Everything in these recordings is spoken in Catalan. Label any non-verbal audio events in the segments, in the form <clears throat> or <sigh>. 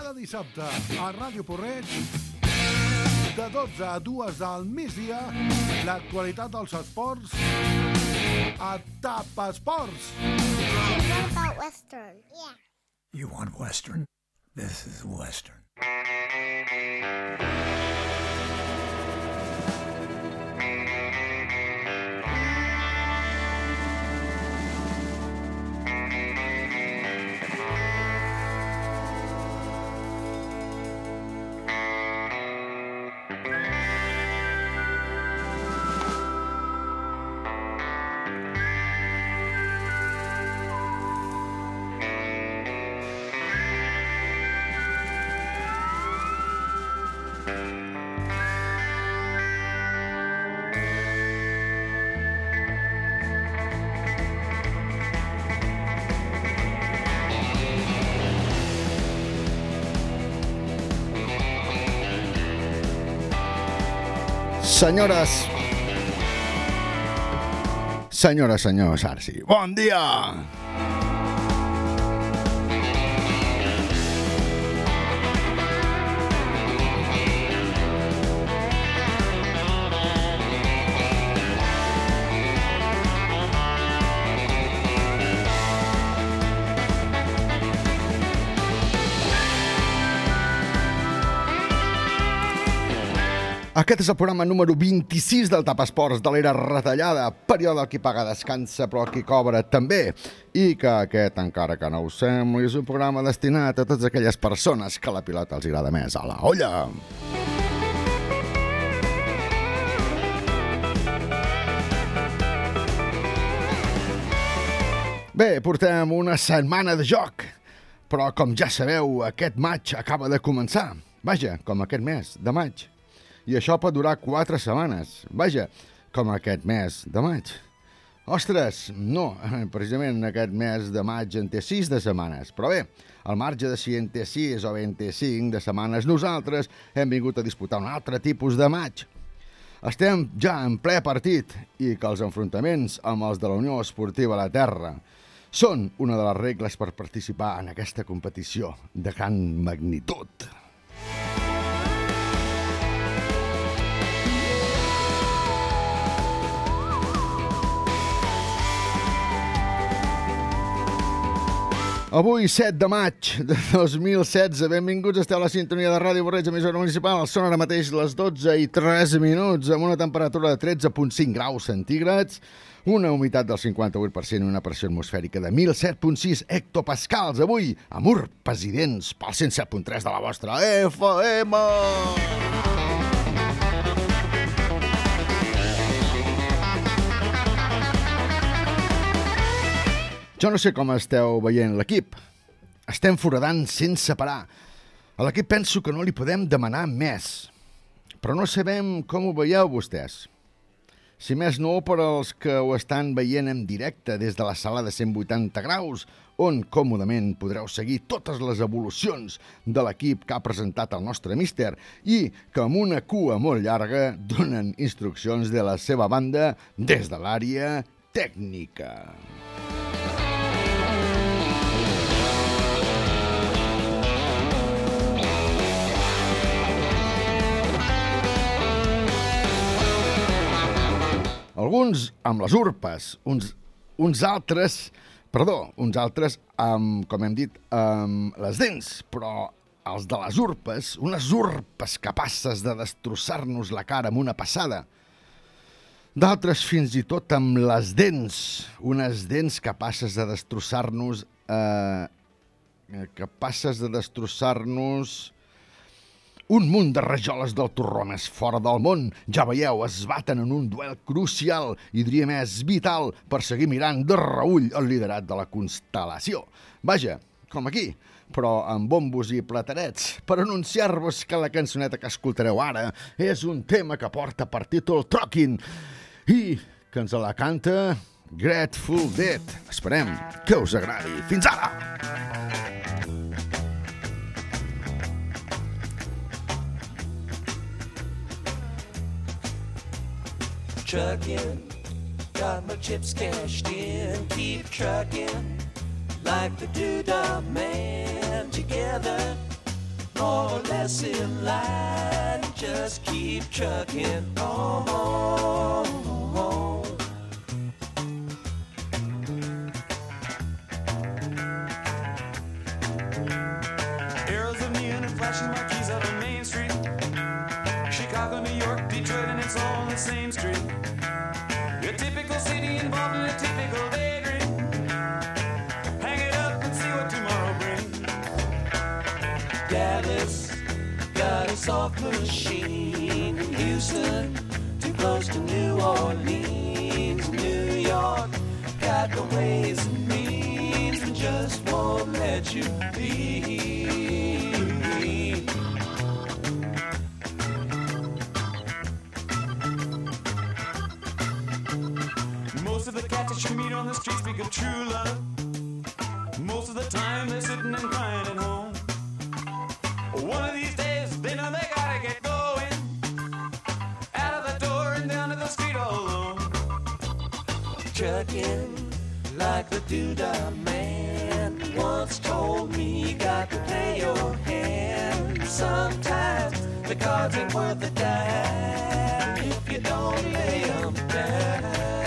cada dissabte a Ràdio Porreig de 12 a 2 del migdia l'actualitat dels esports a TAP Esports. What about Western? Yeah. You want Western? This is Western. Senyores... Senyores, senyors, ara. Bon dia! Aquest és el programa número 26 del Tap Esports de l'era retallada, període qui paga descansa però qui cobra també, i que aquest, encara que no ho sembli, és un programa destinat a totes aquelles persones que la pilota els agrada més a la olla. Bé, portem una setmana de joc, però com ja sabeu, aquest maig acaba de començar. Vaja, com aquest mes de maig i això pot durar quatre setmanes. Vaja, com aquest mes de maig. Ostres, no, <laughs> precisament aquest mes de maig en té sis de setmanes. Però bé, al marge de si en té sis o en té cinc de setmanes, nosaltres hem vingut a disputar un altre tipus de maig. Estem ja en ple partit i que els enfrontaments amb els de la Unió Esportiva La Terra són una de les regles per participar en aquesta competició de gran magnitud. Avui, 7 de maig de 2016, benvinguts, esteu a la sintonia de Ràdio Borreig, emissora municipal. Són ara mateix les 12 i 3 minuts, amb una temperatura de 13,5 graus centígrads, una humitat del 58% i una pressió atmosfèrica de 1.007,6 hectopascals. Avui, amb presidents pel 107.3 de la vostra FM. Jo no sé com esteu veient l'equip. Estem foradant sense parar. A l'equip penso que no li podem demanar més. Però no sabem com ho veieu vostès. Si més no, per als que ho estan veient en directe des de la sala de 180 graus, on còmodament podreu seguir totes les evolucions de l'equip que ha presentat el nostre míster i que amb una cua molt llarga donen instruccions de la seva banda des de l'àrea tècnica. Alguns amb les urpes, uns, uns altres, perdó, uns altres amb, com hem dit, amb les dents, però els de les urpes, unes urpes capaces de destrossar-nos la cara amb una passada. D'altres fins i tot amb les dents, unes dents capaces de destrossar-nos... Eh, capaces de destrossar-nos un munt de rajoles del torró més fora del món, ja veieu, es baten en un duel crucial i diria més vital per seguir mirant de reull el liderat de la constel·lació. Vaja, com aquí, però amb bombos i platerets, per anunciar-vos que la cançoneta que escoltareu ara és un tema que porta per títol Trucking i que ens la canta Grateful Dead. Esperem que us agradi. Fins ara! Trucking. Got my chips cashed in, keep trucking like the doodah man together. more or less in line. Just keep trucking on. Arrows of neon and flashing marquees on Main Street. Chicago, New York, Detroit, and it's all on the same street. Machine. Houston, too close to New Orleans. New York got the ways and means and just won't let you be. Most of the cats that you meet on the street speak of true love. Most of the time they're sitting and crying at home. One of these like the doodah man once told me you got to play your hand. Sometimes the cards ain't worth a dime if you don't lay 'em down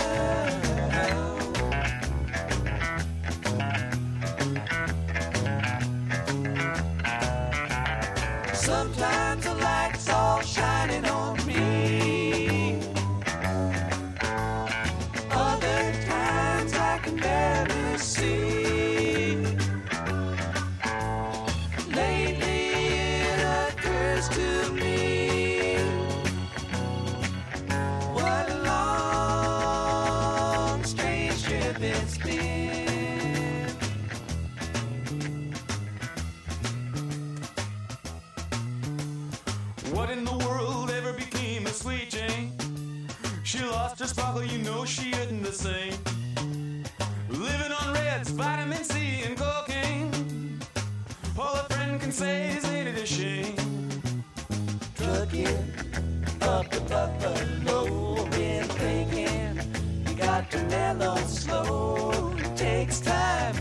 buffalo. Been thinking you got to mellow slow. It takes time.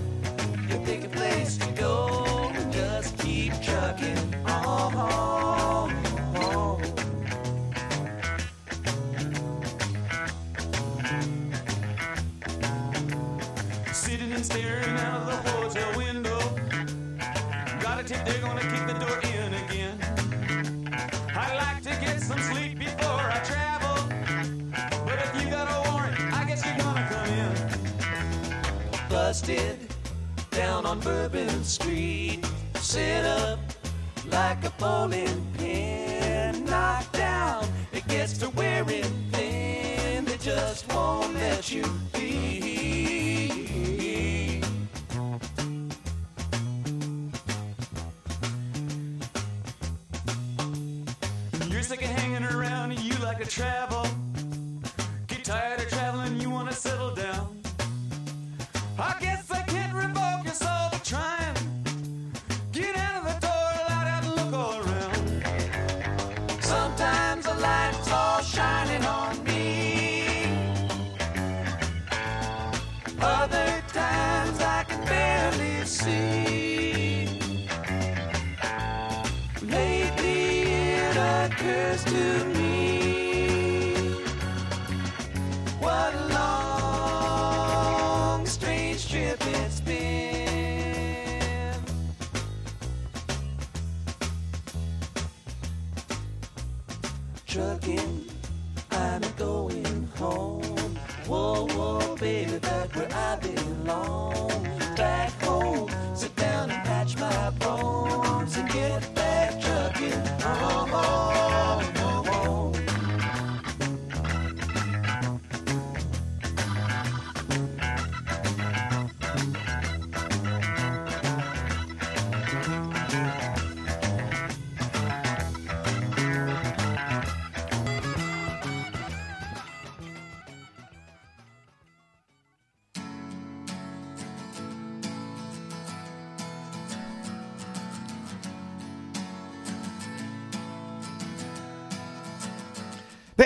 You pick a place to go just keep trucking on. Uh-huh. Busted down on Bourbon Street. Sit up like a bowling pin. Knocked down, it gets to wearing thin. They just won't let you be.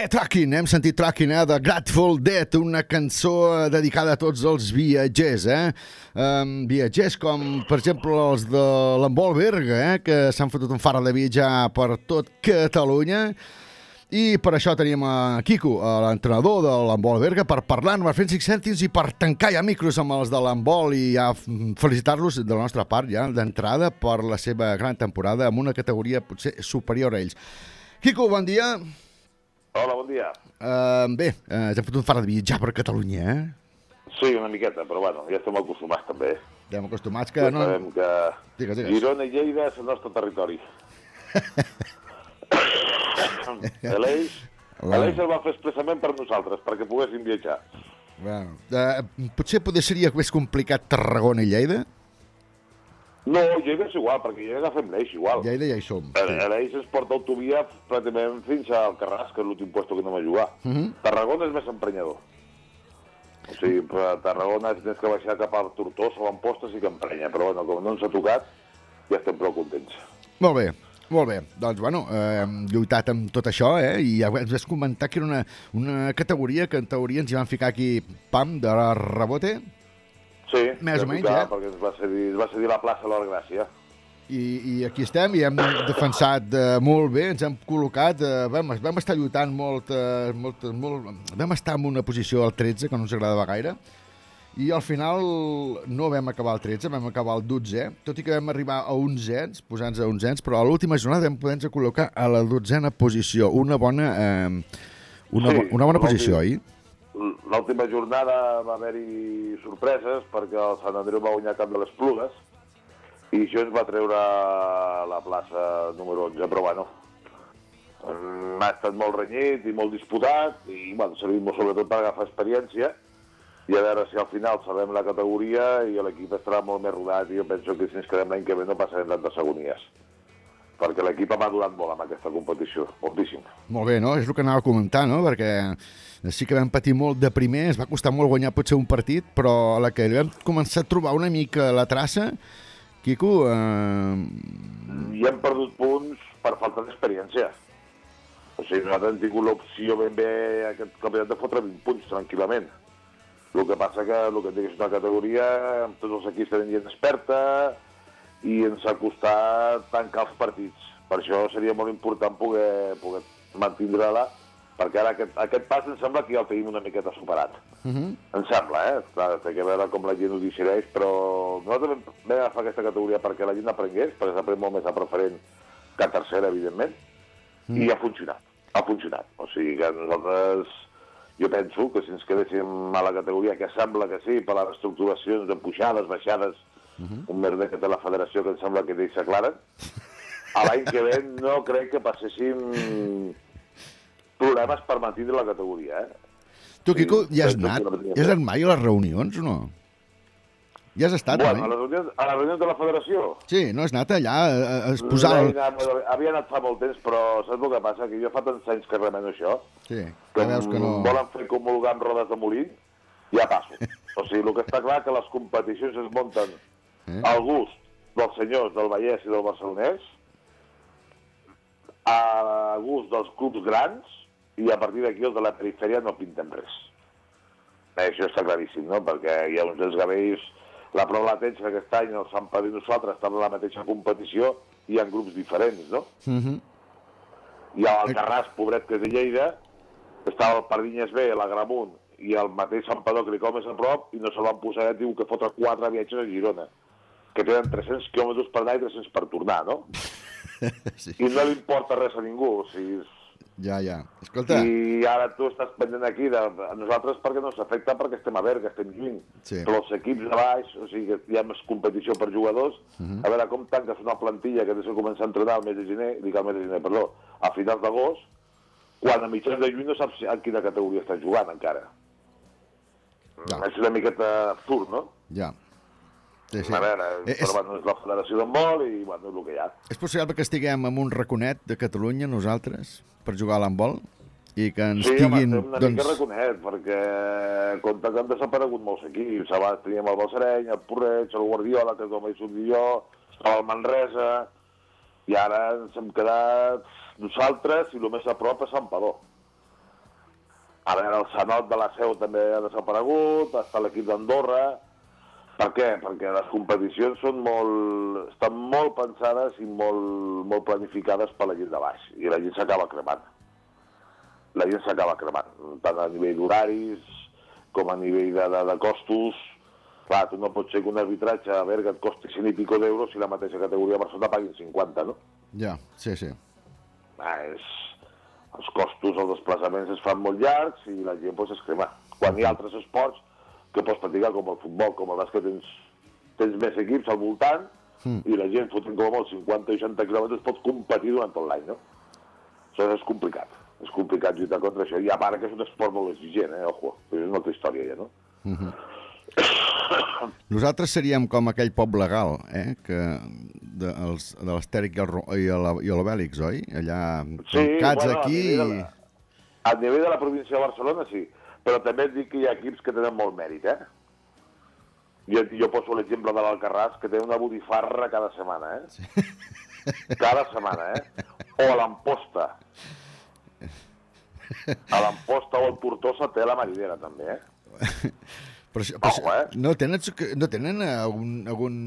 Bé, Trucking, hem sentit Trucking, eh, de Grateful Dead, una cançó dedicada a tots els viatgers, eh? Um, viatgers com, per exemple, els de l'Envolberga, eh? que s'han fotut un far de viatjar per tot Catalunya. I per això tenim a Quico, l'entrenador de l'handbol Berga, per parlar-ne, per fer 5 cèntims i per tancar ja micros amb els de l'handbol i ja felicitar-los de la nostra part ja d'entrada per la seva gran temporada amb una categoria potser superior a ells. Quico, bon dia. Hola, bon dia. Uh, bé, uh, ens hem fotut un far de viatjar per Catalunya, eh? Sí, una miqueta, però bueno, ja estem acostumats també. Estem acostumats que Ja no... sabem que Digues, digues. Girona i Lleida és el nostre territori. <laughs> Aleix, Bueno. Aleix el va fer expressament per nosaltres, perquè poguéssim viatjar. Bueno, uh, potser poder seria més complicat Tarragona i Lleida? No, Lleida és igual, perquè Lleida agafem l'Eix igual. Lleida ja hi som. Sí. L'Eix es porta autovia pràcticament fins al Carràs, que és l'últim puesto que anem a jugar. Mhm. Tarragona és més emprenyador. O sigui, per Tarragona si tens que baixar cap al Tortosa o a Amposta sí que emprenya, però bueno, com no ens ha tocat, ja estem prou contents. Molt bé, molt bé. Doncs, bueno, eh, hem lluitat amb tot això, eh? I ja ens vas comentar que era una, una categoria que en teoria ens hi van ficar aquí, pam, de rebote, Sí, Més o menys, tocar, eh? Perquè ens va cedir, ens va cedir la plaça a l'Hora Gràcia. i, i aquí estem, i hem defensat eh, molt bé, ens hem col·locat, eh, vam, vam estar lluitant molt, eh, molt, molt... Vam estar en una posició al 13, que no ens agradava gaire, i al final no vam acabar el 13, vam acabar el 12, tot i que vam arribar a 11, posant-nos a 11, però a l'última jornada vam poder-nos col·locar a la dotzena posició, una bona, eh, una, Sí, bo- una bona posició, oi? L'última jornada va haver-hi sorpreses perquè el Sant Andreu va guanyar cap de les Plugues i això ens va treure la plaça número 11, però bueno, ha estat molt renyit i molt disputat i bueno, servim sobretot per agafar experiència i a veure si al final sabem la categoria i l'equip estarà molt més rodat. I jo penso que si ens quedem l'any que ve no passarem tantes agonies perquè l'equip ha madurat molt amb aquesta competició, moltíssim. Molt bé, no? És el que anava a comentar, no? Perquè sí que vam patir molt de primer, ens va costar molt guanyar potser un partit, però a la que vam començar a trobar una mica la traça, Quico, eh, i hem perdut punts per falta d'experiència. O sigui, nosaltres hem tingut l'opció ben bé aquest campionat de fotre 20 punts tranquil·lament. El que passa que el que et dic és una categoria amb tots els equips tenen gent experta i ens ha costat tancar els partits. Per això seria molt important poder, poder mantindre-la, perquè ara aquest, aquest pas em sembla que ja el tenim una miqueta superat. uh -huh. Em sembla, eh? Clar, té que veure com la gent ho decideix, però nosaltres vam, vam agafar aquesta categoria perquè la gent aprengués, perquè s'aprèn molt més a preferent que a tercera, evidentment, mm. i ha funcionat, ha funcionat. O sigui que nosaltres, jo penso que si ens quedéssim a la categoria, que sembla que sí, per les reestructuracions de pujades, baixades, uh -huh. un merder que té la federació que em sembla que ells s'aclaren, a l'any que ve no crec que passéssim problemes per mantindre la categoria, eh? Tu, Quico, ja has anat? Ja has anat mai a les reunions o no? Ja has estat Bueno, a les reunions, a les reunions de la federació? Sí, no has anat allà a, a, exposar... No, havia anat fa molt temps, però saps el que passa? Que jo fa tants anys que remeno això, Sí, que, veus que no... volen fer comulgar amb rodes de molí, ja passo. <laughs> O sigui, el que està clar que les competicions es munten Eh? al gust dels senyors del Vallès i del Barcelonès, a gust dels clubs grans, i a partir d'aquí els de la perifèria no pinten res. Eh, això està claríssim, no? Perquè hi ha uns dels gavells, la prova latència que aquest any el Sant Padrí i nosaltres estan en la mateixa competició i ha grups diferents, no? Uh -huh. Hi ha el Carràs, pobret, que és de Lleida, estava el Pardinyes B, l'Agramunt, i el mateix Sant Padó, que li com més a prop, i no se'l van posar, diu que fotre quatre viatges a Girona, que tenen 300 quilòmetres per anar i 300 per tornar, no? <laughs> sí. I no li importa res a ningú, o sigui... Ja, ja. Escolta, I ara tu estàs pendent aquí de a nosaltres perquè no s'afecta perquè estem a Berga, estem lluny. Sí. Però els equips de baix, o sigui, que hi ha més competició per jugadors, Mhm. a veure com tanques una plantilla que des que comença a entrenar al mes de gener, dic al mes de gener, perdó, a finals d'agost, quan a mitjans de juny no saps en quina categoria estàs jugant encara. Ja. És una miqueta absurd, no? ja. Sí, sí. A veure, Eh, però és, bueno, és la federació d'handbol i bueno, és el que hi ha. és possible que estiguem amb un raconet de Catalunya, nosaltres, per jugar a l'handbol? I que ens Sí, diguin... estem una doncs... mica raconet, perquè compte que han desaparegut molts equips. Abans teníem el Balsareny, el Porreig, el Guardiola, que és com he sortit jo, el Manresa, i ara ens hem quedat nosaltres i el més a prop és Sant Padó. A veure, el Sanot de la Seu també ha desaparegut, està l'equip d'Andorra... Per què? Perquè les competicions són molt, estan molt pensades i molt, molt planificades per la gent de baix, i la gent s'acaba cremant. La gent s'acaba cremant, tant a nivell d'horaris com a nivell de, de, de costos. Clar, tu no pots ser que un arbitratge a Berga et costi 100 i pico d'euros si la mateixa categoria Barcelona paguin 50, no? Ja, sí, sí. Ah, és... Els costos, els desplaçaments es fan molt llargs i la gent pues, es crema. Quan hi ha altres esports que pots practicar, com el futbol, com el bàsquet, tens, tens més equips al voltant Mm. i la gent fotent com a molt 50 o 60 quilòmetres pot competir durant tot l'any, no? Això és complicat. És complicat lluitar contra això. I a part que és un esport molt exigent, eh? Ojo, és una altra història ja, no? <coughs> Nosaltres seríem com aquell pop legal, eh? Que de, els, de l'Astèric i l'Obèlix, oi? Allà tancats bueno, aquí... A nivell, de la, a nivell de la província de Barcelona, sí. Però també et dic que hi ha equips que tenen molt mèrit, eh? Jo, jo poso l'exemple de l'Alcarràs, que té una botifarra cada setmana, eh? Sí. <laughs> Cada setmana, eh? O a l'Amposta. A l'Amposta o el Tortosa té la marinera, també, eh? Però, això- però, Ojo, eh? no, tenen, no tenen algun, algun,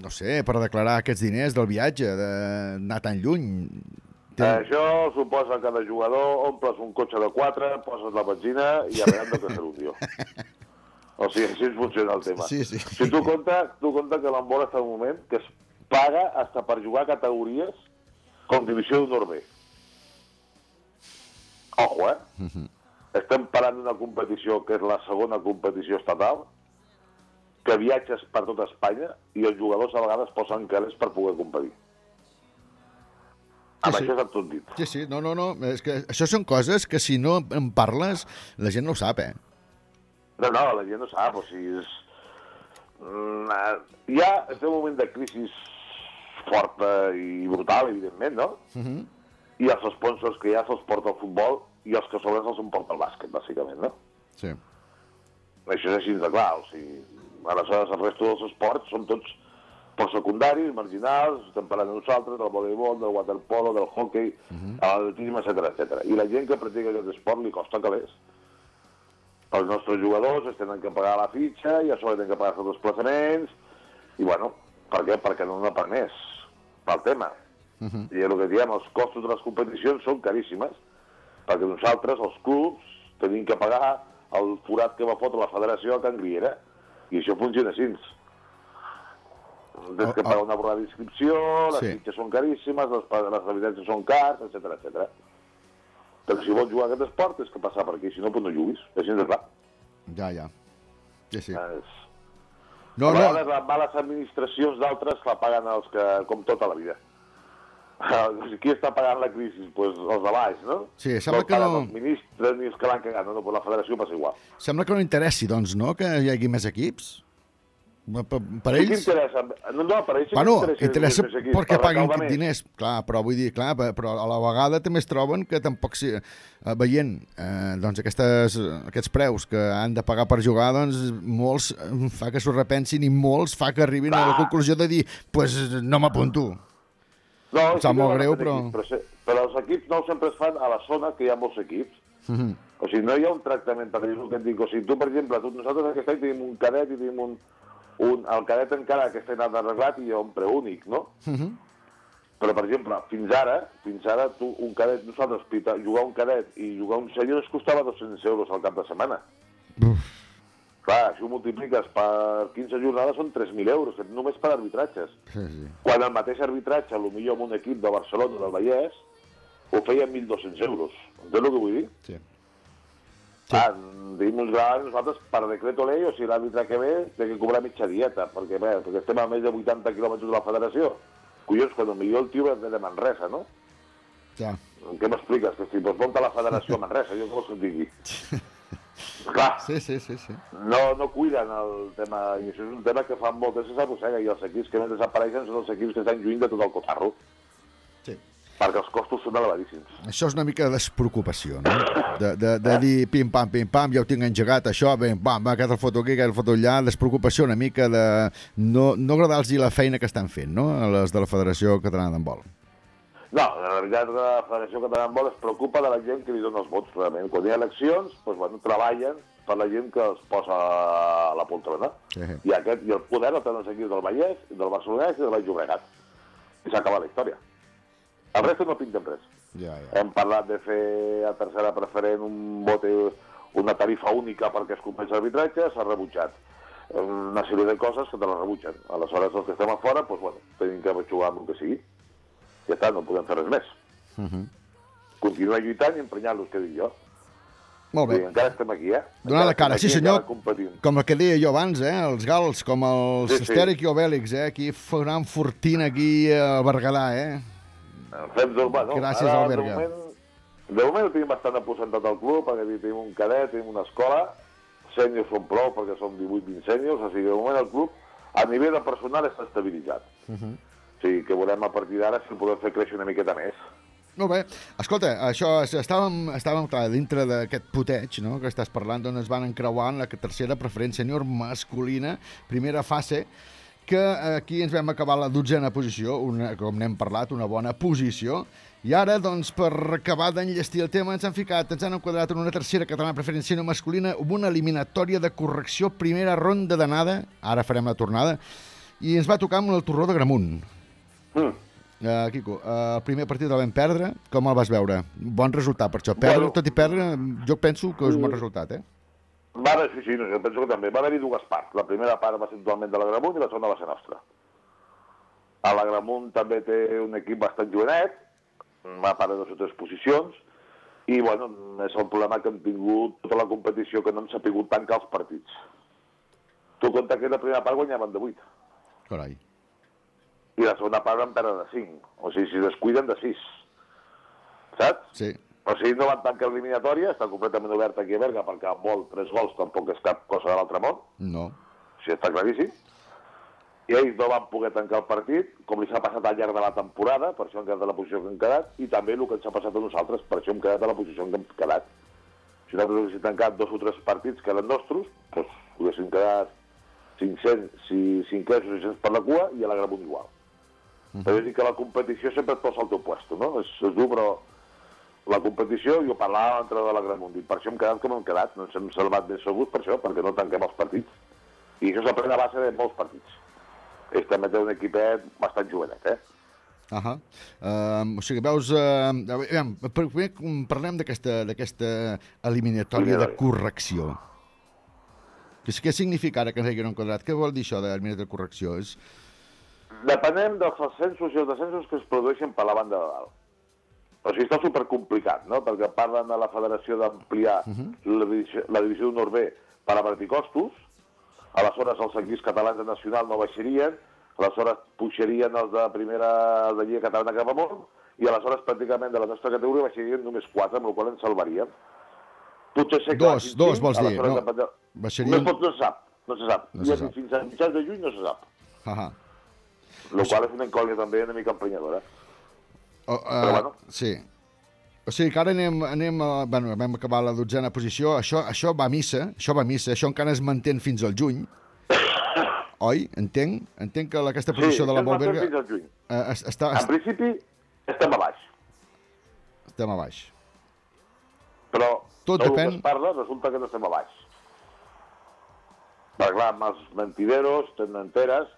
no sé, per declarar aquests diners del viatge, d'anar tan lluny? Tenen- Això suposa que cada jugador omples un cotxe de quatre, poses la benzina i a veure que ser un tio. O sigui, així funciona el tema. Sí, sí. Si tu compta, tu compta que l'Embora està en un moment que es paga hasta per jugar categories com divisió d'honor B. Ojo, eh? Mhm. Estem parlant d'una competició que és la segona competició estatal, que viatges per tota Espanya i els jugadors a vegades posen calés per poder competir. Amb Sí, sí. això és tot dit. Sí, sí, no, no, no, és que això són coses que si no en parles la gent no ho sap, eh? No, no, la gent no sap, o sigui, és... Mm, eh, Hi ha, és un moment de crisi forta i brutal, evidentment, no? Uh -huh. I els sponsors que ha se'ls porta el futbol i els que sobren se'ls emporta el bàsquet, bàsicament, no? Sí. Això és així de clar, o sigui, aleshores el resto dels esports són tots per secundaris, marginals, estem parlant de nosaltres, del voleibol, del waterpolo, del hockey, uh -huh. l'atletisme, etc etc. I la gent que practica aquest esport li costa calés. Els nostres jugadors es tenen que pagar la fitxa i a sobre tenen que pagar els desplaçaments, i bueno, per què? Perquè no n'ha per més, pel tema. Uh -huh. I el que diem, els costos de les competicions són caríssimes, perquè nosaltres, els clubs, tenim que pagar el forat que va fotre la federació a Can Riera, i això funciona així. Tens que Oh, oh. pagar una borrada d'inscripció, les Sí. fitxes són caríssimes, les, les evidències són cars, etc etc. Però si vols jugar a aquest esport, tens que passar per aquí, si no, doncs no juguis. És així de clar. Ja, ja. Sí, sí. És... No, a no, vegades les males administracions d'altres la paguen els que, com tota la vida. <laughs> Qui està pagant la crisi? Doncs pues els de baix, no? Sí, sembla no que no- els ministres ni els que l'han cagat, no? no? Però la federació passa igual. sembla que no interessi, doncs, no?, que hi hagi més equips. Per, per Sí ells... interessa. No, no, per ells sí Bueno, interessa més equips, perquè per més. diners, clar, però vull dir, clar, pe- però a la vegada també es troben que tampoc si, eh, veient eh, doncs aquestes, aquests preus que han de pagar per jugar, doncs molts eh, fa que s'ho repensin i molts fa que arribin a la conclusió de dir, pues no m'apunto. No, Em sap molt greu, però- Equips, però, els equips no sempre es fan a la zona que hi ha molts equips. Mhm. O sigui, no hi ha un tractament per dir el que et dic. O sigui, tu, per exemple, tu, nosaltres aquest any tenim un cadet i tenim un, un... El cadet encara aquest any ha arreglat i un preu únic, no? Mhm. Però, per exemple, fins ara, fins ara, tu, un cadet, nosaltres, pita, jugar un cadet i jugar un senyor ens costava 200 euros al cap de setmana. Uf, Clar, si ho multipliques per 15 jornades són 3.000 euros, només per arbitratges. sí, sí. Quan el mateix arbitratge, potser amb un equip de Barcelona o del Vallès, ho feia amb 1.200 euros. Entens el que vull dir? sí. Sí. Ah, tenim uns gravats nosaltres per decreto ley, o sigui, l'àrbitre que ve té que cobrar mitja dieta, perquè, bé, perquè estem a més de 80 quilòmetres de la federació. Collons, quan millor el tio ve de Manresa, no? Ja. Què m'expliques? Que si doncs munta la federació a Manresa, jo vols que digui? <laughs> Clar, Sí, sí, sí, sí. no, no cuiden el tema, i això és un tema que fa moltes que s'arrossega, i els equips que més desapareixen són els equips que estan lluny de tot el cotarro. Perquè els costos són elevadíssims. Això és una mica de despreocupació, no? De, de, de dir pim-pam, pim-pam, ja ho tinc engegat, això, ben, pam, va, aquest el foto aquí, aquest el foto allà, despreocupació una mica de no, no agradar-los la feina que estan fent, no?, a les de la Federació Catalana d'Handbol. No, la veritat la Federació Catalana de Handbol es preocupa de la gent que li dona els vots, realment. Quan hi ha eleccions, doncs, bueno, treballen per la gent que es posa a la poltrona. Sí. I, aquest, I el poder el tenen els equips del Vallès, del Barcelonès i del Baix Llobregat. I s'ha acabat la història. El resto no pinten res. Ja, ja. Hem parlat de fer a tercera preferent un vote, una tarifa única perquè es compleix l'arbitratge, s'ha rebutjat. Una sèrie de coses que te les rebutgen. Aleshores, els que estem a fora, doncs, bueno, tenim que jugar amb el que sigui. Ja està, no podem fer res més. Uh -huh. Continuar lluitant i emprenyar-los, que dic jo. Molt bé. encara estem aquí, eh? Donar la cara, sí senyor, com el que deia jo abans, eh? els gals, com els Sí, sí, sí. Astèric i Obèlix, eh? aquí faran fortina aquí al Berguedà, eh? Fem tot, bueno, Gràcies, ara, Alberga. De moment, de moment ho tenim bastant aposentat al club, perquè tenim un cadet, tenim una escola, sèniors són prou, perquè som 18-20 sèniors, o sigui de moment el club, a nivell de personal, està estabilitzat. Uh -huh. O sigui que veurem a partir d'ara si el podem fer créixer una miqueta més. Molt bé. Escolta, això, és- estàvem, estàvem clar, dintre d'aquest puteig no?, que estàs parlant, on es van encreuar en la tercera preferència sènior masculina, primera fase, que aquí ens vam acabar la dotzena posició, una, com n'hem parlat, una bona posició, i ara, doncs, per acabar d'enllestir el tema, ens han ficat, ens han enquadrat en una tercera catalana preferència sènior masculina amb una eliminatòria de correcció, primera ronda d'anada, ara farem la tornada, i ens va tocar amb el torró de Gramunt. Mm. Uh, Quico, uh, el primer partit el vam perdre, com el vas veure? Bon resultat per això. Perdre, Bueno. tot i perdre, jo penso que és un bon resultat, eh? Va haver, sí, sí, jo penso que també. Va haver-hi dues parts. La primera part va ser totalment de l'Agramunt i la segona va ser nostra. A l'Agramunt també té un equip bastant jovenet, va part de dues o tres posicions, i, bueno, és el problema que hem tingut tota la competició, que no hem sapigut tancar els partits. Tu compta que la primera part guanyaven de 8, Carai. i la segona part van perdre de 5. O sigui, si descuiden de 6. Saps? Sí. O sigui, no van tancar eliminatòria, està completament oberta aquí a Berga, perquè amb vol tres gols tampoc és cap cosa de l'altre món, No. sigui, està claríssim. I ells no van poder tancar el partit, com li s'ha passat al llarg de la temporada, per això hem quedat a la posició que hem quedat, i també el que ens ha passat a nosaltres, per això hem quedat a la posició que hem quedat. Si nosaltres haguéssim tancat dos o tres partits que eren nostres, doncs haguéssim quedat 500, si, 500 o 600 per la cua i a la Gramunt igual. Uh -huh. Però és dir que la competició sempre et posa al teu puesto, no? És, és dur, però la competició, jo parlava entre de la Gramunt, i per això hem quedat com hem quedat, no ens hem salvat ben segurs per això, perquè no tanquem els partits. I això s'aprèn a base de molts partits. Ells també té un equipet bastant jovenet, eh? Uh -huh. uh, o sigui, veus... Uh, aviam, primer parlem d'aquesta eliminatòria de correcció. Què, què significa ara que ens hagin enquadrat? Què vol dir això d'eliminatòria de correcció? És... Depenem dels ascensos i els descensos que es produeixen per la banda de dalt. O sigui, està supercomplicat, no? Perquè parlen de la federació d'ampliar uh -huh. la, divisió, la divisió d'honor B per abatir costos, aleshores els equips catalans de nacional no baixarien, aleshores pujarien els de primera de Lliga Catalana cap amunt, i aleshores pràcticament de la nostra categoria baixarien només quatre, amb la qual ens salvaríem. Potser ser Dos, baixin dos, cinc, vols dir, no. dependrà- Baixarien- No, pot, no se sap, no se sap. No I se sap. fins a mitjans de juny no se sap. Uh -huh. El qual és una incògnita també una mica emprenyadora. O, uh, Però bueno. Sí. O sigui que ara anem, anem a, bueno, vam acabar la dotzena posició, això, això va a missa, això va a missa, això encara es manté fins al juny, <laughs> oi? Entenc? Entenc que aquesta posició de la fer Volberga fins al juny. eh, es- està, En principi, estem a baix. estem a baix. Però Tot depèn- que es parla resulta que no estem a baix. Perquè clar, amb els mentideros, tenenteres,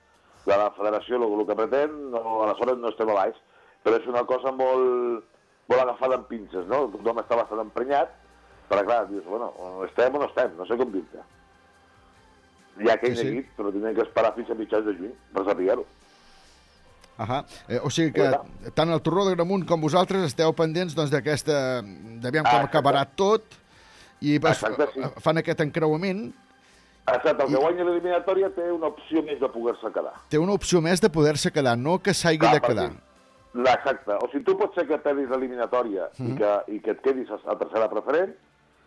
de la federació, el, el que pretén, no, aleshores no estem a baix. Però és una cosa molt, molt agafada amb pinces, no? Tothom està bastant emprenyat, però clar, dius, bueno, estem o no estem, no sé com dir-te. Hi ha aquell Sí, sí. neguit, però tindrem que esperar fins a mitjans de juny per saber-ho. Ahà. Eh, o sigui que tant el Torró de Gramunt com vosaltres esteu pendents doncs, d'aquesta... d'aviam com exacte. acabarà tot i es, Exacte, sí. fan aquest encreuament. Exacte, el que guanya l'eliminatòria té una opció més de poder-se quedar. Té una opció més de poder-se quedar, no que s'hagi de quedar. perquè- Exacte. O sigui, tu pot ser que perdis l'eliminatòria Mhm. i, que, i que et quedis a, tercera preferent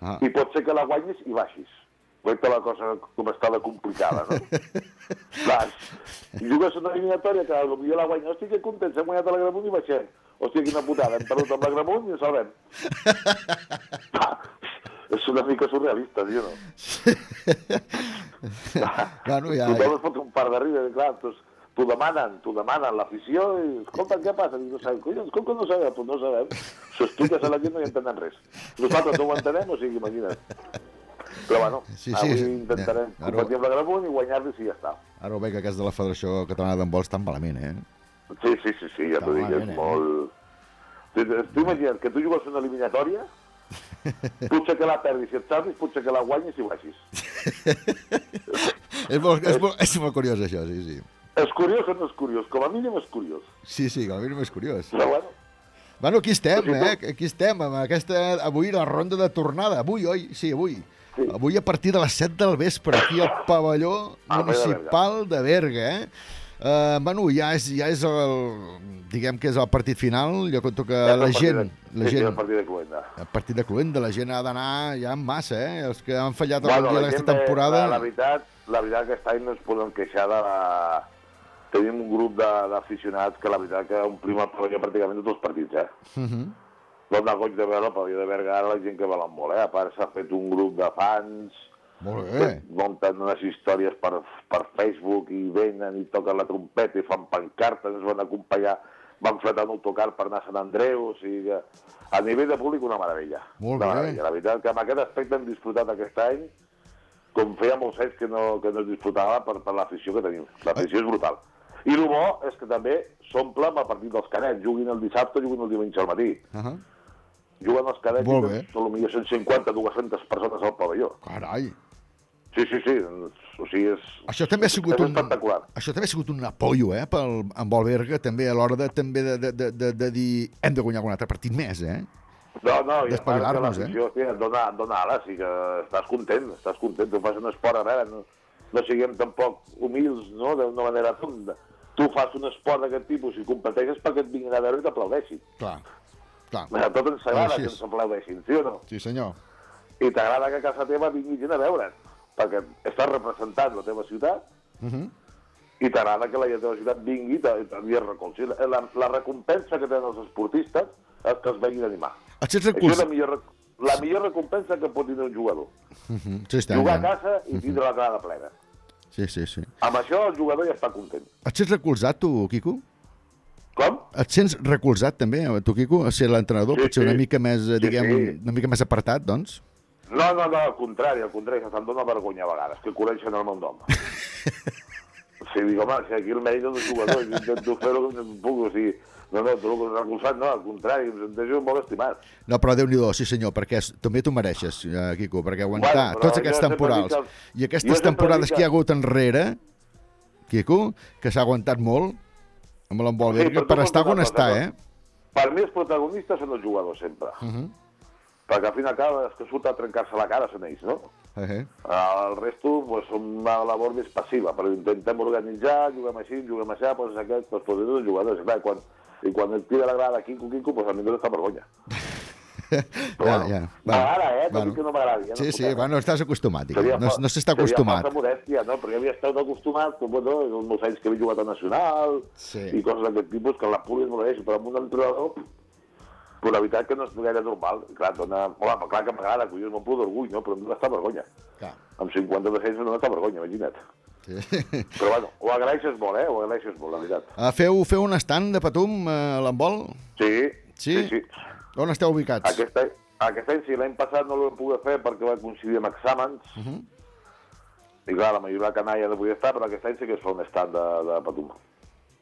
Ah. i pot ser que la guanyis i baixis. Veig la cosa com està de complicada, no? <laughs> Clar, i jugues una eliminatòria que potser la guanya. Hosti, que contents, hem guanyat a la Gramunt i baixem. Hòstia, quina putada, hem perdut amb la Gramunt i ens salvem. <laughs> És una mica surrealista, tio, no? <laughs> bueno, ja, Tothom es pot un par de riure, clar, doncs, t'ho demanen, t'ho demanen l'afició i, escolta, què passa? Dic, no sabem, collons, com que no sabem? Pues no sabem. S'ho expliques a la gent no hi entenen res. Nosaltres no ho entenem, o sigui, imagina't. Però bueno, Sí, sí, avui sí. intentarem Ja, ara- competir amb la Gramunt i guanyar-li si ja està. Ara ho veig que aquest de la Federació Catalana d'Handbol estan malament, eh? Sí, sí, sí, sí, ja t'ho dic, és eh? molt... Tu, tu imagina't que tu jugues una eliminatòria, <laughs> potser que la perdis i et salvis, potser que la guanyis i baixis. <laughs> És molt, és molt, és molt curiós, això, sí, sí. És curiós o no és curiós? Com a mínim és curiós. Sí, sí, com a mínim és curiós. Però bueno, Bueno, aquí estem, Sí, eh? Aquí estem, amb aquesta... Avui la ronda de tornada. Avui, oi? Sí, avui. Sí. Avui a partir de les 7 del vespre, aquí al pavelló Al Vall de municipal de Berga, eh? Uh, bueno, ja és, ja és el... Diguem que és el partit final. Jo conto que ja la el gent... de- La sí, sí, el gent partit de Cluenda. el partit de Cluenda, la gent ha d'anar ja en massa, eh? Els que han fallat Bueno, algun dia d'aquesta gent temporada... La, la, veritat, la veritat que aquest any no ens podem queixar de la... Tenim un grup de- d'aficionats que la veritat que omplim el pavelló pràcticament tots els partits, eh? Uh -huh. No em goig de veure el pavelló de Berga ara la gent que volen molt, eh? A part s'ha fet un grup de fans, Molt bé. munten unes històries per, per Facebook i venen i toquen la trompeta i fan pancartes, ens van acompanyar, van fletar un autocar per anar a Sant Andreu, o sigui que a nivell de públic una meravella. Molt bé. meravella. La veritat que amb aquest aspecte hem disfrutat aquest any com feia molts anys que no, que no es disfrutava per, per l'afició que tenim. L'afició és brutal. I el bo és que també s'omple amb el partit dels canets. Juguin el dissabte, juguin el diumenge al matí. Uh -huh. Juguen els cadets Molt i bé. tens potser 150, 200 persones al pavelló. Carai. Sí, sí, sí. O sigui, és... Això també ha sigut és un... espectacular. Això també ha sigut un apollo, eh, pel, amb el Berga, també a l'hora de, també de, de, de, de, de dir hem de guanyar algun altre partit més, eh? No, no, i a part que l'afició, eh? et dona, et dona ales, i que estàs content, estàs content, tu fas un esport, a veure, no, no siguem tampoc humils, no?, d'una manera tonta. Tu fas un esport d'aquest tipus i competeixes perquè et vinguin a veure i t'aplaudeixin. Clar, clar. A tot ens agrada que ens aplaudeixin, sí o no? Sí, senyor. I t'agrada que a casa teva vingui gent a veure't, perquè estàs representant la teva ciutat Uh -huh. i t'agrada que la la ciutat vingui i te- i t'enviï recolzi. La, la, recompensa que tenen els esportistes és que es venguin a animar. Sents Això és la millor, la millor recompensa que pot tenir un jugador. Uh -huh. Sí, Jugar a casa i tindre la grada plena. Sí, sí, sí. Amb això el jugador ja està content. Et sents recolzat, tu, Quico? Com? Et sents recolzat, també, tu, Quico, a ser l'entrenador? Sí, Potser una sí. mica més, eh, Sí, diguem, sí. una mica més apartat, doncs? No, no, no, al contrari, al contrari, que se'm dona vergonya a vegades, que correixen el meu nom. <laughs> sí, dic, home, si aquí el mèrit del jugador, intento fer el que puc, o sigui, no, no, tu el que recolzat, no, al contrari, em sento molt estimat. No, però déu nhi sí senyor, perquè és, també t'ho mereixes, eh, Quico, perquè aguantar Bueno, tots aquests temporals dic que- i aquestes temporades dic que hi ha hagut enrere, Quico, que s'ha aguantat molt amb l'embol Sí, per estar on està, eh? Per mi els protagonistes són els jugadors, sempre. Uh -huh. Perquè al fin i al cap, els que surt a trencar-se la cara són ells, no? Uh -huh. El resto pues, són una labor més passiva, però intentem organitzar, juguem així, juguem així, doncs aquest, doncs, doncs, els jugadors, clar, quan, i quan et tira la grada Quico, Quico, doncs a mi <laughs> no està vergonya. ja, ja. M'agrada, eh? Tot i que no m'agradi. Sí, no sí, puc, eh? bueno, estàs acostumat. Seria no, no s'està Seria acostumat. falsa modèstia, no? Però jo havia estat acostumat, com, bueno, els meus anys que havia jugat a Nacional Sí. i coses d'aquest tipus, que la no l'agreixo, però amb un entrenador, però la veritat que no és gaire normal. Clar, dona... Però clar que m'agrada, collons, m'ho puc d'orgull, no? Però em dona està vergonya. Clar. Amb 52 anys em dona està vergonya, imagina't. Sí. <laughs> Però bueno, ho agraeixes molt, eh? Ho agraeixes molt, la veritat. Uh, feu, feu un stand de patum uh, a l'embol? Sí, Sí? sí. sí. On esteu ubicats? Aquest any, aquest any sí, l'any passat no l'ho poder fer perquè va coincidir amb exàmens. Uh -huh. I clar, la majoria de canalla no podia estar, però aquest any sí que es fa un stand de, de patum.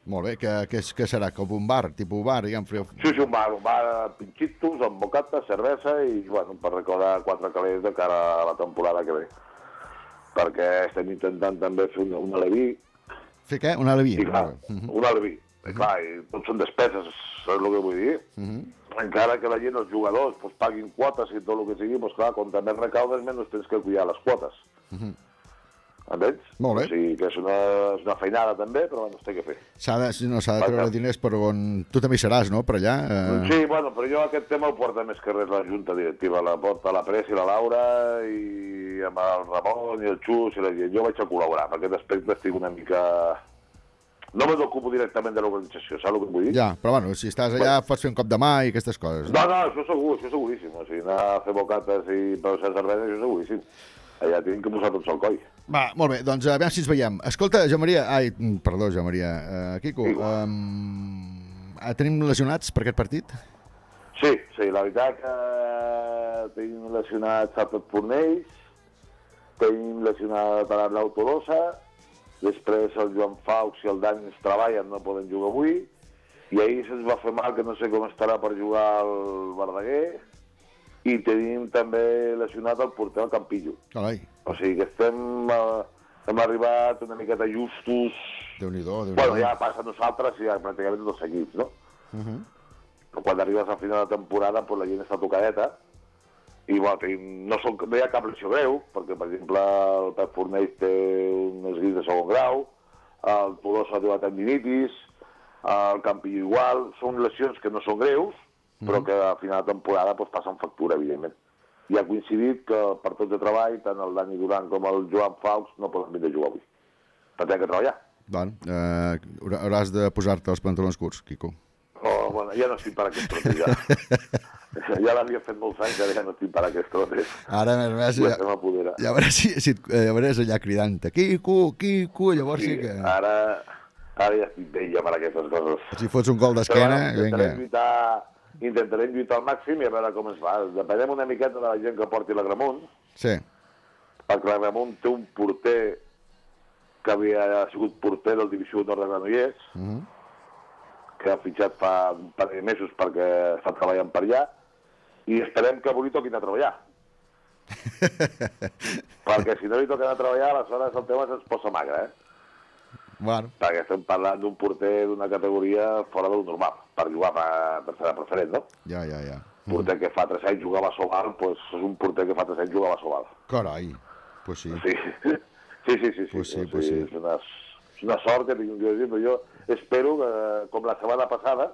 Molt bé, que, que, és- que serà? Com un bar, tipus bar, diguem, feu... Sí, sí, un bar, un bar de pinxitos, amb bocata, cervesa i, bueno, per recordar quatre calés de cara a la temporada que ve. Perquè estem intentant també fer un, un aleví, Fer què? Un aleví? i clar. Uh -huh. un aleví. I clar, i tot són despeses, saps el que vull dir? Uh -huh. Encara que la gent, els jugadors, pues, paguin quotes i tot el que sigui, pues, clar, com també recaudes, menys tens que cuidar les quotes. Uh -huh. Entens? Molt bé. O sigui que és una, és una feinada també, però bueno, es té que fer. S'ha de, no, s'ha de treure diners per on... Tu també hi seràs, no?, per allà. Eh... Sí, bueno, però jo aquest tema el porta més que res la Junta Directiva, la porta la Pres i la Laura i amb el Ramon i el Xus i la gent. Jo vaig a col·laborar, perquè aquest aspecte estic una mica... No me n'ocupo directament de l'organització, saps el que vull dir? Ja, però bueno, si estàs allà pots fer un cop de mà i aquestes coses. No, no, això segur, això seguríssim. O sigui, anar a fer bocates i peus a cervesa, això seguríssim. Allà tinc que posar tots al coll. Va, molt bé, doncs a veure si ens veiem. Escolta, Joan Maria... Ai, mm, perdó, Joan Maria. Uh, Quico, um, tenim lesionats per aquest partit? Sí, sí, la veritat que tenim lesionat Sapet Fornells, tenim lesionat a l'Arnau Tolosa, després el Joan Faux i el Dani es treballen, no poden jugar avui, i ahir se'ns va fer mal, que no sé com estarà per jugar el Verdaguer, i tenim també lesionat el porter del Campillo. Carai, O sigui que estem... Eh, hem arribat una miqueta justos... Déu nhi Bueno, ja passa a nosaltres i ja pràcticament tots els equips, no? Uh -huh. Però quan arribes al final de temporada, doncs la gent està tocadeta, i bueno, tenim, no, són, no hi ha cap lesió greu, perquè, per exemple, el Pep Fornells té un esguís de segon grau, el Tolosa té una tendinitis, el Campillo igual, són lesions que no són greus, però que a final de temporada doncs, passen factura, evidentment. I ha coincidit que per tots de treball, tant el Dani Duran com el Joan Faux no poden vindre a jugar avui. Per que treballar. Bueno, eh, haurà- hauràs de posar-te els pantalons curts, Quico. Oh, bueno, ja no estic per aquest trotes, ja. <laughs> ja l'havia fet molts anys, ara ja no estic per aquest trotes. Ara, a més Ja ja, veuràs si, si eh, ja veuràs allà cridant-te Quico, Quico, llavors sí, Sí, que... ara, ara ja estic bé ja per aquestes coses. Si fots un gol d'esquena, vinga. lluitar, intentarem lluitar al màxim i a veure com es va. Depenem una miqueta de la gent que porti la Gramunt, Sí, perquè la Gramunt té un porter que havia sigut porter del Divisió Nord de Granollers, uh -huh. que ha fitxat fa un parell de mesos perquè està treballant per allà, i esperem que avui toquin a treballar. <laughs> perquè si no li toquen a treballar, aleshores el tema se'ns posa magre, eh? bueno, perquè estem parlant d'un porter d'una categoria fora del normal, per jugar per tercera preferent, no? ja, ja, ja. Porter que fa 3 anys jugava a Sobal, doncs és un porter que fa 3 anys jugava a Sobal. Carai, pues sí. Sí, <laughs> sí, sí, sí. sí, Pues sí, pues sí. És una, és una sort que tinc jo, però jo espero que, com la setmana passada,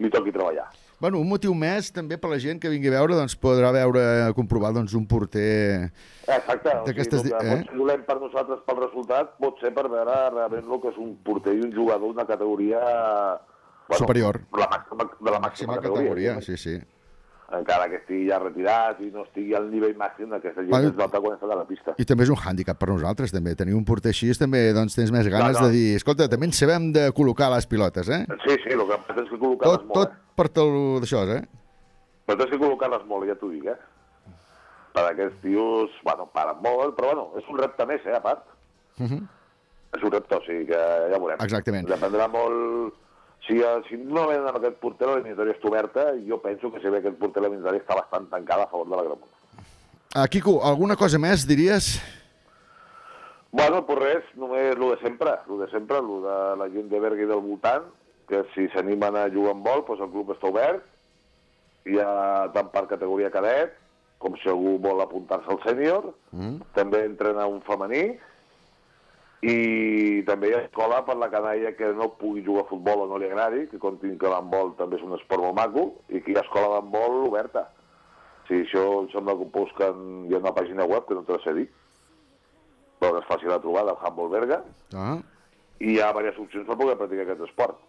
li toqui treballar. Bueno, un motiu més també per la gent que vingui a veure doncs, podrà veure, comprovar doncs, un porter... Exacte, o sigui, di- eh? pot ser dolent per nosaltres pel resultat pot ser per veure realment el que és un porter i un jugador d'una categoria... Superior. La màxima, de la màxima, Màxima categoria, sí, sí. Encara que estigui ja retirat i no estigui al nivell màxim d'aquesta gent Bueno, que es nota quan està a la pista. I també és un hàndicap per nosaltres, també. Tenir un porter així també doncs, tens més ganes no. de dir escolta, també en sabem de col·locar les pilotes, eh? Sí, sí, el que passa és que col·locar-les molt, tot eh? per tot d'això, eh? Però tens que col·locar-les molt, ja t'ho dic, eh? Per aquests tios, bueno, paren molt, però bueno, és un repte més, eh, a part. Uh -huh. És un repte, o sigui que ja veurem. Exactament. Dependrà molt... Si, si no venen aquest porter, la eliminatòria està oberta, jo penso que si ve aquest porter, l'eliminatòria està bastant tancada a favor de la Gramunt. Uh, Quico, alguna cosa més diries? Bueno, pues res, només el de sempre, el de sempre, el de la gent de Berga i del voltant, que si s'animen a jugar amb vol, doncs el club està obert, hi ha tant per categoria cadet, com si algú vol apuntar-se al sènior, Mm. també entrena un femení, i també hi ha escola per la canalla que no pugui jugar a futbol o no li agradi, que contin que l'handbol també és un esport molt maco, i que hi ha escola d'handbol oberta. Sí, això em sembla que ho busquen, hi ha una pàgina web que no te la sé dir, però és fàcil de trobar, del Handball Berga, Ah, i hi ha diverses opcions per poder practicar aquest esport.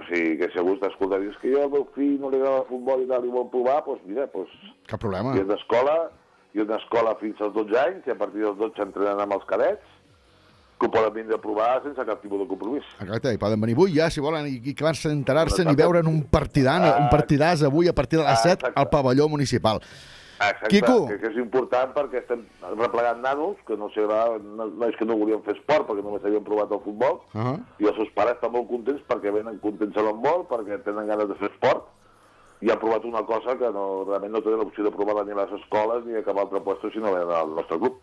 O sigui, que si algú està escoltant i dius que jo al meu fill no li agrada el futbol i tal, i vol provar, doncs mira, doncs cap problema. hi ha una escola, hi ha una escola fins als 12 anys, i a partir dels 12 entrenen amb els cadets, que ho poden vindre a provar sense cap tipus de compromís. Exacte, i poden venir avui ja, si volen, i, i que se enterar-se'n i veure'n un partidan, un partidàs avui a partir de les 7 Exacte. al pavelló municipal. Exacte, Quico. que, és important perquè estem replegant nanos, que no sé, nois que no volien fer esport perquè només havien provat el futbol, Uh -huh. i els seus pares estan molt contents perquè venen contents a l'handbol, perquè tenen ganes de fer esport, i han provat una cosa que no, realment no tenen l'opció de provar ni a les escoles ni a cap altre puesto si no venen al nostre club.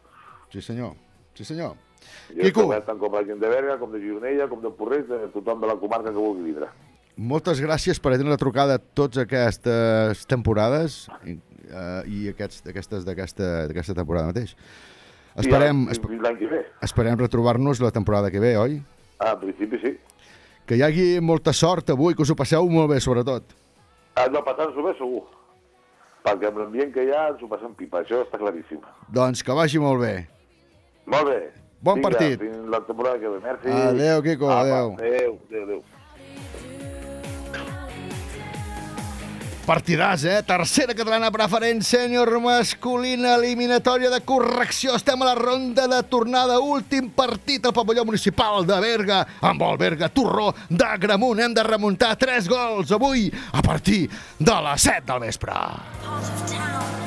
Sí, senyor. Sí, senyor. I Quico. Quico. tant com la gent de Berga, com de Gironella, com de Porreig, de tothom de la comarca que vulgui vindre. Moltes gràcies per atendre la trucada totes aquestes temporades i, uh, i aquests, aquestes d'aquesta temporada mateix. Esperem, I, esp esperem retrobar-nos la temporada que ve, oi? Ah, en principi sí. Que hi hagi molta sort avui, que us ho passeu molt bé, sobretot. Ah, no, passant-s'ho bé segur. Perquè amb l'ambient que hi ha ens ho passem pipa, això està claríssim. Doncs que vagi molt bé. Molt bé. Bon Vinga, partit. Fins la temporada que ve. Merci. Adéu, Quico, Apa, adéu. Adéu, adéu, adéu. partidàs, eh? Tercera catalana preferent sènior masculina, eliminatòria de correcció. Estem a la ronda de tornada, últim partit al pavelló municipal de Berga, amb el Berga Torró d'Agramunt. Hem de remuntar tres gols avui a partir de les 7 del vespre. of town,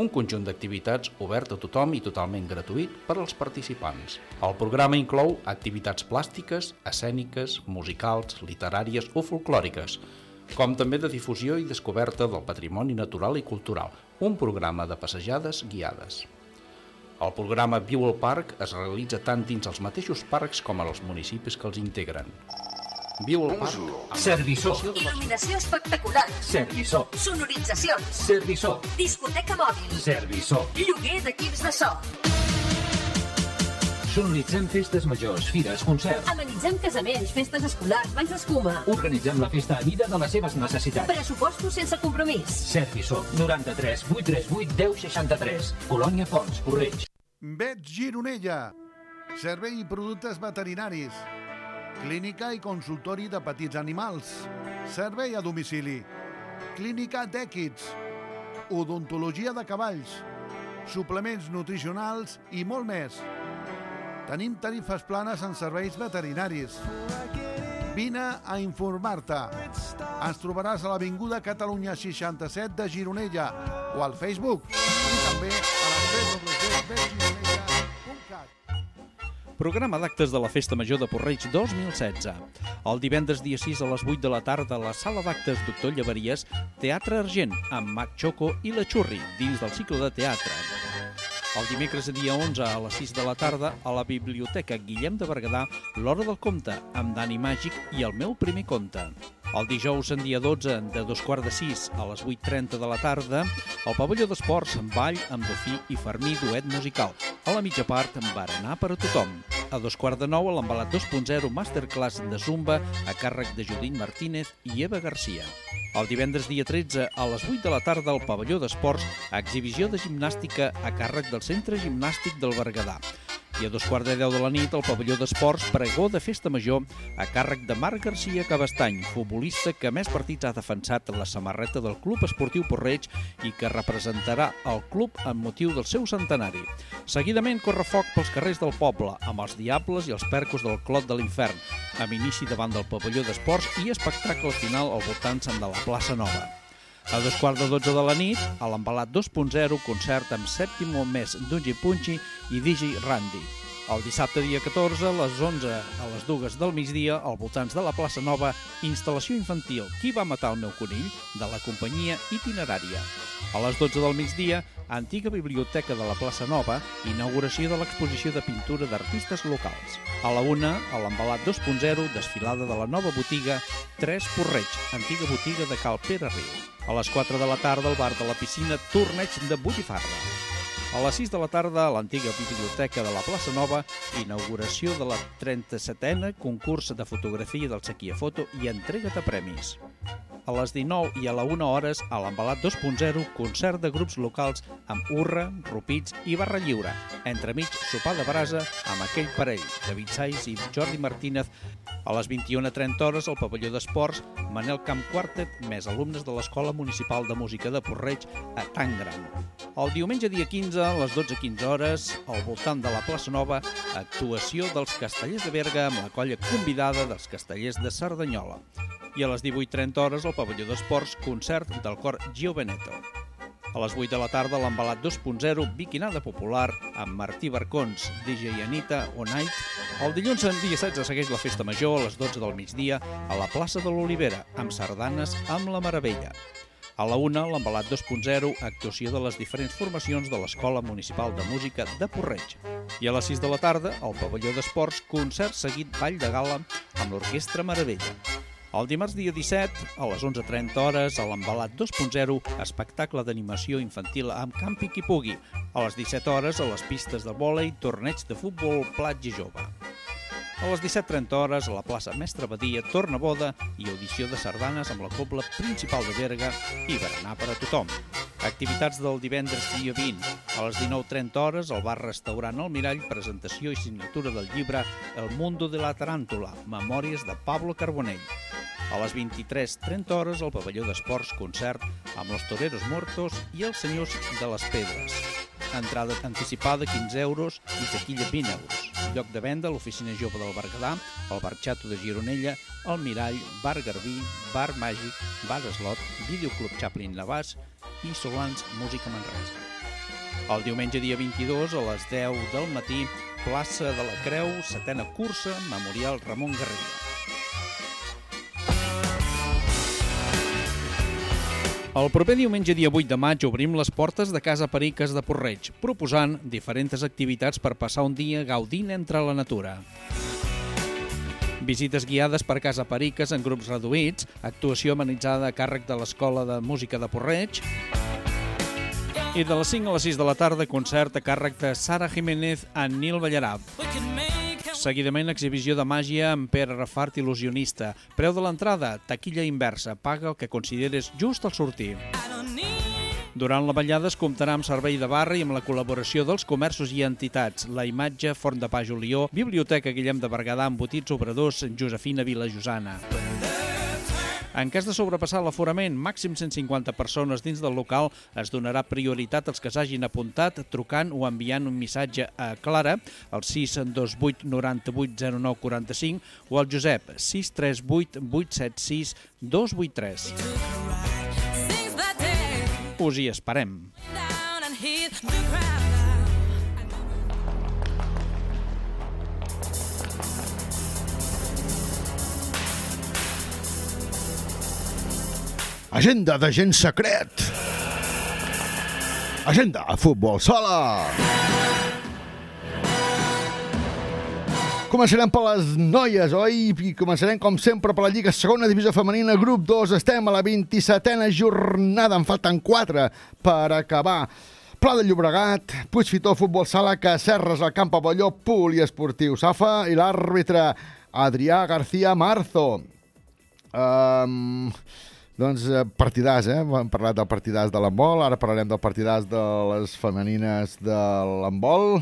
un conjunt d'activitats obert a tothom i totalment gratuït per als participants. El programa inclou activitats plàstiques, escèniques, musicals, literàries o folclòriques, com també de difusió i descoberta del patrimoni natural i cultural, un programa de passejades guiades. El programa Viu al Parc es realitza tant dins els mateixos parcs com als municipis que els integren. Viu al Parc amb Serviçó. Il·luminació espectacular. Serviçó. Sonoritzacions. Serviçó. Discoteca mòbil. Serviçó. Lloguer d'equips de so. Sonoritzem festes majors, fires, concerts. Amenitzem casaments, festes escolars, banys d'escuma. Organitzem la festa a mida de les seves necessitats. Pressupostos sense compromís. Serviçó. 93 838 1063. Colònia Fons, Correig. Vet Gironella. Servei i productes veterinaris. Clínica i consultori de petits animals. Servei a domicili. Clínica d'èquids. Odontologia de cavalls. Suplements nutricionals i molt més. Tenim tarifes planes en serveis veterinaris. Vine a informar-te. Ens trobaràs a l'Avinguda Catalunya 67 de Gironella o al Facebook i també a la www.gironella.cat. Programa d'actes de la Festa Major de Porreig 2016. El divendres dia 6 a les 8 de la tarda a la sala d'actes Doctor Llevaries, Teatre Argent, amb Mac Choco i la Xurri, dins del cicle de teatre. El dimecres dia 11 a les 6 de la tarda a la Biblioteca Guillem de Berguedà, L'Hora del Conte, amb Dani Màgic i el meu primer conte. El dijous en dia 12, de dos quarts de 6 a les 8.30 de la tarda, al pavelló d'esports amb ball amb Dofí i Fermí duet musical. A la mitja part, amb berenar per a tothom. A dos quarts de nou, a l'embalat 2.0 Masterclass de Zumba a càrrec de Judit Martínez i Eva Garcia. El divendres dia 13, a les 8 de la tarda, al pavelló d'esports, exhibició de gimnàstica a càrrec del Centre Gimnàstic del Berguedà. I a dos quarts de deu de la nit, al pavelló d'esports, pregó de festa major a càrrec de Marc Garcia Cabestany, futbolista que més partits ha defensat la samarreta del Club Esportiu Porreig i que representarà el club amb motiu del seu centenari. Seguidament, correfoc pels carrers del poble, amb els diables i els percos del Clot de l'Infern, amb inici davant del pavelló d'esports i espectacle final al voltant de la plaça Nova. A dos quarts de 12 de la nit, a l'embalat 2.0, concert amb Sèptimo Més Dungi Punchi i DJ Randy. El dissabte dia 14, a les 11 a les 2 del migdia, al voltants de la plaça Nova, instal·lació infantil Qui va matar el meu conill? de la companyia itinerària. A les 12 del migdia, antiga biblioteca de la plaça Nova, inauguració de l'exposició de pintura d'artistes locals. A la 1, a l'embalat 2.0, desfilada de la nova botiga 3 Porreig, antiga botiga de Cal Pere Riu. A les 4 de la tarda, al bar de la piscina, torneig de botifarra. A les 6 de la tarda, a l'antiga biblioteca de la plaça Nova, inauguració de la 37a concurs de fotografia del Sequia Foto i entrega de premis. A les 19 i a la 1 hores, a l'embalat 2.0, concert de grups locals amb urra, rupits i barra lliure. Entremig, sopar de brasa amb aquell parell, David Saiz i Jordi Martínez. A les 21.30 hores, al pavelló d'esports, Manel Camp Quartet, més alumnes de l'Escola Municipal de Música de Porreig a Tangram. El diumenge dia 15, a les 12.15 hores, al voltant de la plaça Nova, actuació dels castellers de Berga amb la colla convidada dels castellers de Cerdanyola. I a les 18.30 hores, al pavelló d'esports, concert del cor Gio Veneto. A les 8 de la tarda, l'embalat 2.0, Biquinada Popular, amb Martí Barcons, DJ Anita, O Night. El dilluns, en dia 16, segueix la festa major a les 12 del migdia a la plaça de l'Olivera, amb sardanes amb la Meravella. A la 1, l'embalat 2.0, actuació de les diferents formacions de l'Escola Municipal de Música de Porreig. I a les 6 de la tarda, al pavelló d'esports, concert seguit ball de gala amb l'Orquestra Meravella. El dimarts dia 17, a les 11.30 hores, a l'embalat 2.0, espectacle d'animació infantil amb Campi qui pugui. A les 17 hores, a les pistes de vòlei, torneig de futbol platja jove. A les 17.30 hores, a la plaça Mestre Badia, torna boda i audició de sardanes amb la cobla principal de Berga i berenar per a tothom. Activitats del divendres dia 20. A les 19.30 hores, al bar restaurant El Mirall, presentació i signatura del llibre El mundo de la taràntula, memòries de Pablo Carbonell. A les 23.30 hores, al pavelló d'esports, concert amb los toreros muertos i els senyors de les pedres. Entrada anticipada 15 euros i taquilla 20 euros. Lloc de venda l'oficina jove del Berguedà, el Bar Xato de Gironella, el Mirall, Bar Garbí, Bar Màgic, Bar Eslot, Videoclub Chaplin Navàs i Solans Música Manresa. El diumenge dia 22 a les 10 del matí, plaça de la Creu, setena cursa, Memorial Ramon Garriga. El proper diumenge dia 8 de maig obrim les portes de Casa Periques de Porreig, proposant diferents activitats per passar un dia gaudint entre la natura. Visites guiades per Casa Periques en grups reduïts, actuació amenitzada a càrrec de l'Escola de Música de Porreig, i de les 5 a les 6 de la tarda, concert a càrrec de Sara Jiménez en Nil Ballarà. Seguidament, exhibició de màgia amb Pere Rafart, il·lusionista. Preu de l'entrada, taquilla inversa. Paga el que consideres just al sortir. Durant la ballada es comptarà amb servei de barra i amb la col·laboració dels comerços i entitats. La imatge, Forn de Pa Julió, Biblioteca Guillem de Berguedà, Embotits Obradors, Josefina Vila Josana. En cas de sobrepassar l'aforament, màxim 150 persones dins del local, es donarà prioritat als que s'hagin apuntat trucant o enviant un missatge a Clara al 628 98 09 45 o al Josep 638 876 283. Us hi esperem. Agenda de gent secret. Agenda a futbol sala. Començarem per les noies, oi? I començarem, com sempre, per la Lliga Segona Divisió Femenina, grup 2. Estem a la 27a jornada, en falten 4 per acabar. Pla de Llobregat, Puigfitó, Futbol Sala, Cacerres, el Camp Avelló, Poliesportiu, Safa i l'àrbitre Adrià García Marzo. Um, doncs eh, partidàs, eh? Hem parlat del partidàs de l'handbol, ara parlarem del partidàs de les femenines de l'handbol.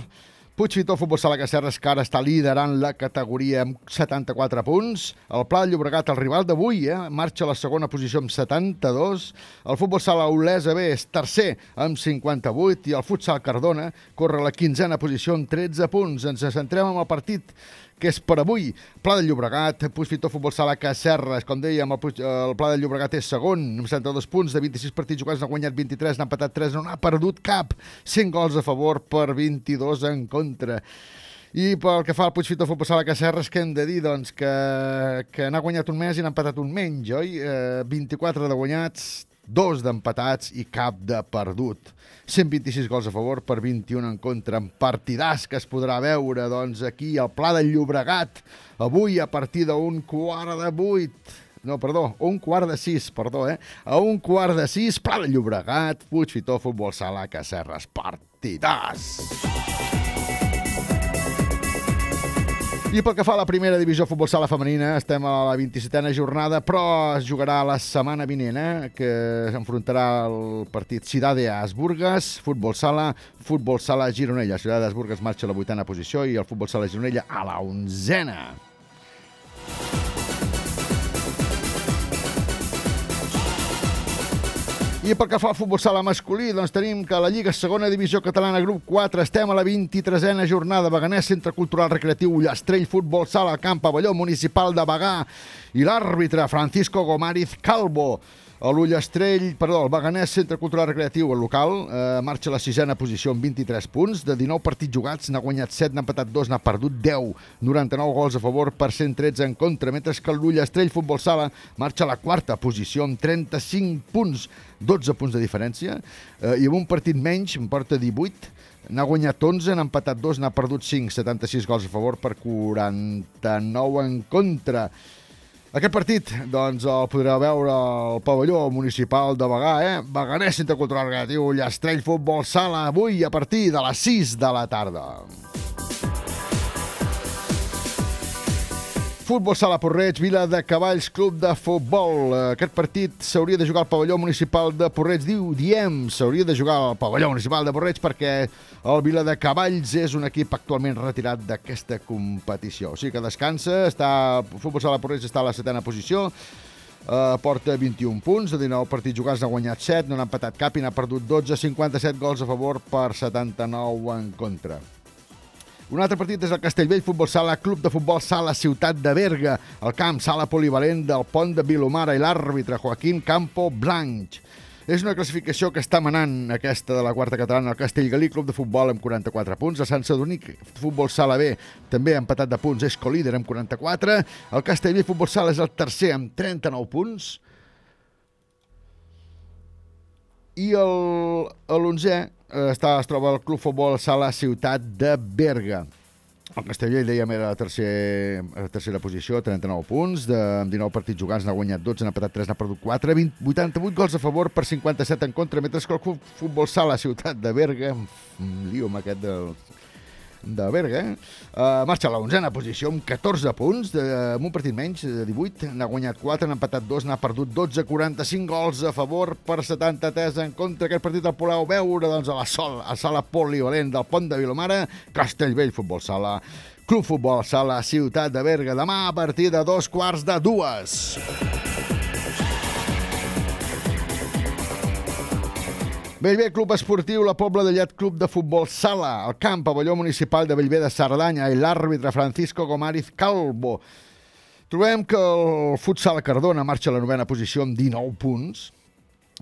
Puigfitó Futbol Sala Cacerres, que ara està liderant la categoria amb 74 punts. El Pla de Llobregat, el rival d'avui, eh, marxa a la segona posició amb 72. El Futbol Sala Olesa B és tercer amb 58 i el Futsal Cardona corre la quinzena posició amb 13 punts. Ens centrem en el partit que és per avui. Pla de Llobregat, Puigfitó Futbol Sala Cacerres, com dèiem, el, Puig, el Pla de Llobregat és segon, amb 72 punts, de 26 partits jugats, n'ha guanyat 23, n'ha empatat 3, no n'ha perdut cap. 5 gols a favor per 22 en contra. I pel que fa al Puigfitó Futbol Sala Cacerres, què hem de dir? Doncs que, que n'ha guanyat un mes i n'ha empatat un menys, oi? Eh, 24 de guanyats, dos d'empatats i cap de perdut. 126 gols a favor per 21 en contra, en partidàs que es podrà veure doncs, aquí al Pla del Llobregat, avui a partir d'un quart de vuit. No, perdó, un quart de sis, perdó, eh? A un quart de sis, Pla del Llobregat, Puigfitó, Futbol Sala, Cacerres, partidàs. I pel que fa a la primera divisió futbol sala femenina, estem a la 27a jornada, però es jugarà la setmana vinent, eh, que s'enfrontarà el partit Cidade Asburgas, futbol sala, futbol sala Gironella. Cidade Asburgas marxa a la vuitena posició i el futbol sala Gironella a la onzena. I pel que fa al futbol sala masculí, doncs tenim que la Lliga Segona Divisió Catalana Grup 4 estem a la 23a jornada. Beganès Centre Cultural Recreatiu Llastrell Futbol Sala Camp Pavelló Municipal de Bagà i l'àrbitre Francisco Gomariz Calvo. L'Ullastrell, perdó, el Beganès Centre Cultural Recreatiu, el local, eh, marxa a la sisena posició amb 23 punts. De 19 partits jugats, n'ha guanyat 7, n'ha empatat 2, n'ha perdut 10. 99 gols a favor per 113 en contra, mentre que l'Ullastrell Futbol Sala marxa a la quarta posició amb 35 punts, 12 punts de diferència, eh, i amb un partit menys, en porta 18, N'ha guanyat 11, n'ha empatat 2, n'ha perdut 5, 76 gols a favor per 49 en contra. Aquest partit, doncs, el podreu veure al pavelló municipal de Bagà, eh? Beganès Centre Cultural Recreatiu, Llastrell Futbol Sala, avui a partir de les 6 de la tarda. Futbol Sala Porreig, Vila de Cavalls, Club de Futbol. Eh, Aquest partit s'hauria de jugar al pavelló municipal de Porreig. Diu, diem, s'hauria de jugar al pavelló municipal de Porreig perquè el Vila de Cavalls és un equip actualment retirat d'aquesta competició. O sigui que descansa, està, Futbol Sala Porreig està a la setena posició, Uh, porta 21 punts, de 19 partits jugats n'ha guanyat 7, no n'ha empatat cap i n'ha perdut 12, 57 gols a favor per 79 en contra. Un altre partit és el Castellvell Futbol Sala, Club de Futbol Sala, Ciutat de Berga, el camp Sala Polivalent del Pont de Vilomara i l'àrbitre Joaquín Campo Blanch. És una classificació que està manant aquesta de la quarta catalana, el Castellgalí Club de Futbol amb 44 punts, el Sant Sadurní Futbol Sala B també ha empatat de punts, és colíder amb 44, el Castellví Futbol Sala és el tercer amb 39 punts, i l'onzè eh, està, es troba el Club Futbol Sala Ciutat de Berga. El Castellvell, dèiem, era la, tercer, la tercera posició, 39 punts, de, amb 19 partits jugats, n'ha guanyat 12, n'ha patat 3, n'ha perdut 4, 20, 88 gols a favor per 57 en contra, mentre que el Futbol Sala Ciutat de Berga, lío amb aquest del, de Berga? Uh, marxa a la onzena posició amb 14 punts, de, amb un partit menys, de 18, n'ha guanyat 4, n'ha empatat 2, n'ha perdut 12, 45 gols a favor per 73 en contra. Aquest partit el podeu veure doncs, a la sol, a sala polivalent del Pont de Vilomara, Castellvell Futbol Sala, Club Futbol Sala, Ciutat de Berga, demà a partir de dos quarts de dues. Bellver Club Esportiu, la Pobla de Llet Club de Futbol Sala, el camp pavelló municipal de Bellver de Cerdanya i l'àrbitre Francisco Gomariz Calvo. Trobem que el futsal Cardona marxa a la novena posició amb 19 punts.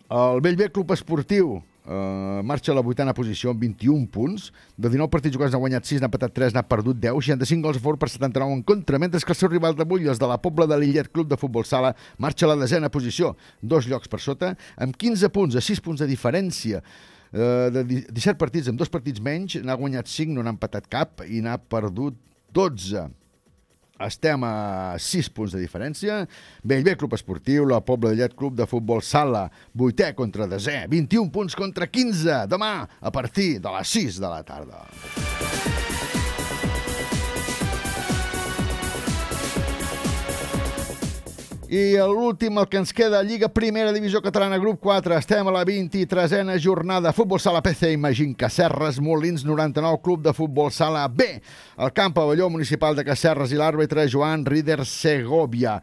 El Bellver Club Esportiu eh, marxa a la vuitena posició amb 21 punts. De 19 partits jugats n'ha guanyat 6, n'ha patat 3, n'ha perdut 10, 65 gols a favor per 79 en contra, mentre que el seu rival d'avui, els de la Pobla de l'Illet Club de Futbol Sala, marxa a la desena posició, dos llocs per sota, amb 15 punts, a 6 punts de diferència. Eh, de di- 17 partits, amb dos partits menys, n'ha guanyat 5, no n'ha empatat cap i n'ha perdut 12. Estem a 6 punts de diferència. Bellver Club Esportiu, la Pobla de Llet Club de Futbol Sala, vuitè contra desè, 21 punts contra 15, demà a partir de les 6 de la tarda. I l'últim, el que ens queda, Lliga Primera Divisió Catalana, grup 4. Estem a la 23a jornada. Futbol Sala PC, Imagín Cacerres, Molins 99, Club de Futbol Sala B. El camp pavelló municipal de Cacerres i l'àrbitre Joan Rider Segovia.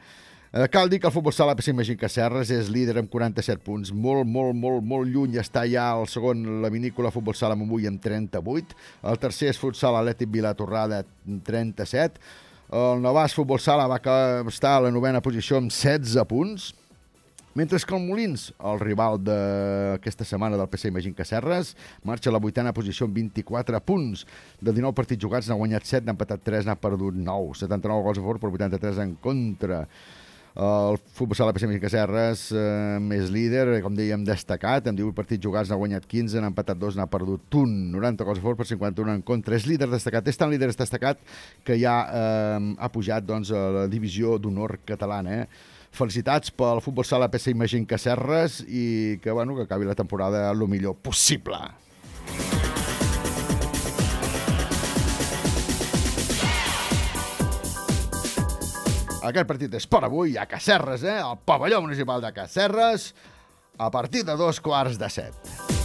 Eh, cal dir que el futbol sala PC Imagín Cacerres és líder amb 47 punts. Molt, molt, molt, molt lluny està ja el segon, la vinícola futbol sala Montbui amb 38. El tercer és futsal Atlètic Vilatorrada amb 37. El Navàs Futbol Sala va estar a la novena posició amb 16 punts. Mentre que el Molins, el rival d'aquesta setmana del PC Imagín Cacerres, marxa a la vuitena posició amb 24 punts. De 19 partits jugats n'ha guanyat 7, n'ha empatat 3, n'ha perdut 9. 79 gols a favor per 83 en contra. El futbol sala PC Imagín Cacerres eh, més líder, com dèiem, destacat, amb 18 partits jugats n'ha guanyat 15, n'ha empatat 2, n'ha perdut 1, 90 gols a favor per 51 en contra. És líder destacat, és tan líder destacat que ja eh, ha pujat doncs, a la divisió d'honor catalana. Eh? Felicitats pel futbol sala PC Imagín Cacerres i que, bueno, que acabi la temporada el millor possible. Aquest partit és per avui a Cacerres, eh? al pavelló municipal de Cacerres, a partir de dos quarts de set.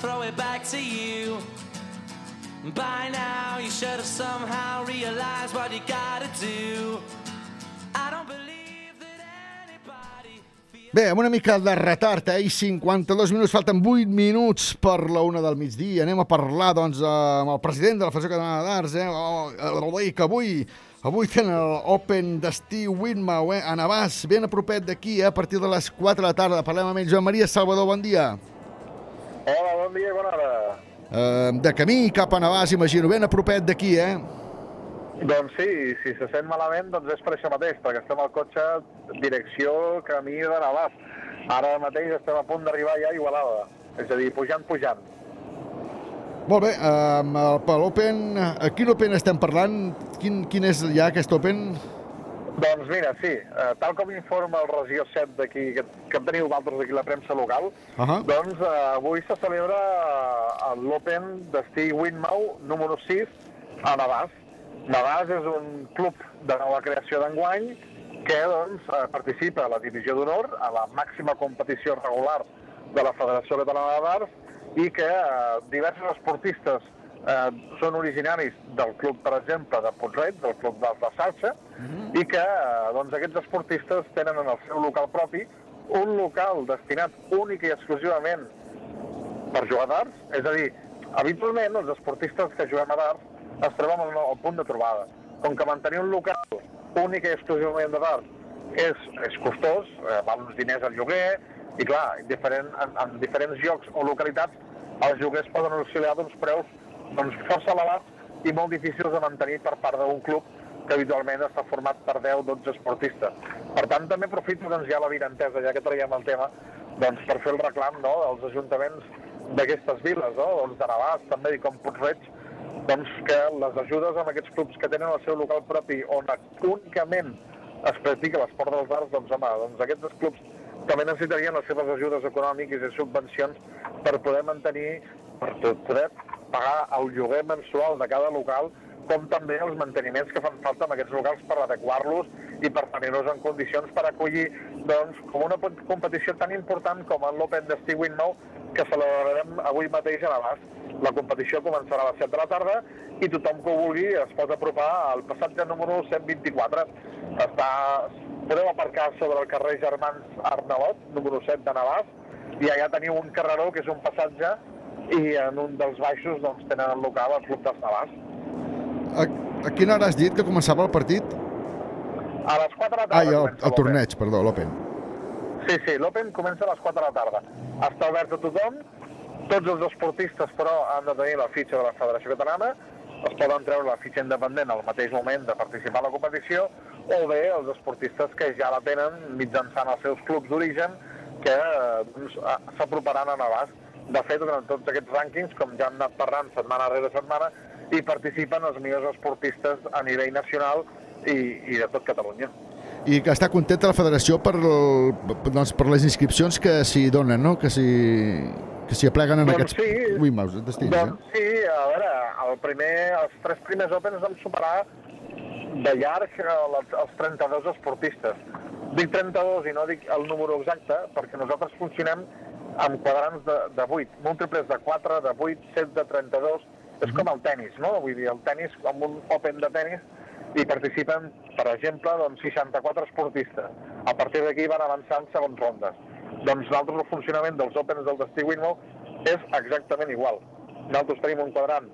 Throw it back to you. By now, you should have somehow realized what you gotta do. I don't believe that anybody. Bé, amb una mica de retard, eh? I 52 minuts, falten 8 minuts per la una del migdia. Anem a parlar, doncs, amb el president de la Federació Catalana d'Arts, eh? Oh, el Rei, que avui, avui tenen l'Open d'estiu Winmau, eh? A Navàs, ben a propet d'aquí, eh? A partir de les 4 de la tarda. Parlem amb ell. Joan Maria Salvador, bon dia. Hola, bon dia, bona hora. Eh, de camí cap a Navàs, imagino, ben a propet d'aquí, eh? Doncs sí, si se sent malament, doncs és per això mateix, perquè estem al cotxe direcció camí de Navàs. Ara mateix estem a punt d'arribar ja a Igualada, és a dir, pujant, pujant. Molt bé, eh, per l'Open, a quin Open estem parlant? Quin, quin és ja aquest Open? Doncs mira, sí, eh, tal com informa el regió 7 d'aquí, que, que teniu vosaltres aquí la premsa local, Uh -huh. doncs eh, avui se celebra eh, l'Open d'estiu Winmau número 6 a Navàs. Navàs és un club de nova creació d'enguany que doncs, eh, participa a la divisió d'honor, a la màxima competició regular de la Federació Catalana d'Arts i que eh, diversos esportistes eh, són originaris del club, per exemple, de Puigret, del club de Salsa, i que eh, doncs, aquests esportistes tenen en el seu local propi un local destinat únic i exclusivament per jugar darts, és a dir, habitualment els esportistes que juguem a darts es trobem al, al punt de trobada. Com que mantenir un local únic i exclusivament de darts és, és costós, eh, val uns diners al lloguer, i clar, en, diferent, en, en diferents llocs o localitats els lloguers poden oscil·lar d'uns preus doncs, força elevats i molt difícils de mantenir per part d'un club que habitualment està format per 10-12 esportistes. Per tant, també aprofito doncs, ja la virantesa, ja que traiem el tema, doncs, per fer el reclam no, dels ajuntaments d'aquestes viles, no? doncs de Navàs també i com Puigreig, doncs que les ajudes amb aquests clubs que tenen el seu local propi on únicament es practica l'esport dels arts, doncs home, doncs aquests clubs també necessitarien les seves ajudes econòmiques i subvencions per poder mantenir, per poder pagar el lloguer mensual de cada local com també els manteniments que fan falta en aquests locals per adequar-los i per tenir-los en condicions per acollir doncs, com una competició tan important com l'Open d'estiu Winmau que celebrarem avui mateix a Navàs. La competició començarà a les 7 de la tarda i tothom que ho vulgui es pot apropar al passatge número 124. Està... Podeu aparcar sobre el carrer Germans Arnalot, número 7 de Navàs, i allà teniu un carreró que és un passatge i en un dels baixos doncs, tenen el local el Club dels Navàs. A, a quina hora has dit que començava el partit? A les 4 de la tarda Ai, el, comença el l'Open. torneig, perdó, l'Open. Sí, sí, l'Open comença a les 4 de la tarda. Està obert a tothom, tots els esportistes, però, han de tenir la fitxa de la Federació Catalana, es poden treure la fitxa independent al mateix moment de participar a la competició, o bé els esportistes que ja la tenen mitjançant els seus clubs d'origen, que eh, doncs, s'aproparan a Navàs. De fet, durant tots aquests rànquings, com ja han anat parlant setmana rere setmana, hi participen els millors esportistes a nivell nacional i, i de tot Catalunya. I que està contenta la federació per, el, doncs, per les inscripcions que s'hi donen, no? Que s'hi que s'hi apleguen en Doncs aquests sí. Wimaus destins, eh? Doncs sí, a veure, el primer, els tres primers Opens vam superar de llarg eh, els 32 esportistes. Dic 32 i no dic el número exacte perquè nosaltres funcionem amb quadrants de, de 8, múltiples de 4, de 8, 7, de 32, és com el tennis, no? Vull dir, el tennis, com un Open de tennis, hi participen, per exemple, doncs, 64 esportistes. A partir d'aquí van avançant segons rondes. Doncs nosaltres el funcionament dels Opens del Destí Winmo és exactament igual. Nosaltres tenim un quadrant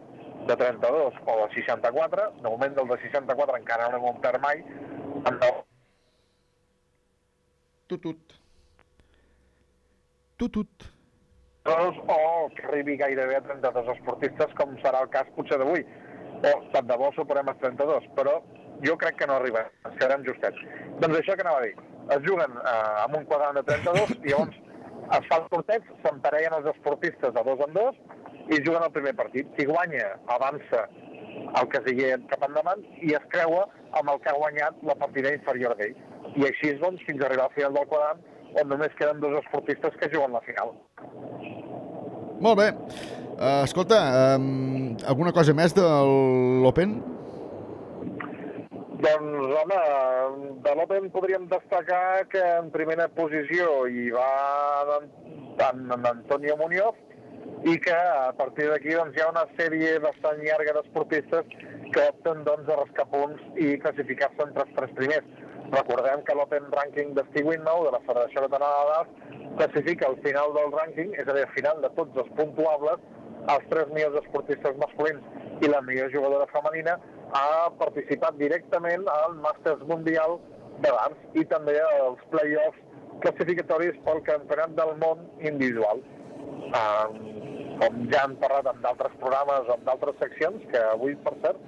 de 32 o de 64, de moment del de 64 encara no hem omplert mai, amb Tutut. Tutut. dos o arribi gairebé a 32 esportistes, com serà el cas potser d'avui. O tant de bo superem els 32, però jo crec que no arriba, ens quedarem justets. Doncs això que anava a dir, es juguen eh, amb un quadrant de 32 i llavors es fa el sorteig, s'emparellen els esportistes de dos en dos i juguen el primer partit. Qui guanya avança el casiller cap endavant i es creua amb el que ha guanyat la partida inferior d'ell. I així doncs, fins a arribar al final del quadrant, on només queden dos esportistes que juguen la final. Molt bé. Uh, escolta, um, alguna cosa més de l'Open? Doncs, home, de l'Open podríem destacar que en primera posició hi va en, en, en Antonio Muñoz i que a partir d'aquí doncs, hi ha una sèrie bastant llarga d'esportistes que opten doncs, a rascar punts i classificar-se entre els tres primers. Recordem que l'Open Ranking de Steve Winnow, de la Federació Catalana de Dalt, classifica al final del rànquing, és a dir, al final de tots els puntuables, els tres millors esportistes masculins i la millor jugadora femenina ha participat directament al Màsters Mundial de darts i també als play-offs classificatoris pel Campionat del Món individual. Um, com ja han parlat en d'altres programes en d'altres seccions, que avui, per cert,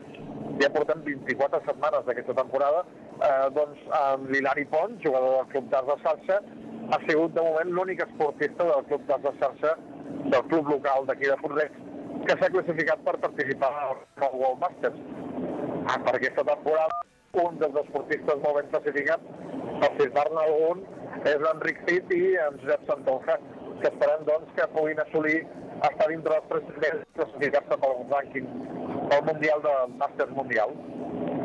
ja portem 24 setmanes d'aquesta temporada, eh, doncs en l'Hilari Pont, jugador del Club d'Arts de Xarxa, ha sigut de moment l'únic esportista del Club d'Arts de Xarxa, del club local d'aquí de Porreig, que s'ha classificat per participar al World Masters. Ah, per aquesta temporada, un dels esportistes molt ben classificats, per citar-ne algun, és l'Enric Cid i en Josep Santonja, que esperem doncs, que puguin assolir estar dintre dels tres primers i classificar-se pel rànquing pel Mundial del Màsters Mundial.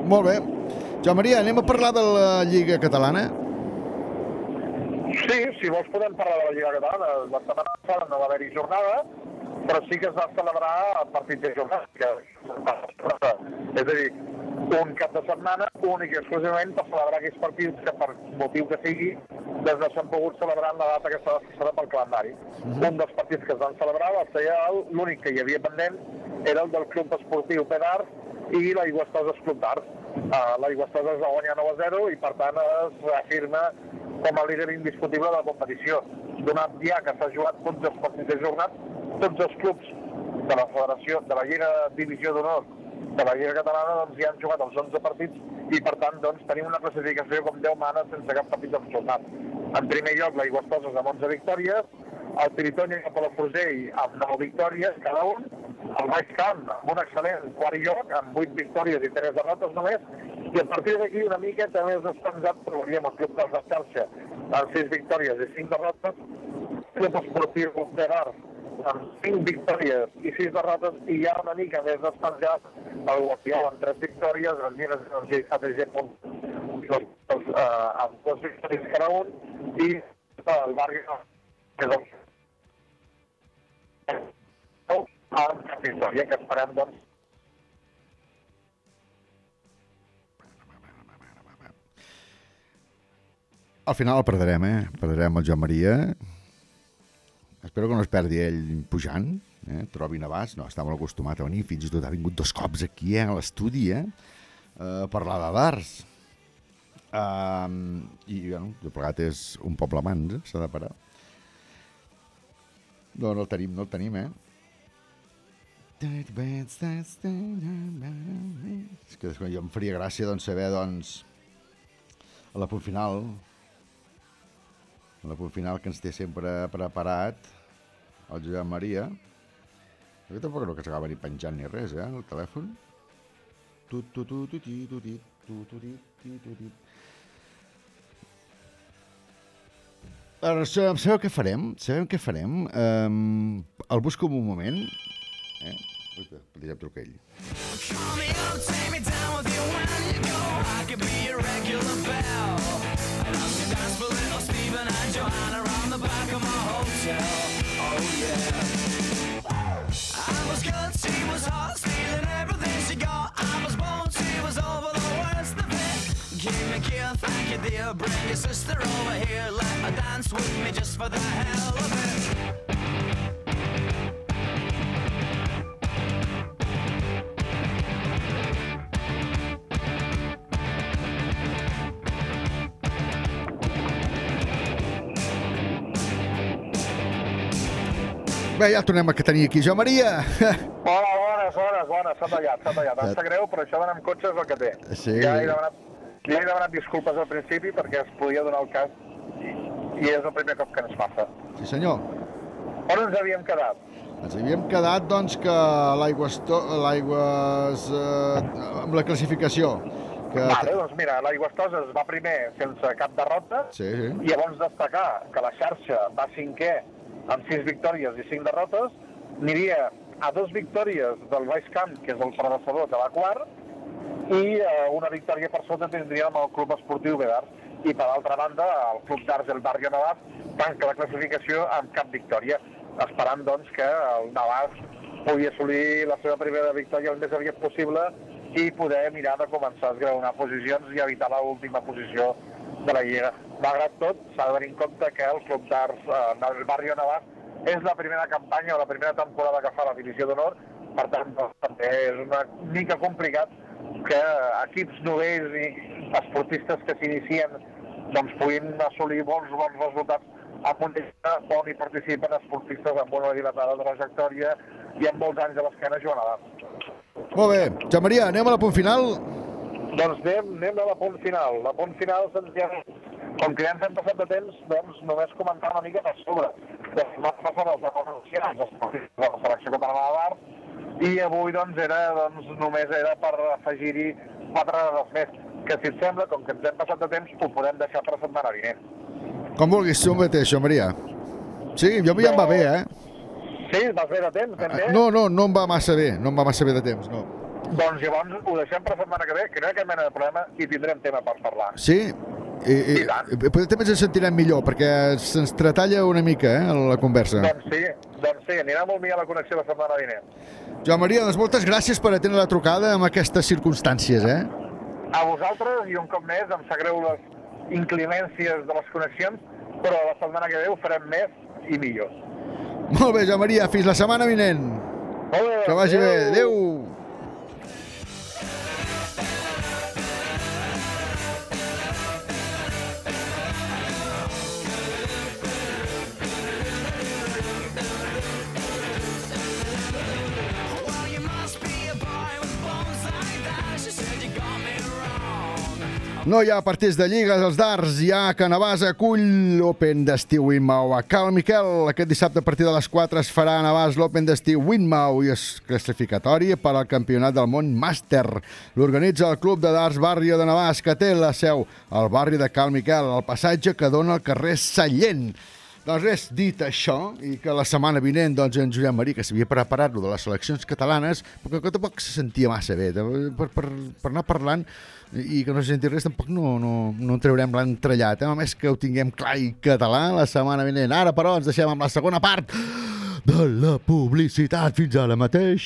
Molt bé. Joan Maria, anem a parlar de la Lliga Catalana? Sí, si vols podem parlar de la Lliga Catalana. La setmana passada no va haver-hi jornada, però sí que es va celebrar el partit de jornada. Que... És a dir, un cap de setmana únic i exclusivament per celebrar aquells partits que per motiu que sigui doncs no s'han pogut celebrar en la data que estava fixada pel calendari. Un dels partits que es van celebrar va ser l'únic que hi havia pendent era el del Club Esportiu Pedar i l'Aigüestoses Club d'Arts. Uh, L'Aigüestoses va guanyar 9 a 0 i per tant es reafirma com a líder indiscutible de la competició. Donat ja que s'ha jugat tots els partits ajornats, tots els clubs de la Federació, de la Lliga Divisió d'Honor de la Lliga Catalana doncs, ja han jugat els 11 partits i per tant doncs, tenim una classificació com Déu mana sense cap partit enfrontat. En primer lloc la Iguastoses amb 11 victòries, el Tiritònia i el Palafrugell amb 9 victòries cada un, el Baix Camp amb un excel·lent quart lloc amb 8 victòries i 3 derrotes només, i a partir d'aquí una mica també és descansat, trobaríem el Club dels de Xarxa amb 6 victòries i 5 derrotes, Club Esportiu de Bar, amb 5 victòries i 6 derrotes, i ja una mica més despenjat el Guapiol amb 3 victòries, el Gires i el GTG eh, amb 2 victòries cada un, i el Barri que és el amb cap victòria, que esperem, doncs, Al final el perdrem, eh? Perdrem el Joan Maria. Espero que no es perdi ell pujant. Eh? Trobi Navàs. No, està molt acostumat a venir. Fins i tot ha vingut dos cops aquí, eh? a l'estudi, eh? A parlar de d'arts. Um, I, bueno, de plegat és un poble mans, eh? s'ha de parar. No, no el tenim, no el tenim, eh? És que jo em faria gràcia doncs, saber doncs, a la punt final a la punt final que ens té sempre preparat el Josep Maria jo tampoc no que s'acaba ni penjant ni res, eh, el telèfon tu tu tu tu ti tu ti tu tu ti ti tu ti Ara, sa- sabeu què farem? Sabem què farem? Um, el busco un moment. Eh? Ui, espera, ja em truca ell. Call me up, take me down with you when you go. I could be a regular bell. I love to dance for little Steve and Aunt Joanna around the back of my hotel. Oh yeah. I was good, she was hot, stealing everything she got. I was born, she was over the worst of it. Give me a kiss, thank you dear. Bring your sister over here, let her dance with me just for the hell of it. Bé, ja tornem a que tenir aquí Jo Maria. <laughs> Hola, bones, bones, bones, s'ha tallat, s'ha tallat. Em sap greu, però això d'anar amb cotxe és el que té. Sí. Ja he demanat, ja he demanat disculpes al principi perquè es podia donar el cas i, i és el primer cop que ens passa. Sí, senyor. On ens havíem quedat? Ens havíem quedat, doncs, que l'aigua... L'aigua... Eh, amb la classificació. Que... Vale, doncs mira, l'Aigüestosa es va primer sense cap derrota, Sí, sí. i llavors destacar que la xarxa va cinquè amb 6 victòries i 5 derrotes, aniria a dos victòries del Baix Camp, que és el predecessor que va quart, i eh, una victòria per sota tindríem el Club Esportiu Bedar. I per altra banda, el Club d'Arts del Barri Navàs tanca la classificació amb cap victòria, esperant doncs que el Navàs pugui assolir la seva primera victòria el més aviat possible i poder mirar de començar a esgraonar posicions i evitar l'última posició de la Lliga. Malgrat tot, s'ha de tenir en compte que el Club d'Arts eh, del Barri Navàs és la primera campanya o la primera temporada que fa la divisió d'honor, per tant, doncs, també és una mica complicat que equips novells i esportistes que s'inicien doncs, puguin assolir bons, bons resultats un llista on hi participen esportistes amb una dilatada trajectòria i amb molts anys a l'esquena jugant a. Molt bé. Jo Maria, anem a la punt final. Doncs anem, anem a la punt final. La punt final, senzillament, com que ja ens hem passat de temps, doncs només comentar una mica per sobre. Doncs m'ha passat els acords anunciats, els esportistes de la selecció catalana de l'art, i avui doncs era, doncs només era per afegir-hi quatre dades més, que si et sembla, com que ens hem passat de temps, ho podem deixar per la setmana vinent. Com vulguis, tu mateix, Maria. Sí, jo ja em va bé, eh? Sí, vas bé de temps, ben bé? No, no, no em va massa bé. No em va massa bé de temps, no. Doncs llavors ho deixem per la setmana que ve, que no hi ha cap mena de problema i tindrem tema per parlar. Sí? I, i, i, potser també ens en sentirem millor, perquè se'ns tratalla una mica, eh, la conversa. Doncs sí, doncs sí, anirà molt millor la connexió la setmana vinent. Joan Maria, doncs moltes gràcies per atendre la trucada en aquestes circumstàncies, eh? A vosaltres, i un cop més, em sap greu les inclemències de les connexions, però la setmana que ve ho farem més i millor. Molt bé, Joan Maria, fins la setmana vinent. Molt bé, Que vagi bé. Adéu. No hi ha partits de lligues als darts, ja que Navàs acull l'Open d'estiu Winmau. A Cal Miquel, aquest dissabte a partir de les 4 es farà a Navàs l'Open d'estiu Winmau i és classificatori per al Campionat del Món Màster. L'organitza el Club de Darts Barrio de Navàs, que té la seu al barri de Cal Miquel, al passatge que dona al carrer Sallent. Doncs res, dit això, i que la setmana vinent doncs, en Josep Marí, que s'havia preparat lo de les seleccions catalanes, però que tampoc se sentia massa bé, per, per, per anar parlant i que no se senti res, tampoc no, no, no en traurem l'entrellat. Eh? Només que ho tinguem clar i català la setmana vinent. Ara, però, ens deixem amb la segona part de la publicitat. Fins ara mateix.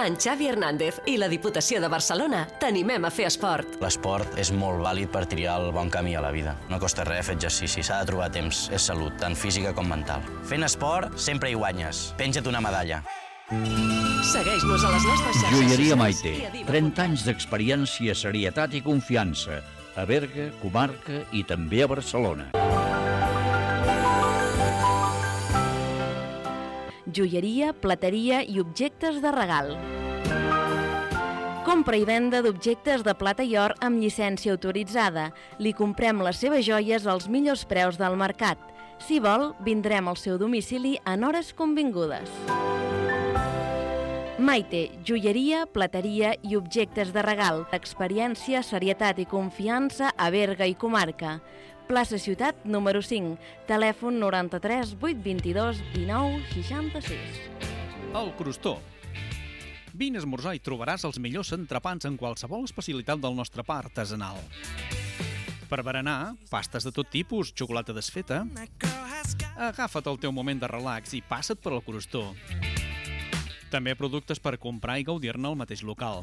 En Xavi Hernández i la Diputació de Barcelona t'animem a fer esport. L'esport és molt vàlid per triar el bon camí a la vida. No costa res fer exercici, s'ha de trobar temps. És salut, tant física com mental. Fent esport, sempre hi guanyes. Penja't una medalla. Segueix-nos a les nostres xarxes Joieria Maite. i a Diva. 30 anys d'experiència, serietat i confiança. A Berga, comarca i també a Barcelona. Joieria, plateria i objectes de regal. Compra i venda d'objectes de plata i or amb llicència autoritzada. Li comprem les seves joies als millors preus del mercat. Si vol, vindrem al seu domicili en hores convingudes. Maite, joieria, plateria i objectes de regal. Experiència, serietat i confiança a Berga i comarca. Plaça Ciutat, número 5. Telèfon 93 822 19 66. El Crostó. Vine a esmorzar i trobaràs els millors entrepans en qualsevol especialitat del nostre pa artesanal. Per berenar, pastes de tot tipus, xocolata desfeta... Agafa't el teu moment de relax i passa't per al Crostó. També productes per comprar i gaudir-ne al mateix local.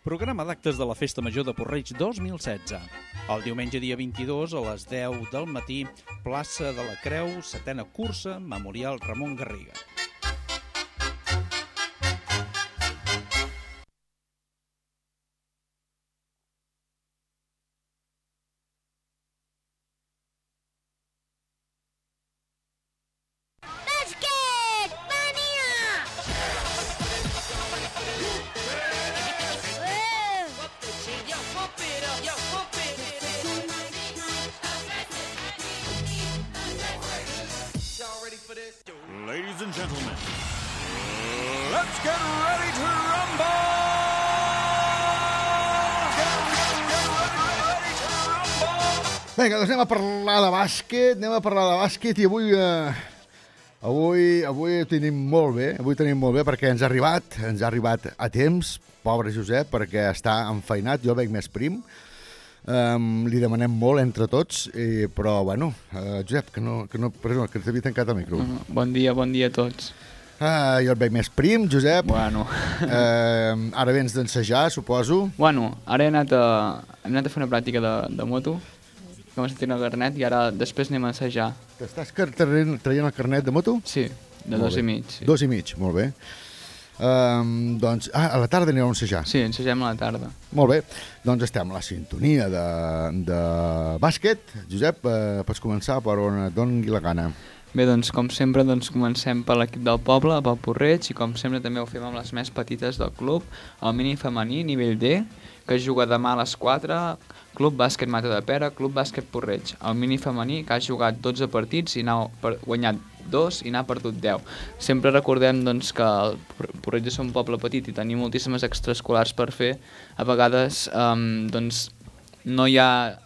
Programa d'actes de la Festa Major de Porreig 2016. El diumenge dia 22 a les 10 del matí, plaça de la Creu, setena cursa, Memorial Ramon Garriga. Vinga, doncs anem a parlar de bàsquet, anem a parlar de bàsquet i avui... Eh, avui, avui ho tenim molt bé, avui tenim molt bé perquè ens ha arribat, ens ha arribat a temps, pobre Josep, perquè està enfeinat, jo veig més prim, um, li demanem molt entre tots, i, però bueno, uh, Josep, que no, que no, perdó, que t'havia tancat el micro. Bon dia, bon dia a tots. Ah, jo et veig més prim, Josep. Bueno. <laughs> Eh, ara vens d'ensejar, suposo. Bueno, ara he anat a, he anat a fer una pràctica de, de moto, que m'ha sentit el carnet, i ara després anem a assajar. T'estàs traient, traient el carnet de moto? Sí, de Molt dos bé. i mig. Sí. Dos i mig, molt bé. Um, doncs, ah, a la tarda anireu a ensejar. Sí, ensegem a la tarda. Molt bé, doncs estem a la sintonia de, de bàsquet. Josep, eh, pots començar per on et doni la gana. Bé, doncs, com sempre, doncs, comencem per l'equip del poble, pel Porreig, i com sempre també ho fem amb les més petites del club, el mini femení, nivell D, que es juga demà a les 4, Club Bàsquet Mata de Pera, Club Bàsquet Porreig. El mini femení, que ha jugat 12 partits i n'ha guanyat 2 i n'ha perdut 10. Sempre recordem doncs, que el Por- Porreig és un poble petit i tenim moltíssimes extraescolars per fer. A vegades um, doncs, no hi ha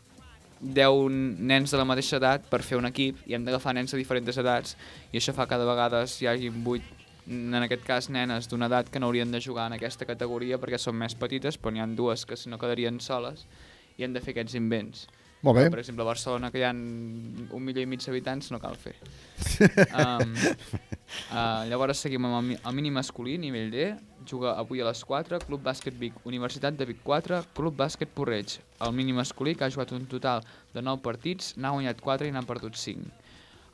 10 nens de la mateixa edat per fer un equip i hem d'agafar nens de diferents edats i això fa que cada vegada hi hagi 8 en aquest cas nenes d'una edat que no haurien de jugar en aquesta categoria perquè són més petites però n'hi ha dues que si no quedarien soles i hem de fer aquests invents. Molt bé. Per exemple, a Barcelona, que hi ha un milió i mig d'habitants, no cal fer. <laughs> um, uh, llavors seguim amb el, el mini masculí, nivell D, juga avui a les 4, Club Bàsquet Vic, Universitat de Vic 4, Club Bàsquet Porreig. El mini masculí, que ha jugat un total de 9 partits, n'ha guanyat 4 i n'ha perdut 5.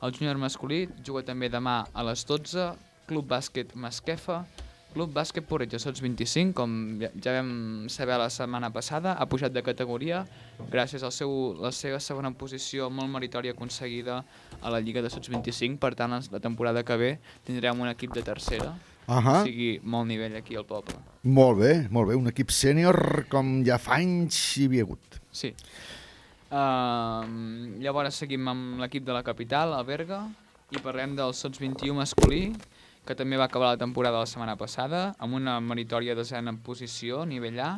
El júnior masculí juga també demà a les 12, Club Bàsquet Masquefa, Club Bàsquet Sots 25, com ja, ja vam saber la setmana passada, ha pujat de categoria gràcies a la seva segona posició molt meritòria aconseguida a la Lliga de Sots 25, per tant la- temporada que ve tindrem un equip de tercera, Ahà. o sigui, molt nivell aquí al poble. Molt bé, molt bé. Un equip sènior com ja fa anys hi havia hagut. Sí. Uh, llavors seguim amb l'equip de la capital, a Berga, i parlem del Sots 21 masculí, que també va acabar la temporada la setmana passada, amb una meritòria desena posició, nivell A,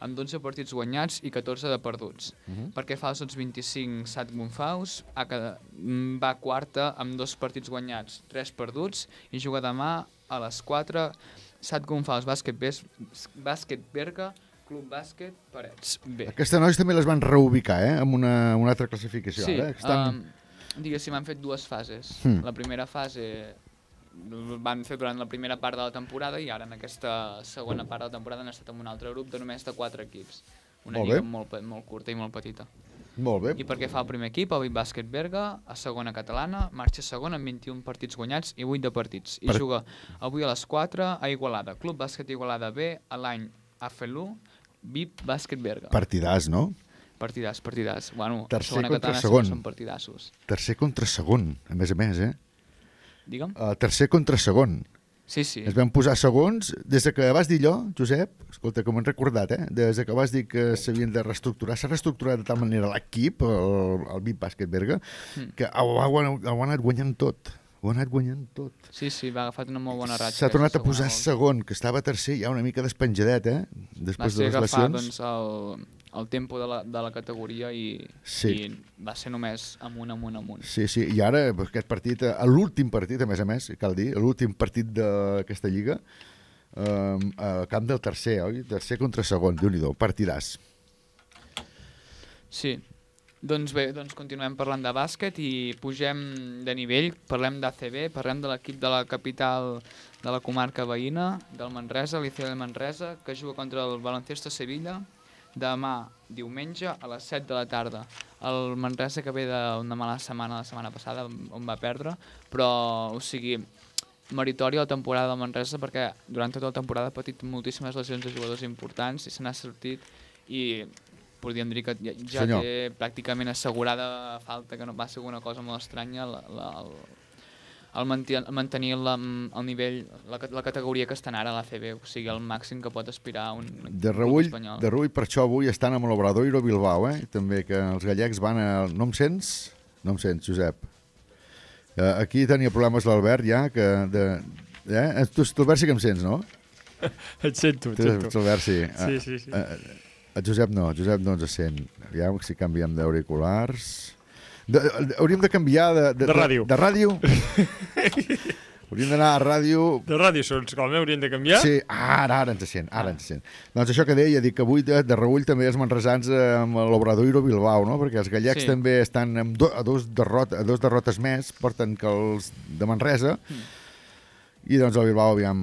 amb 12 partits guanyats i 14 de perduts. Mhm. Perquè fa els Sots 25 Sat mm, va quarta amb dos partits guanyats, 3 perduts, i juga demà a les 4 Sat Gunfaus Bàsquet, Bes, Bàsquet Berga, Club Bàsquet Parets. Bé. Aquestes noies també les van reubicar, eh? Amb una, una altra classificació. Sí, ara, que estan... um, diguéssim, han fet dues fases. Hmm. La primera fase van fer durant la primera part de la temporada i ara en aquesta segona part de la temporada han estat amb un altre grup de només de quatre equips. Una Molt lliga bé. molt, molt curta i molt petita. Molt bé. I perquè fa el primer equip, el Bàsquet Berga, a segona catalana, marxa segona amb 21 partits guanyats i 8 de partits. I Per- juga avui a les 4 a Igualada. Club Bàsquet Igualada B, a l'any AFLU, VIP Bàsquet Berga. Partidàs, no? Partidàs, partidàs. Bueno, Tercer segona contra catalana segon. són partidassos. Tercer contra segon, a més a més, eh? Digue'm. Uh, tercer contra segon. Sí, sí. Es van posar segons, des de que vas dir allò, Josep, escolta, m'ho han recordat, eh? Des de que vas dir que s'havien de reestructurar, s'ha reestructurat de tal manera l'equip, el, el VIP Bàsquet Berga, Mm. que ho guanyat- ho ha anat guanyant tot. Ho ha anat guanyant tot. Sí, sí, va agafat una molt bona ratxa. S'ha tornat a posar segon, que estava tercer, ja una mica despenjadet, eh? volta. Va Després ser de les agafar lesions. doncs, el, el tempo de la, de la categoria i, Sí. i va ser només amunt, amunt, amunt. Sí, sí, i ara aquest partit, eh, l'últim partit, a més a més, cal dir, l'últim partit d'aquesta lliga, eh, a camp del tercer, oi? Tercer contra segon, déu nhi partidàs. Sí. Doncs bé, doncs continuem parlant de bàsquet i pugem de nivell, parlem d'ACB, parlem de l'equip de la capital de la comarca veïna, del Manresa, de Manresa, que juga contra el Baloncesto Sevilla demà, diumenge, a les 7 de la tarda. El Manresa que ve d'una mala setmana la setmana passada, on va perdre, però, o sigui, meritori la temporada del Manresa perquè durant tota la temporada ha patit moltíssimes lesions de jugadors importants i se n'ha sortit i podríem dir que ja, ja Senyor. té pràcticament assegurada falta que no va ser una cosa molt estranya la, la, el, manti, el mantenir la, el nivell, la, la categoria que estan ara a l'ACB, o sigui, el màxim que pot aspirar un De club reull, espanyol. de reull, per això avui estan amb l'Obradoiro Bilbao, eh? També que els gallecs van a... No em sents? No em sents, Josep. Eh, aquí tenia problemes l'Albert ja, que... De... Eh? Tu, tu, Albert, sí que em sents, no? <laughs> Et sento, et Tu, sento. tu, Albert, sí. Sí, Eh, sí, sí. Eh, el Josep no, Josep no ens sent. Aviam si canviem d'auriculars. De, de, hauríem de canviar de... De, De ràdio. De, de ràdio. <laughs> hauríem d'anar a ràdio... De ràdio sons, com haurien de canviar? Sí, ara, ara ens sent, ara ens sent. Doncs això que deia, dic que avui de, de reull també els manresans eh, amb l'Obradoiro Bilbao, no? Perquè els gallecs Sí. també estan amb do, a, dos derrot, a dos derrotes més, porten que els de Manresa, i doncs el Bilbao, aviam,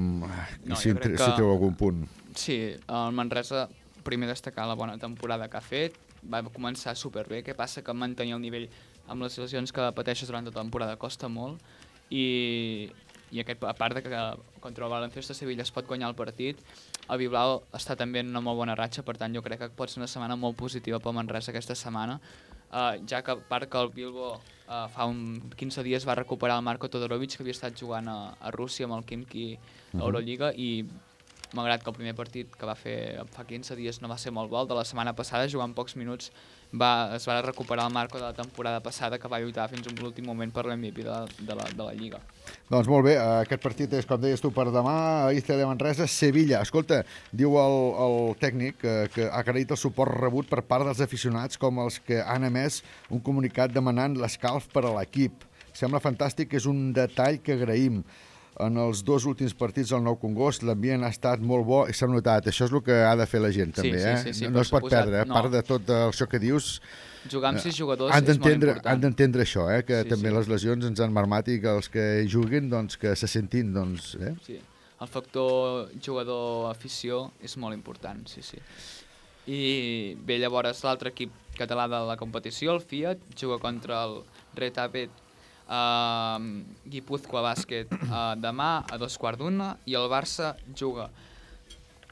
No, si, que- si treu algun punt. Sí, el Manresa, primer destacar la bona temporada que ha fet, va començar superbé, què passa que mantenir el nivell amb les lesions que pateixes durant la temporada costa molt, i, i aquest, a part de que contra el Baloncesto Sevilla es pot guanyar el partit, el Bilbao està també en una molt bona ratxa, per tant jo crec que pot ser una setmana molt positiva pel Manresa aquesta setmana, uh, ja que a part que el Bilbo uh, fa un 15 dies va recuperar el Marco Todorovic, que havia estat jugant a, a Rússia amb el Kimki a. Euroliga, i malgrat que el primer partit que va fer fa 15 dies no va ser molt bo, de la setmana passada, jugant pocs minuts, va, es va recuperar el Marco de la temporada passada, que va lluitar fins a l'últim moment per l'MVP de, la- de, la, de la Lliga. Doncs molt bé, aquest partit és, com deies tu, per demà, a Ista de Manresa, Sevilla. Escolta, diu el, el tècnic eh, que ha agraït el suport rebut per part dels aficionats com els que han emès un comunicat demanant l'escalf per a l'equip. Sembla fantàstic, és un detall que agraïm. En els dos últims partits del Nou Congost l'ambient ha estat molt bo i s'ha notat. Això és el que ha de fer la gent, Sí, també, sí, eh? sí, sí, no, per no es pot suposat, perdre, eh? a no. part de tot això que dius... Jugar amb eh, sis jugadors han és molt important. Han d'entendre això, eh? que Sí, també sí. les lesions ens han marmat i que els que juguin, doncs, que se sentin, doncs... Eh? Sí. El factor jugador-afició és molt important, sí, sí. I bé, llavors l'altre equip català de la competició, el Fiat, juga contra el Retabet eh, Guipúzcoa Bàsquet eh, demà a dos quarts d'una i el Barça juga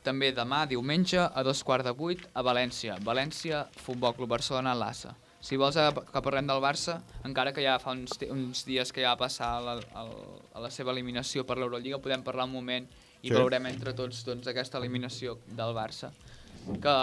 també demà, diumenge, a dos quarts de vuit a València. València, Futbol Club Barcelona, l'ASA. Si vols que parlem del Barça, encara que ja fa uns, uns dies que ja va passar la, la- a la seva eliminació per l'Eurolliga, podem parlar un moment i Sí. veurem entre tots doncs, aquesta eliminació del Barça. Que,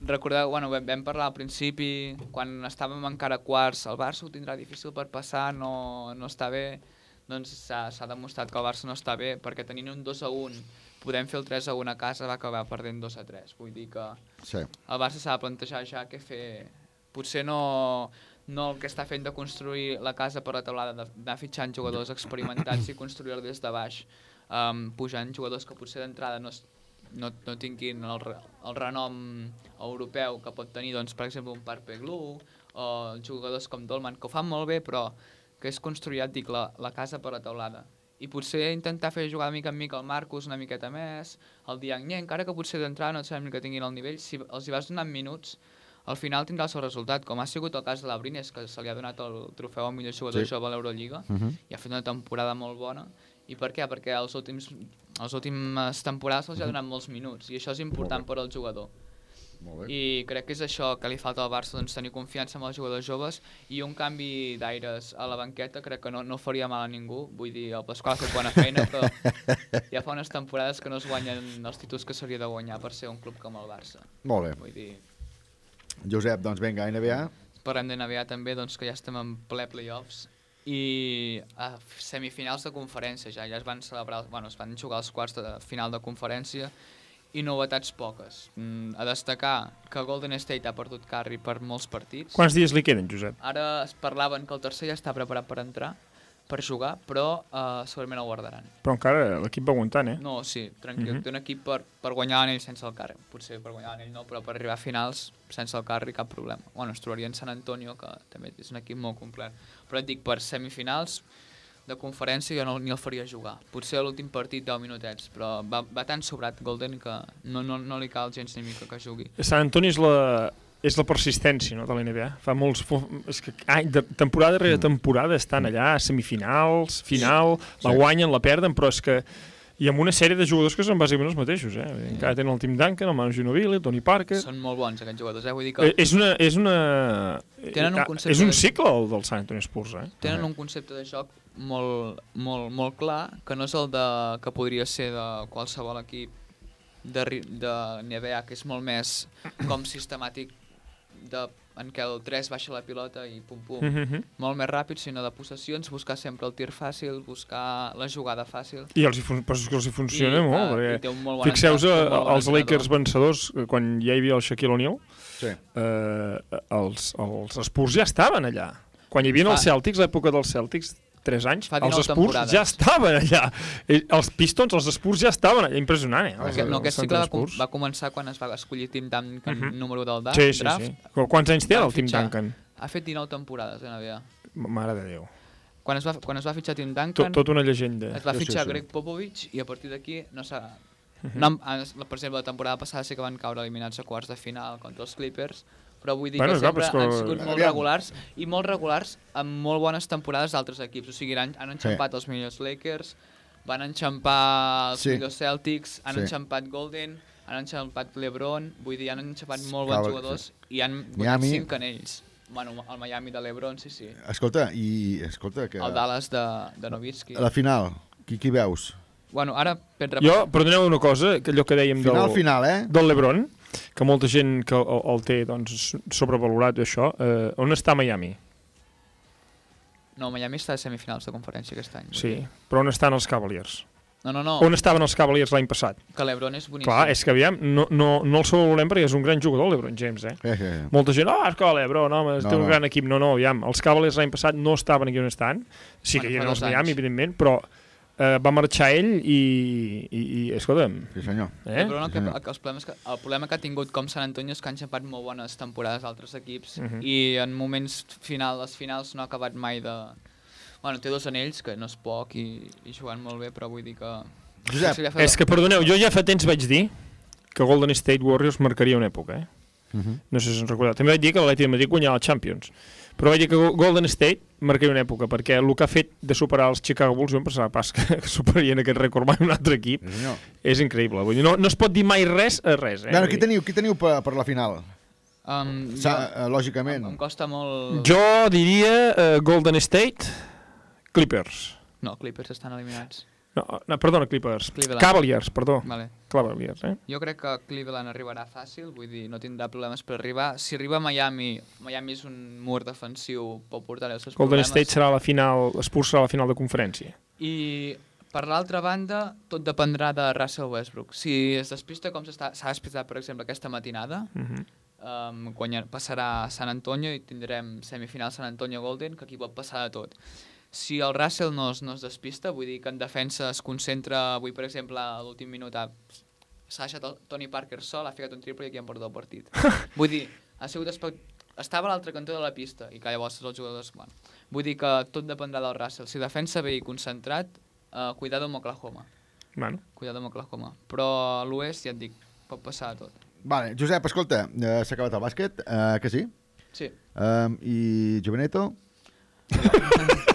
recordeu, bueno, vam, vam parlar al principi, quan estàvem encara quarts, el Barça ho tindrà difícil per passar, no, no està bé, doncs s'ha demostrat que el Barça no està bé, perquè tenint un 2 a 1, podem fer el 3 a 1 a casa, va acabar perdent 2 a 3. Vull dir que Sí. el Barça s'ha de plantejar ja què fer. Potser no, no el que està fent de construir la casa per la taulada, d'anar fitxant jugadors experimentats i construir des de baix, um, pujant jugadors que potser d'entrada no, no, no tinguin el, el renom europeu que pot tenir, doncs, per exemple, un Parpeglu o jugadors com Dolman, que ho fan molt bé, però que és construir, ja et dic, la, la casa per la taulada. I potser intentar fer jugar de mica en mica el Marcus una miqueta més, el Diagne, encara que potser d'entrada no et sabem que tinguin el nivell, si els hi vas donant minuts, al final tindrà el seu resultat, com ha sigut el cas de l'Abrines, que se li ha donat el trofeu al millor jugador Sí. jove a l'Eurolliga, Mhm. i ha fet una temporada molt bona. I per què? Perquè els últims, els últimes temporades se'ls ha donat molts minuts, i això és important per al jugador. Molt bé. I crec que és això que li falta al Barça, doncs, tenir confiança en els jugadors joves i un canvi d'aires a la banqueta crec que no, no faria mal a ningú. Vull dir, el Pasqual ha fet bona feina, però <laughs> ja fa unes temporades que no es guanyen els títols que s'hauria de guanyar per ser un club com el Barça. Molt bé. Vull dir, Josep, doncs vinga, NBA. parlem de NBA també, doncs, que ja estem en ple playoffs i a semifinals de conferència ja, ja es van celebrar, bueno, es van jugar els quarts de final de conferència i novetats poques. Mm, a destacar que Golden State ha perdut Curry per molts partits. Quants dies li queden, Josep? Ara es parlaven que el tercer ja està preparat per entrar, per jugar, però uh, segurament el guardaran. Però encara l'equip va aguantant, eh? No, sí, tranquil. Mhm. Té un equip per, per guanyar l'anell sense el Curry. Potser per guanyar l'anell no, però per arribar a finals sense el Curry cap problema. Bueno, es trobaria en San Antonio, que també és un equip molt complet. Però et dic, per semifinals de conferència jo no, ni el faria jugar. Potser l'últim partit 10 minutets, però va, va tan sobrat Golden que no, no, no li cal gens ni mica que jugui. Sant Antoni és la, és la persistència no, de la NBA. Fa molts... És que any, de, temporada rere temporada estan allà, semifinals, final, la Sí. guanyen, la perden, però és que i amb una sèrie de jugadors que són bàsicament els mateixos, eh? Encara tenen el Tim Duncan, el Manu Ginobili, el Tony Parker... Són molt bons aquests jugadors, eh? Vull dir que Eh, És una... És, una, Tenen un eh, concepte és un cicle, el del Sant Antonio Spurs, eh? tenen un concepte de joc molt, molt, molt clar, que no és el de, que podria ser de qualsevol equip de, de NBA, que és molt més com sistemàtic de, en què el 3 baixa la pilota i pum pum, Mhm. molt més ràpid, sinó de possessions, buscar sempre el tir fàcil, buscar la jugada fàcil. I els hi, fun- els hi funciona I, molt, eh, perquè molt bon fixeu-vos entrenador, eh, els Lakers vencedors, eh, quan ja hi havia el Shaquille O'Neal, sí. eh, els, els Spurs ja estaven allà. Quan hi havia els Celtics, l'època dels Celtics, 3 anys, Fa els 19 Spurs temporades. ja estaven allà. Eh, Els Pistons, els Spurs ja estaven allà. Impressionant, eh? Els, Perquè, no, aquest cicle va, com, va començar quan es va escollir Tim Duncan Mhm. número del da, Sí, sí, draft. sí. Qu- quants anys té el Tim Duncan? Ha fet 19 temporades a NBA. Mare de Déu. Quan es va, quan es va fitxar Tim Duncan... Tot, tot una llegenda. Es va Sí, sí, fitxar sí. Greg Popovich i a partir d'aquí no s'ha... Mhm. No, per exemple, la temporada passada sí que van caure eliminats a quarts de final contra els Clippers, però vull dir Bueno, que clar, sempre que- han sigut molt Aviam. regulars i molt regulars amb molt bones temporades d'altres equips. O sigui, han, han enxampat els millors Lakers, van enxampar els Sí. millors Celtics, han Sí. enxampat Golden, han enxampat LeBron, vull dir, han enxampat molt Clar, bons jugadors i han guanyat Miami. 5 anells. Bueno, el Miami de LeBron, sí, sí. Escolta, i escolta que... El Dallas de, de Nowitzki. A la final, qui, qui veus? Bueno, ara Jo, perdoneu una cosa, que allò que dèiem Final, del, final, eh? del Lebron, que molta gent que el, el té doncs, sobrevalorat i això, eh, on està Miami? No, Miami està a semifinals de conferència aquest any. Sí, dir. però on estan els Cavaliers? No, no, no. On estaven els Cavaliers l'any passat? Que l'Ebron és boníssim. Clar, és que aviam, no, no, no el sobrevolem perquè és un gran jugador, l'Ebron James, eh? Eh, eh. Molta gent, oh, és que l'Ebron, home, No, té un no. gran equip. No, no, aviam, els Cavaliers l'any passat no estaven aquí on estan. Sí que Bueno, hi fa eren els Miami, anys. evidentment, però eh, va marxar ell i, i, i escolta'm... Sí, senyor. Eh? Però no, que, que els problemes que, el problema que ha tingut com Sant Antonio és que han xapat molt bones temporades d'altres equips Mhm. i en moments final, les finals no ha acabat mai de... Bueno, té dos anells, que no és poc i, i jugant molt bé, però vull dir que... Josep, Sí, ja fa- És que, perdoneu, jo ja fa temps vaig dir que Golden State Warriors marcaria una època, eh? Mhm. No sé si us recordeu. També vaig dir que l'Atleti de Madrid guanyava la Champions. Però vaig dir que Go- Golden State marcaria una època, perquè el que ha fet de superar els Chicago Bulls, jo em pensava pas que, que <laughs> superarien aquest rècord mai un altre equip. senyor. És increïble. Vull dir, no, no es pot dir mai res a res. Eh? Bueno, qui teniu, qui teniu per, per la final? Um, Sa, eh, lògicament. Em, em costa molt... Jo diria uh, Golden State, Clippers. No, Clippers estan eliminats. No, no perdona, Clippers. Cleveland. Cavaliers, perdó. Vale. Cavaliers, eh? Jo crec que Cleveland arribarà fàcil, vull dir, no tindrà problemes per arribar. Si arriba a Miami, Miami és un mur defensiu, pot portar els seus Golden problemes. State serà la final, Spurs serà la final de conferència. I per l'altra banda, tot dependrà de Russell Westbrook. Si es despista com s'ha despistat, per exemple, aquesta matinada, Mhm. um, guanyar, passarà a San Antonio i tindrem semifinal San Antonio Golden, que aquí pot passar de tot. Si el Russell no es, no es despista, vull dir que en defensa es concentra, avui per exemple, a l'últim minut ha- s'ha deixat el Tony Parker sol, ha ficat un triple i aquí han perdut el partit. <laughs> vull dir, ha sigut espect... estava a l'altre cantó de la pista i que llavors els jugadors... Bueno, vull dir que tot dependrà del Russell. Si defensa bé i concentrat, uh, cuidado amb Oklahoma. Bueno. Cuidado amb Oklahoma. Però a l'oest, ja et dic, pot passar tot. Vale, Josep, escolta, eh, s'ha acabat el bàsquet, eh, que sí? Sí. Um, I Joveneto? <laughs>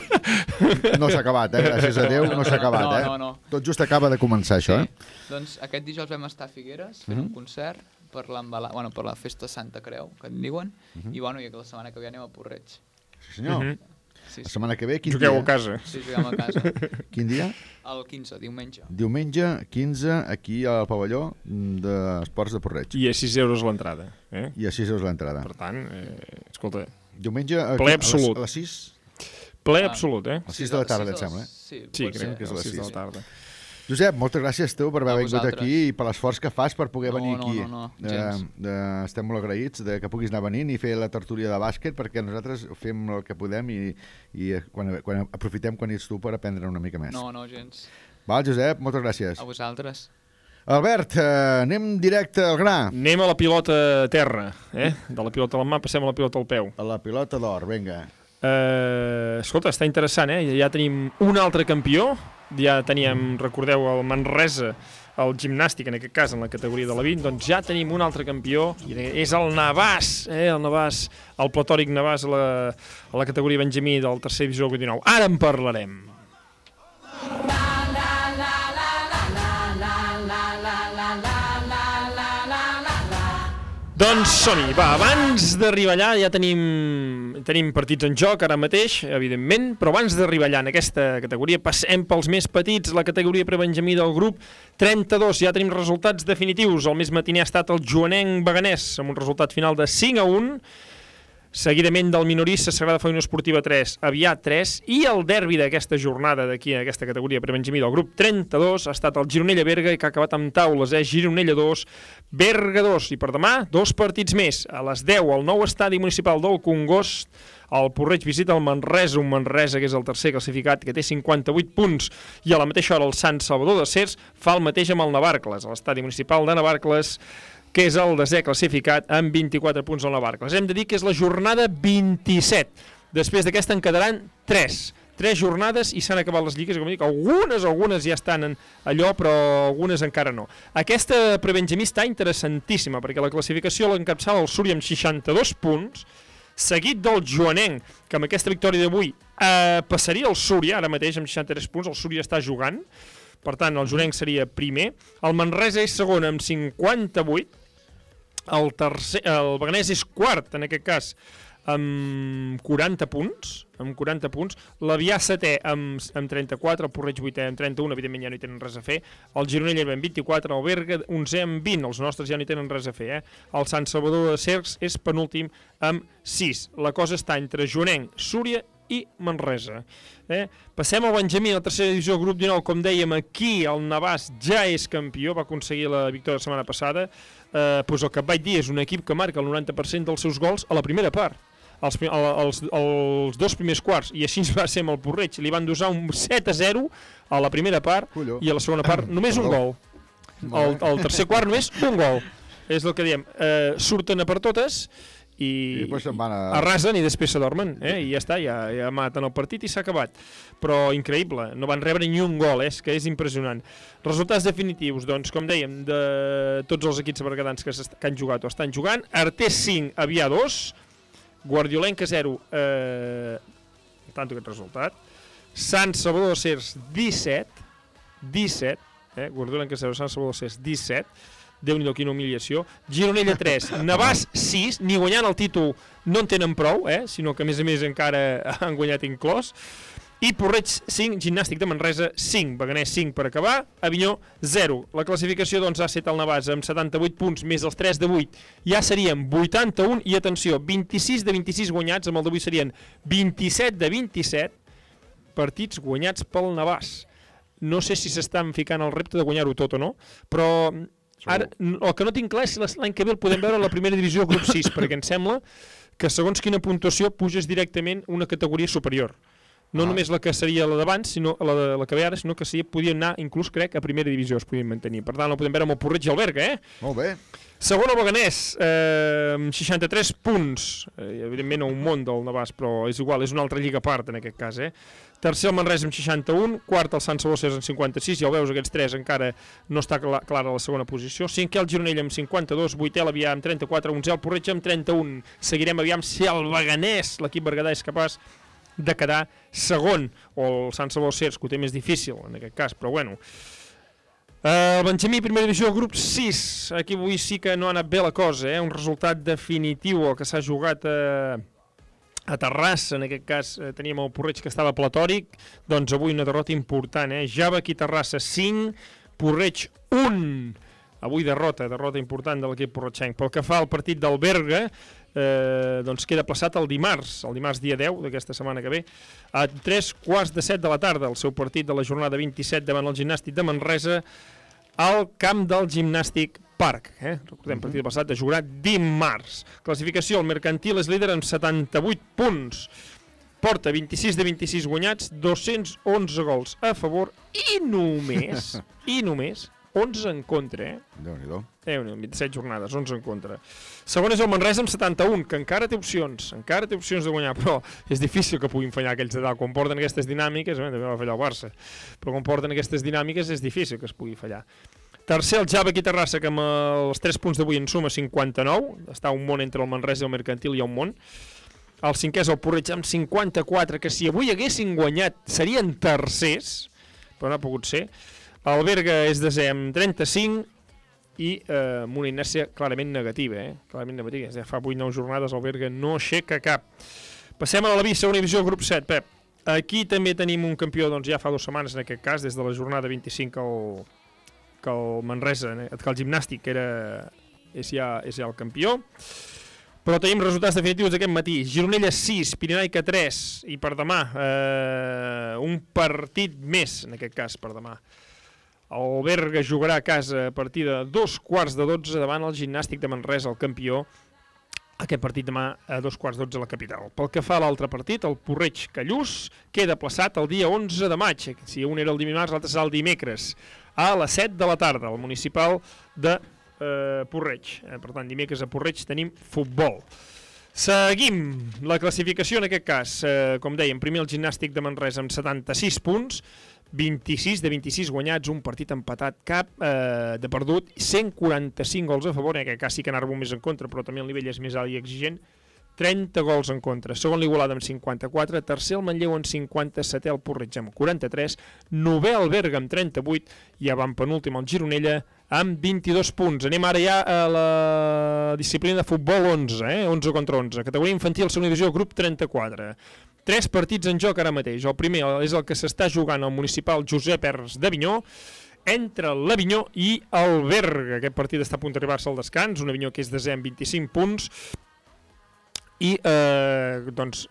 no s'ha acabat, eh? Gràcies a Déu, no s'ha acabat, No, eh? no, no. Tot just acaba de començar, això, eh? Doncs aquest dijous vam estar a Figueres fent Mhm. un concert per, bueno, per la festa Santa Creu, que en diuen, Mhm. i bueno, i la setmana que ve anem a Porreig. Sí, senyor. Mhm. Sí, La sí. setmana que ve, quin Jugueu dia? a casa. Sí, juguem a casa. <laughs> Quin dia? El 15, diumenge. Diumenge 15, aquí al pavelló d'Esports de Porreig. I a 6 euros l'entrada. Eh? I a 6 euros l'entrada. Per tant, eh, escolta... Diumenge a, Ple absolut. les, a les 6? Ple Ah, absolut, eh? A les 6 de la tarda, de sembla, eh? sí, Sí, crec ser. que és a les 6 de la tarda. Josep, moltes gràcies tu per haver A vingut vosaltres. aquí i per l'esforç que fas per poder No, venir no, aquí. no, no, Eh, gens. eh, estem molt agraïts de que puguis anar venint i fer la tertúlia de bàsquet perquè nosaltres fem el que podem i, i eh, quan, quan aprofitem quan ets tu per aprendre una mica més. No, no, gens. Val, Josep, moltes gràcies. A vosaltres. Albert, eh, anem directe al gra. Anem a la pilota a terra, eh? De la pilota a la mà passem a la pilota al peu. A la pilota d'or, vinga. Eh, escolta, està interessant, eh? Ja tenim un altre campió, ja teníem, recordeu, el Manresa, el gimnàstic, en aquest cas, en la categoria de la 20, doncs ja tenim un altre campió, i és el Navàs, eh? el Navàs, el platòric Navàs a la, a la categoria Benjamí del tercer divisió del 29. Ara en parlarem. Doncs som-hi, va, abans d'arribar allà ja tenim, tenim partits en joc ara mateix, evidentment, però abans d'arribar allà en aquesta categoria passem pels més petits, la categoria prebenjamí del grup 32, ja tenim resultats definitius, el més matiner ha estat el Joanenc Beganès, amb un resultat final de 5 a 1, seguidament del minorista Sagrada Feina Esportiva 3, Aviat 3, i el derbi d'aquesta jornada d'aquí, en aquesta categoria prebenjamí del grup 32, ha estat el Gironella Berga, i que ha acabat amb taules, eh? Gironella 2, Berga 2, i per demà, dos partits més, a les 10, al nou estadi municipal del Congost, el Porreig visita el Manresa, un Manresa que és el tercer classificat, que té 58 punts, i a la mateixa hora el Sant Salvador de Cers fa el mateix amb el Navarcles, a l'estadi municipal de Navarcles, que és el desè classificat amb 24 punts al Navarcles. Hem de dir que és la jornada 27. Després d'aquesta en quedaran 3. Tres jornades i s'han acabat les lligues, com dic, algunes, algunes ja estan en allò, però algunes encara no. Aquesta prebenjamí està interessantíssima, perquè la classificació l'encapçala el Súria amb 62 punts, seguit del Joanenc, que amb aquesta victòria d'avui eh, passaria el Súria, ara mateix amb 63 punts, el Súria està jugant, per tant, el Joanenc seria primer, el Manresa és segon amb 58, el, tercer, el Beganès és quart, en aquest cas, amb 40 punts, amb 40 punts, l'Avià setè amb, amb 34, el Porreig vuitè amb 31, evidentment ja no hi tenen res a fer, el Gironella amb 24, el Berga 11 amb 20, els nostres ja no hi tenen res a fer, eh? el Sant Salvador de Cercs és penúltim amb 6. La cosa està entre Jonenc, Súria i Manresa. Eh? Passem al Benjamí, la tercera divisió, grup 19, com dèiem, aquí el Navàs ja és campió, va aconseguir la victòria la setmana passada, eh, doncs el que et vaig dir és un equip que marca el 90% dels seus gols a la primera part. els, els, els dos primers quarts, i així <laughs> va ser amb el Porreig. Li van dosar un 7 a 0 a la primera part i a la segona part <clears throat> només un gol. El, el tercer quart només un gol. És el que diem. Eh, surten a per totes i, I després se'n van a... arrasen i després s'adormen eh? i ja està, ja, ja maten el partit i s'ha acabat però increïble, no van rebre ni un gol eh? és que és impressionant resultats definitius, doncs com dèiem de tots els equips bergadans que, que han jugat o estan jugant, Artés 5 Avià 2, Guardiolenca 0 eh, tanto aquest resultat Sant Salvador Cers 17 17 eh? Guardiolenca 0, Sant Salvador Cers 17 Déu-n'hi-do, quina humiliació. Gironella 3, <laughs> Navàs 6, ni guanyant el títol no en tenen prou, eh? sinó que a més a més encara <laughs> han guanyat inclòs. I Porreig 5, Gimnàstic de Manresa 5, Beganès 5 per acabar, Avinyó 0. La classificació doncs ha set el Navàs amb 78 punts més els 3 de 8, ja serien 81 i atenció, 26 de 26 guanyats, amb el d'avui serien 27 de 27 partits guanyats pel Navàs. No sé si s'estan ficant el repte de guanyar-ho tot o no, però ara, el que no tinc clar és si l'any que ve el podem veure a la primera divisió grup 6, <laughs> perquè em sembla que segons quina puntuació puges directament una categoria superior. No Ah. només la que seria la d'abans, sinó la, de, la que ve ara, sinó que seria, podien anar, inclús crec, a primera divisió es podien mantenir. Per tant, la podem veure amb el Porreig i el Berga, eh? Molt bé. Segon el Beganès, eh, amb 63 punts. Eh, evidentment un món del Navàs, però és igual, és una altra lliga a part en aquest cas. Eh? Tercer el Manresa amb 61, quart el Sant Salvador Cers amb 56, ja ho veus, aquests tres encara no està cla clara la segona posició. Cinquè el Gironella amb 52, vuitè l'Avià amb 34, onzè el Porreig amb 31. Seguirem aviam si el Beganès, l'equip bergadà, és capaç de quedar segon, o el Sant Salvador Cers, que ho té més difícil en aquest cas, però bueno. Eh, El Benjamí, primera divisió, grup 6. Aquí avui sí que no ha anat bé la cosa, eh? un resultat definitiu el que s'ha jugat a, a Terrassa, en aquest cas eh, teníem el Porreig que estava platòric, doncs avui una derrota important, eh? Java aquí Terrassa 5, Porreig 1. Avui derrota, derrota important de l'equip porretxenc. Pel que fa al partit del Berga, eh, doncs queda plaçat el dimarts, el dimarts dia 10 d'aquesta setmana que ve, a 3 quarts de 7 de la tarda, el seu partit de la jornada 27 davant el gimnàstic de Manresa, al camp del Gimnàstic Parc. Eh? Recordem, Mhm. partit passat de jugar dimarts. Classificació, el Mercantil és líder amb 78 punts. Porta 26 de 26 guanyats, 211 gols a favor i només, <laughs> i només 11 en contra, eh? Déu-n'hi-do. Eh, 27 jornades, 11 en contra. Segon és el Manresa amb 71, que encara té opcions, encara té opcions de guanyar, però és difícil que puguin fallar aquells de dalt. Quan porten aquestes dinàmiques, eh, també va fallar el Barça, però quan porten aquestes dinàmiques és difícil que es pugui fallar. Tercer, el Java aquí Terrassa, que amb els 3 punts d'avui en suma 59, està un món entre el Manresa i el Mercantil, hi ha un món. El cinquè és el Porreig amb 54, que si avui haguessin guanyat serien tercers, però no ha pogut ser. El Berga és desè amb 35 i eh, amb una inèrcia clarament negativa, eh? clarament negativa. Ja fa 8-9 jornades el Berga no aixeca cap. Passem a la B, segona divisió, grup 7, Pep. Aquí també tenim un campió, doncs ja fa dues setmanes en aquest cas, des de la jornada 25 que el, que el Manresa, eh, que el gimnàstic era, és, ja, és ja el campió. Però tenim resultats definitius d'aquest matí. Gironella 6, Pirinaica 3 i per demà eh, un partit més, en aquest cas, per demà. El Berga jugarà a casa a partir de dos quarts de 12 davant el gimnàstic de Manresa, el campió, aquest partit demà a dos quarts d'otze a la capital. Pel que fa a l'altre partit, el Porreig Callús queda plaçat el dia 11 de maig. Si un era el dimarts, l'altre serà el dimecres, a les 7 de la tarda, al municipal de eh, Porreig. Eh, per tant, dimecres a Porreig tenim futbol. Seguim la classificació en aquest cas. Eh, com dèiem, primer el gimnàstic de Manresa amb 76 punts, 26 de 26 guanyats, un partit empatat, cap eh, de perdut, 145 gols a favor, en aquest cas sí que anava més en contra, però també el nivell és més alt i exigent, 30 gols en contra. Segon l'Igualada amb 54, tercer el Manlleu amb 57, el Porreig amb 43, novè el Berga amb 38 i avant penúltim el Gironella amb 22 punts. Anem ara ja a la disciplina de futbol 11, eh? 11 contra 11. Categoria infantil, segona divisió, grup 34. Tres partits en joc ara mateix. El primer és el que s'està jugant al municipal Josep Ers d'Avinyó, entre l'Avinyó i el Berga. Aquest partit està a punt d'arribar-se al descans, un Avinyó que és desè amb 25 punts, i eh, doncs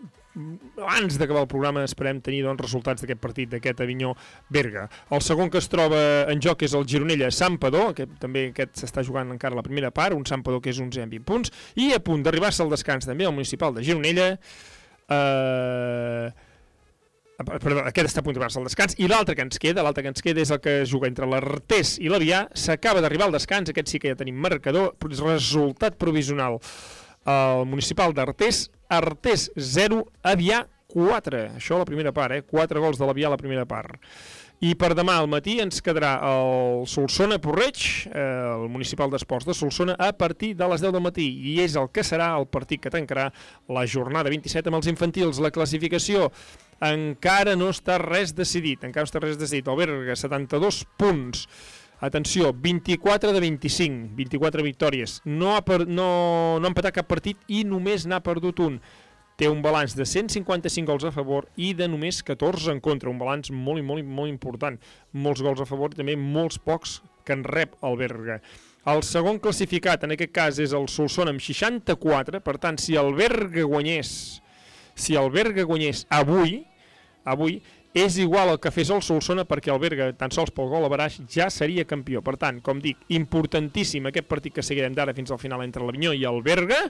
abans d'acabar el programa esperem tenir doncs, resultats d'aquest partit, d'aquest Avinyó-Berga. El segon que es troba en joc és el Gironella-Sampador, que també aquest s'està jugant encara la primera part, un Sampador que és 11 amb 20 punts, i a punt d'arribar-se al descans també el municipal de Gironella, eh, perdó, aquest està a punt d'arribar-se al descans, i l'altre que ens queda, l'altre que ens queda és el que juga entre l'Artés i l'Avià, s'acaba d'arribar al descans, aquest sí que ja tenim marcador, resultat provisional. El municipal d'Artés, Artés 0, Avià 4, això a la primera part, eh? 4 gols de l'Avià a la primera part. I per demà al matí ens quedarà el Solsona Porreig, eh, el municipal d'esports de Solsona, a partir de les 10 del matí. I és el que serà el partit que tancarà la jornada 27 amb els infantils. La classificació encara no està res decidit, encara no està res decidit. El Berga, 72 punts. Atenció, 24 de 25, 24 victòries. No ha, per, no, no ha empatat cap partit i només n'ha perdut un té un balanç de 155 gols a favor i de només 14 en contra, un balanç molt i molt, molt important. Molts gols a favor i també molts pocs que en rep el Berga. El segon classificat, en aquest cas, és el Solsona amb 64, per tant, si el Berga guanyés, si el Berga guanyés avui, avui, és igual el que fes el Solsona perquè el Berga, tan sols pel gol a Baraix, ja seria campió. Per tant, com dic, importantíssim aquest partit que seguirem d'ara fins al final entre l'Avinyó i el Berga,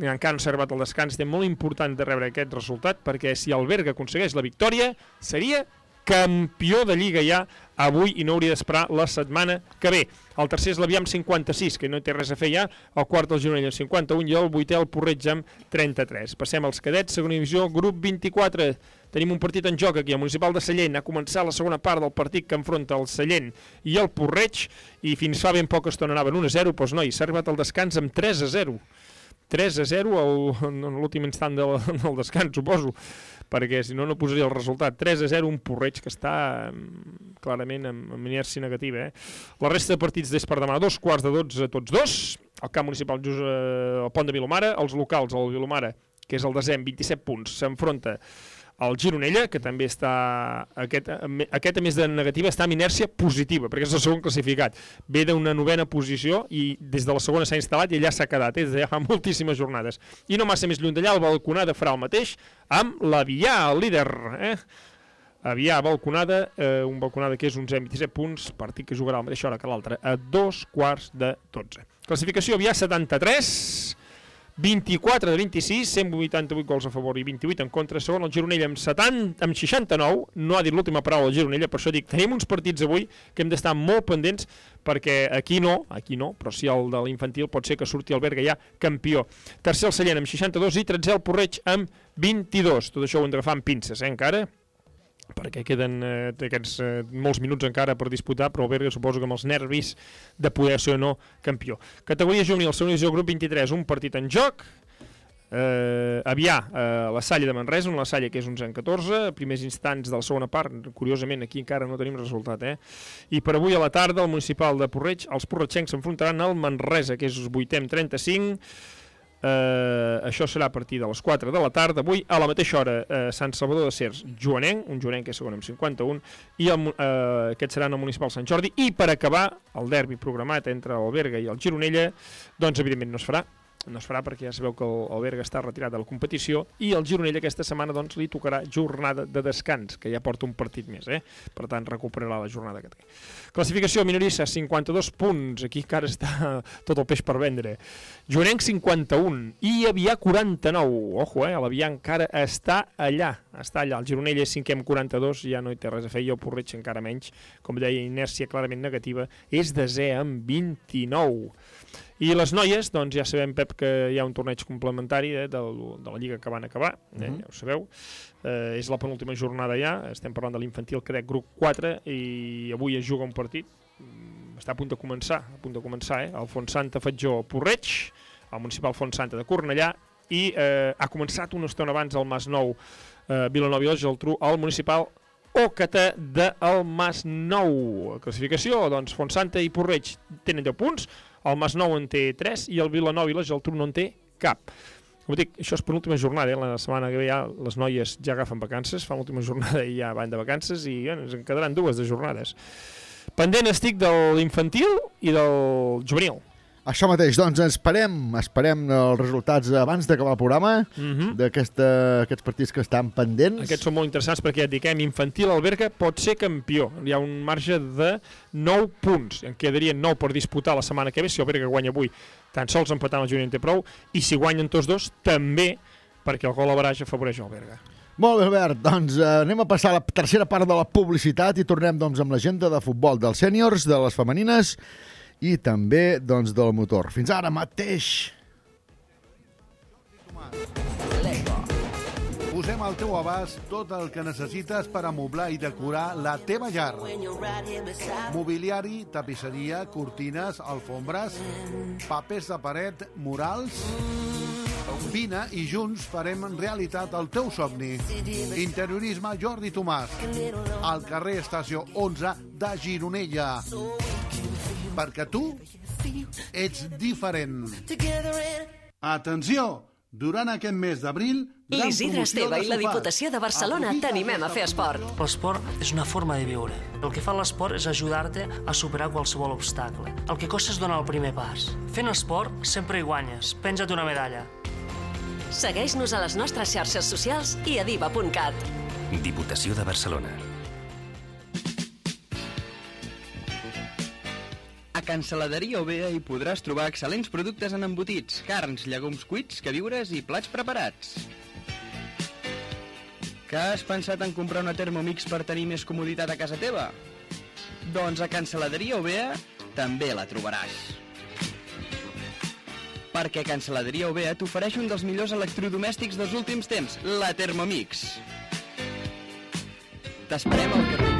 encara no s'ha arribat al descans, té molt important de rebre aquest resultat perquè si el Berga aconsegueix la victòria seria campió de Lliga ja avui i no hauria d'esperar la setmana que ve. El tercer és l'Aviam 56, que no té res a fer ja, el quart el Gironella amb 51 i el vuitè el Porreig amb 33. Passem als cadets, segona divisió, grup 24. Tenim un partit en joc aquí, al Municipal de Sallent. Ha començat la segona part del partit que enfronta el Sallent i el Porreig i fins fa ben poca estona anaven 1-0, doncs noi, s'ha arribat al descans amb 3-0. 3 a 0 al, en l'últim instant del, del descans, suposo, perquè si no, no posaria el resultat. 3 a 0, un porreig que està mm, clarament en, en inèrcia negativa. Eh? La resta de partits des per demà, dos quarts de 12 tots dos, el camp municipal just, eh, pont de Vilomara, els locals, el Vilomara, que és el desè amb 27 punts, s'enfronta el Gironella, que també està... Aquest, aquest, a més de negativa, està en inèrcia positiva, perquè és el segon classificat. Ve d'una novena posició i des de la segona s'ha instal·lat i allà s'ha quedat, eh? des de ja fa <laughs> moltíssimes jornades. I no massa més lluny d'allà, el Balconada farà el mateix amb l'Avià, el líder. Eh? Avià, balconada, eh, un balconada que és 11 amb 27 punts, partit que jugarà a la mateixa hora que l'altre, a dos quarts de 12. Classificació Avià 73, 24 de 26, 188 gols a favor i 28 en contra, segon el Gironella amb, 70, amb 69, no ha dit l'última paraula el Gironella, per això dic, tenim uns partits avui que hem d'estar molt pendents perquè aquí no, aquí no, però si el de l'infantil pot ser que surti el Berga ja campió. Tercer el Sallent amb 62 i 13 el Porreig amb 22. Tot això ho hem d'agafar amb pinces, eh, encara perquè queden eh, aquests eh, molts minuts encara per disputar, però el Berga suposo que amb els nervis de poder ser o no campió. Categoria juvenil, segona divisió, grup 23, un partit en joc, eh, Avià, eh, la Salle de Manresa, una la Salle que és 11 en 14, primers instants de la segona part, curiosament aquí encara no tenim resultat, eh? I per avui a la tarda, el municipal de Porreig, els porretxencs s'enfrontaran al Manresa, que és 8 en 35, Eh, això serà a partir de les 4 de la tarda. Avui, a la mateixa hora, eh, Sant Salvador de Cers, Joanenc, un Joanenc que és segon amb 51, i el, eh, aquest serà en el Municipal Sant Jordi. I per acabar, el derbi programat entre el Berga i el Gironella, doncs evidentment no es farà, no es farà perquè ja sabeu que el, Berga està retirat de la competició i el Gironella aquesta setmana doncs, li tocarà jornada de descans, que ja porta un partit més, eh? per tant recuperarà la jornada que té. Classificació minorissa, 52 punts, aquí encara està tot el peix per vendre. Joanenc 51 i Avià 49, ojo, eh? l'Avià encara està allà, està allà, el Gironella és 5è amb 42, ja no hi té res a fer, i el Porreig encara menys, com deia, inèrcia clarament negativa, és desè amb 29. I les noies, doncs ja sabem, Pep, que hi ha un torneig complementari eh, de, de la Lliga que van acabar, eh, Mhm. ja ho sabeu. Eh, és la penúltima jornada ja, estem parlant de l'infantil cadet grup 4 i avui es juga un partit, mm, està a punt de començar, a punt de començar, eh? el Fontsanta Fatjó Porreig, el municipal Fontsanta de Cornellà, i eh, ha començat una estona abans el Masnou eh, Vilanova i la Geltrú, el municipal Ocata del Masnou. Classificació, doncs Fontsanta i Porreig tenen 10 punts, el Masnou en té 3 i el Vilanova i la Geltrú no en té cap. Com dic, això és per l'última jornada, eh? la setmana que ve ja les noies ja agafen vacances, fan l'última jornada i ja van de vacances i bueno, ens en quedaran dues de jornades. Pendent estic de l'infantil i del juvenil. Això mateix, doncs esperem, esperem els resultats abans d'acabar el programa Mhm. d'aquests partits que estan pendents. Aquests són molt interessants perquè ja et dic, eh, infantil el Berga pot ser campió. Hi ha un marge de 9 punts. En quedarien 9 per disputar la setmana que ve. Si el Berga guanya avui, tan sols empatant el Júnior en té prou. I si guanyen tots dos, també perquè el gol a baraix afavoreix el Berga. Molt bé, Albert, doncs eh, anem a passar a la tercera part de la publicitat i tornem doncs, amb l'agenda de futbol dels sèniors, de les femenines i també doncs, del motor. Fins ara mateix. Posem al teu abast tot el que necessites per amoblar i decorar la teva llar. Mobiliari, tapisseria, cortines, alfombres, papers de paret, murals... Vine i junts farem realitat el teu somni. Interiorisme Jordi Tomàs, al carrer Estació 11 de Gironella. Perquè tu ets diferent. Atenció! Durant aquest mes d'abril... L'Isidre Esteve de i la. Diputació de Barcelona t'animem a fer esport. L'esport és una forma de viure. El que fa l'esport és ajudar-te a superar qualsevol obstacle. El que costa és donar el primer pas. Fent esport sempre hi guanyes. Penja't una medalla. Segueix-nos a les nostres xarxes socials i a diva.cat. Diputació de Barcelona. A Canceladeria Ovea hi podràs trobar excel·lents productes en embotits, carns, llegums cuits, queviures i plats preparats. Que has pensat en comprar una Thermomix per tenir més comoditat a casa teva? Doncs a Canceladeria Ovea també la trobaràs. Perquè Canceladeria Ovea t'ofereix un dels millors electrodomèstics dels últims temps, la Thermomix. T'esperem al carrer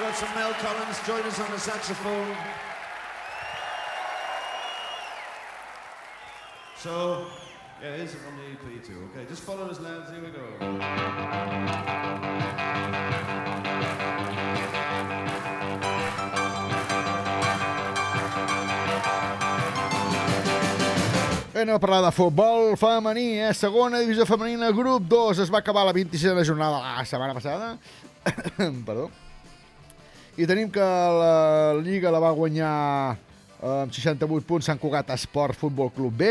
We've got some Mel Collins join us on the saxophone. So, yeah, here's it on the EP too. Okay, just follow us, lads. Here we go. Anem a parlar de futbol femení, eh? Segona divisió femenina, grup 2. Es va acabar la 26a jornada la setmana passada. <coughs> Perdó. I tenim que la Lliga la va guanyar eh, amb 68 punts Sant Cugat Esport Futbol Club B.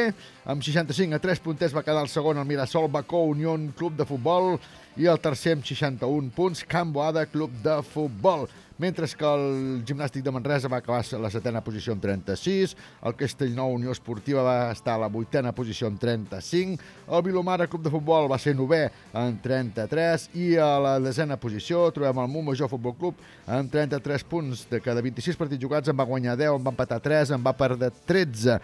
Amb 65 a 3 punters va quedar el segon el Mirasol Bacó Unió Club de Futbol i el tercer amb 61 punts Can Boada Club de Futbol. Mentre que el Gimnàstic de Manresa va acabar a la setena posició amb 36, el Castellnou Unió Esportiva va estar a la vuitena posició amb 35, el Vilomara Club de Futbol va ser novè amb 33 i a la desena posició trobem el Montmajor Futbol Club amb 33 punts. De cada 26 partits jugats en va guanyar 10, en va empatar 3, en va perdre 13.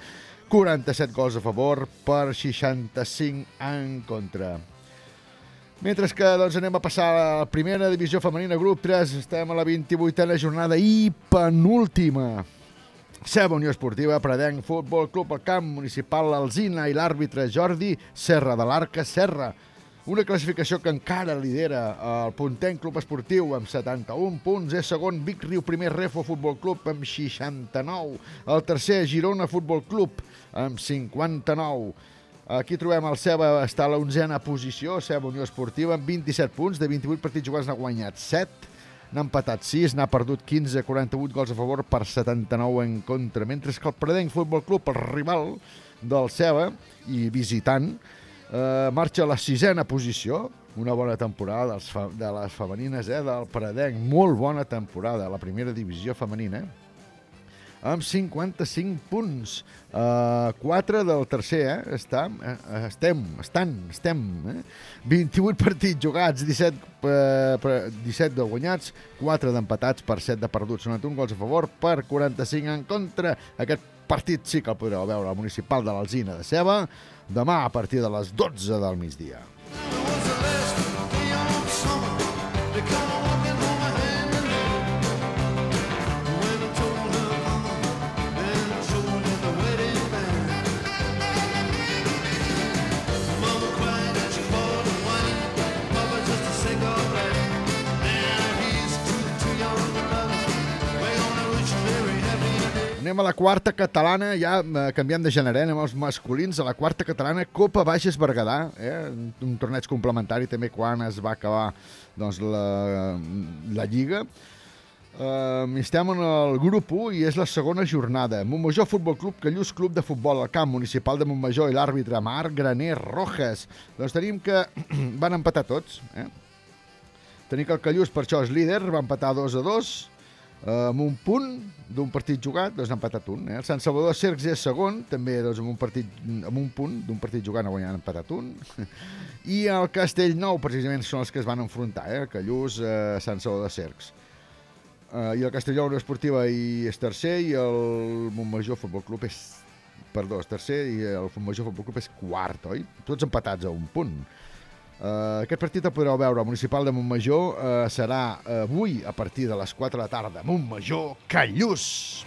47 gols a favor per 65 en contra. Mentre que doncs, anem a passar a la primera divisió femenina, grup 3, estem a la 28a jornada i penúltima. Seva Unió Esportiva, Predenc, Futbol Club, el camp municipal, l'Alzina i l'àrbitre Jordi Serra de l'Arca Serra. Una classificació que encara lidera el Pontenc Club Esportiu amb 71 punts. És segon Vic Riu Primer Refo Futbol Club amb 69. El tercer Girona Futbol Club amb 59. Aquí trobem el Ceba, està a la onzena posició, Ceba Unió Esportiva, amb 27 punts, de 28 partits jugats n'ha guanyat 7, n'ha empatat 6, n'ha perdut 15, 48 gols a favor per 79 en contra, mentre que el Predenc Futbol Club, el rival del Ceba i visitant, eh, marxa a la sisena posició, una bona temporada de les femenines eh, del Predenc, molt bona temporada, la primera divisió femenina. Amb 55 punts. Uh, 4 del tercer, eh? Està, eh? Estem, estan, estem. Eh? 28 partits jugats, 17, eh, per- 17 de guanyats, 4 d'empatats per 7 de perduts. 91 gols a favor per 45 en contra. Aquest partit sí que el podreu veure al municipal de l'Alzina de Ceba demà a partir de les 12 del migdia. Anem a la quarta catalana, ja eh, canviem de gènere, eh? anem als masculins, a la quarta catalana, Copa Baixes Berguedà, eh? un, torneig complementari també quan es va acabar doncs, la, la Lliga. Uh, estem en el grup 1 i és la segona jornada. Montmajor Futbol Club, Callús Club de Futbol al camp municipal de Montmajor i l'àrbitre Marc Graner Rojas. Doncs tenim que <clears throat> van empatar tots. Eh? Tenim que el Callús per això és líder, va empatar 2 a 2, eh, amb un punt d'un partit jugat, doncs n'ha empatat un. Eh? El Sant Salvador Cercs és segon, també doncs, amb, un partit, amb un punt d'un partit jugat, ha guanyat, han empatat un. <laughs> I el Castellnou, precisament, són els que es van enfrontar, eh? Callús, eh, Sant Salvador Cercs. Uh, I el Castelló Unió Esportiva i és tercer i el Montmajor Futbol Club és perdó, és tercer i el Montmajor Futbol Club és quart, oi? Tots empatats a un punt. Uh, aquest partit el podreu veure al Municipal de Montmajor. Uh, serà avui a partir de les 4 de la tarda. Montmajor, Callús!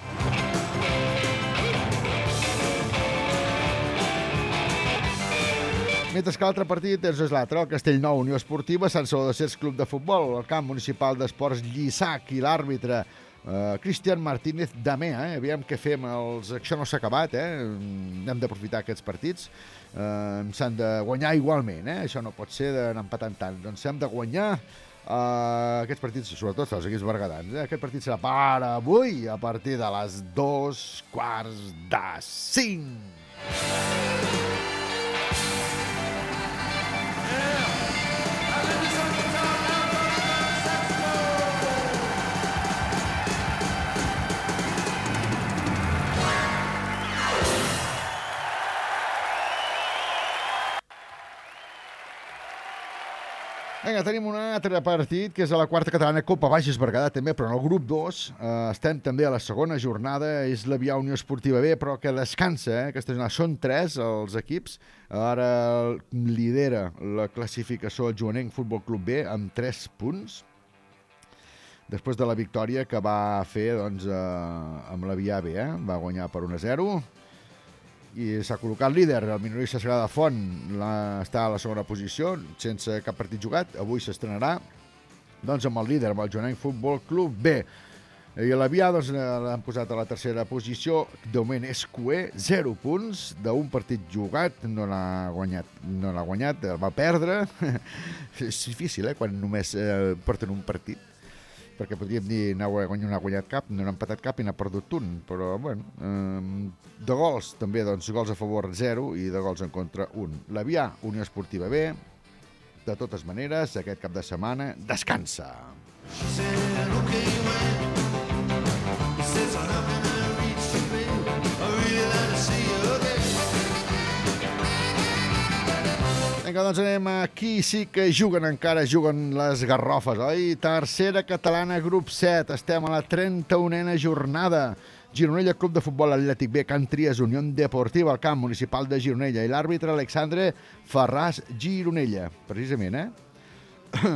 Mentre que l'altre partit és l'altre, el Castellnou Unió Esportiva, Sant Salvador de Cercs Club de Futbol, el camp municipal d'esports Llissac i l'àrbitre eh, Cristian Martínez Damea. Eh? Aviam què fem. Els... Això no s'ha acabat, eh? hem d'aprofitar aquests partits. Eh, S'han de guanyar igualment, eh? això no pot ser d'anar empatant tant. Doncs hem de guanyar Uh, aquests partits, sobretot els equips bergadans, eh? aquest partit serà per avui a partir de les dos quarts de cinc. Vinga, tenim un altre partit, que és a la quarta catalana Copa Baixes Berguedà, també, però en el grup 2. Eh, estem també a la segona jornada, és la Via Unió Esportiva B, però que descansa, eh, aquesta jornada. Són tres els equips. Ara lidera la classificació el Joanenc Futbol Club B amb 3 punts, després de la victòria que va fer doncs, eh, amb la Via B, eh? va guanyar per 1 a 0 i s'ha col·locat líder. El minorista Sagrada Font la, està a la segona posició, sense cap partit jugat. Avui s'estrenarà doncs, amb el líder, amb el Joanenc Futbol Club B. I l'Avià doncs, l'han posat a la tercera posició. De moment és QE, 0 punts d'un partit jugat. No l'ha guanyat, no l'ha guanyat, el va perdre. <laughs> és difícil, eh?, quan només eh, porten un partit perquè podríem dir no ha guanyat, no ha guanyat cap, no n'ha empatat cap i n'ha perdut un, però bueno, eh, de gols també, doncs gols a favor 0 i de gols en contra 1. L'Avià, Unió Esportiva B, de totes maneres, aquest cap de setmana descansa. Vinga, doncs anem aquí, sí que juguen encara, juguen les garrofes, oi? Tercera catalana, grup 7, estem a la 31a jornada. Gironella, Club de Futbol Atlètic B, Can Trias, Unió Deportiva, al camp municipal de Gironella, i l'àrbitre Alexandre Ferràs Gironella, precisament, eh? <clears throat>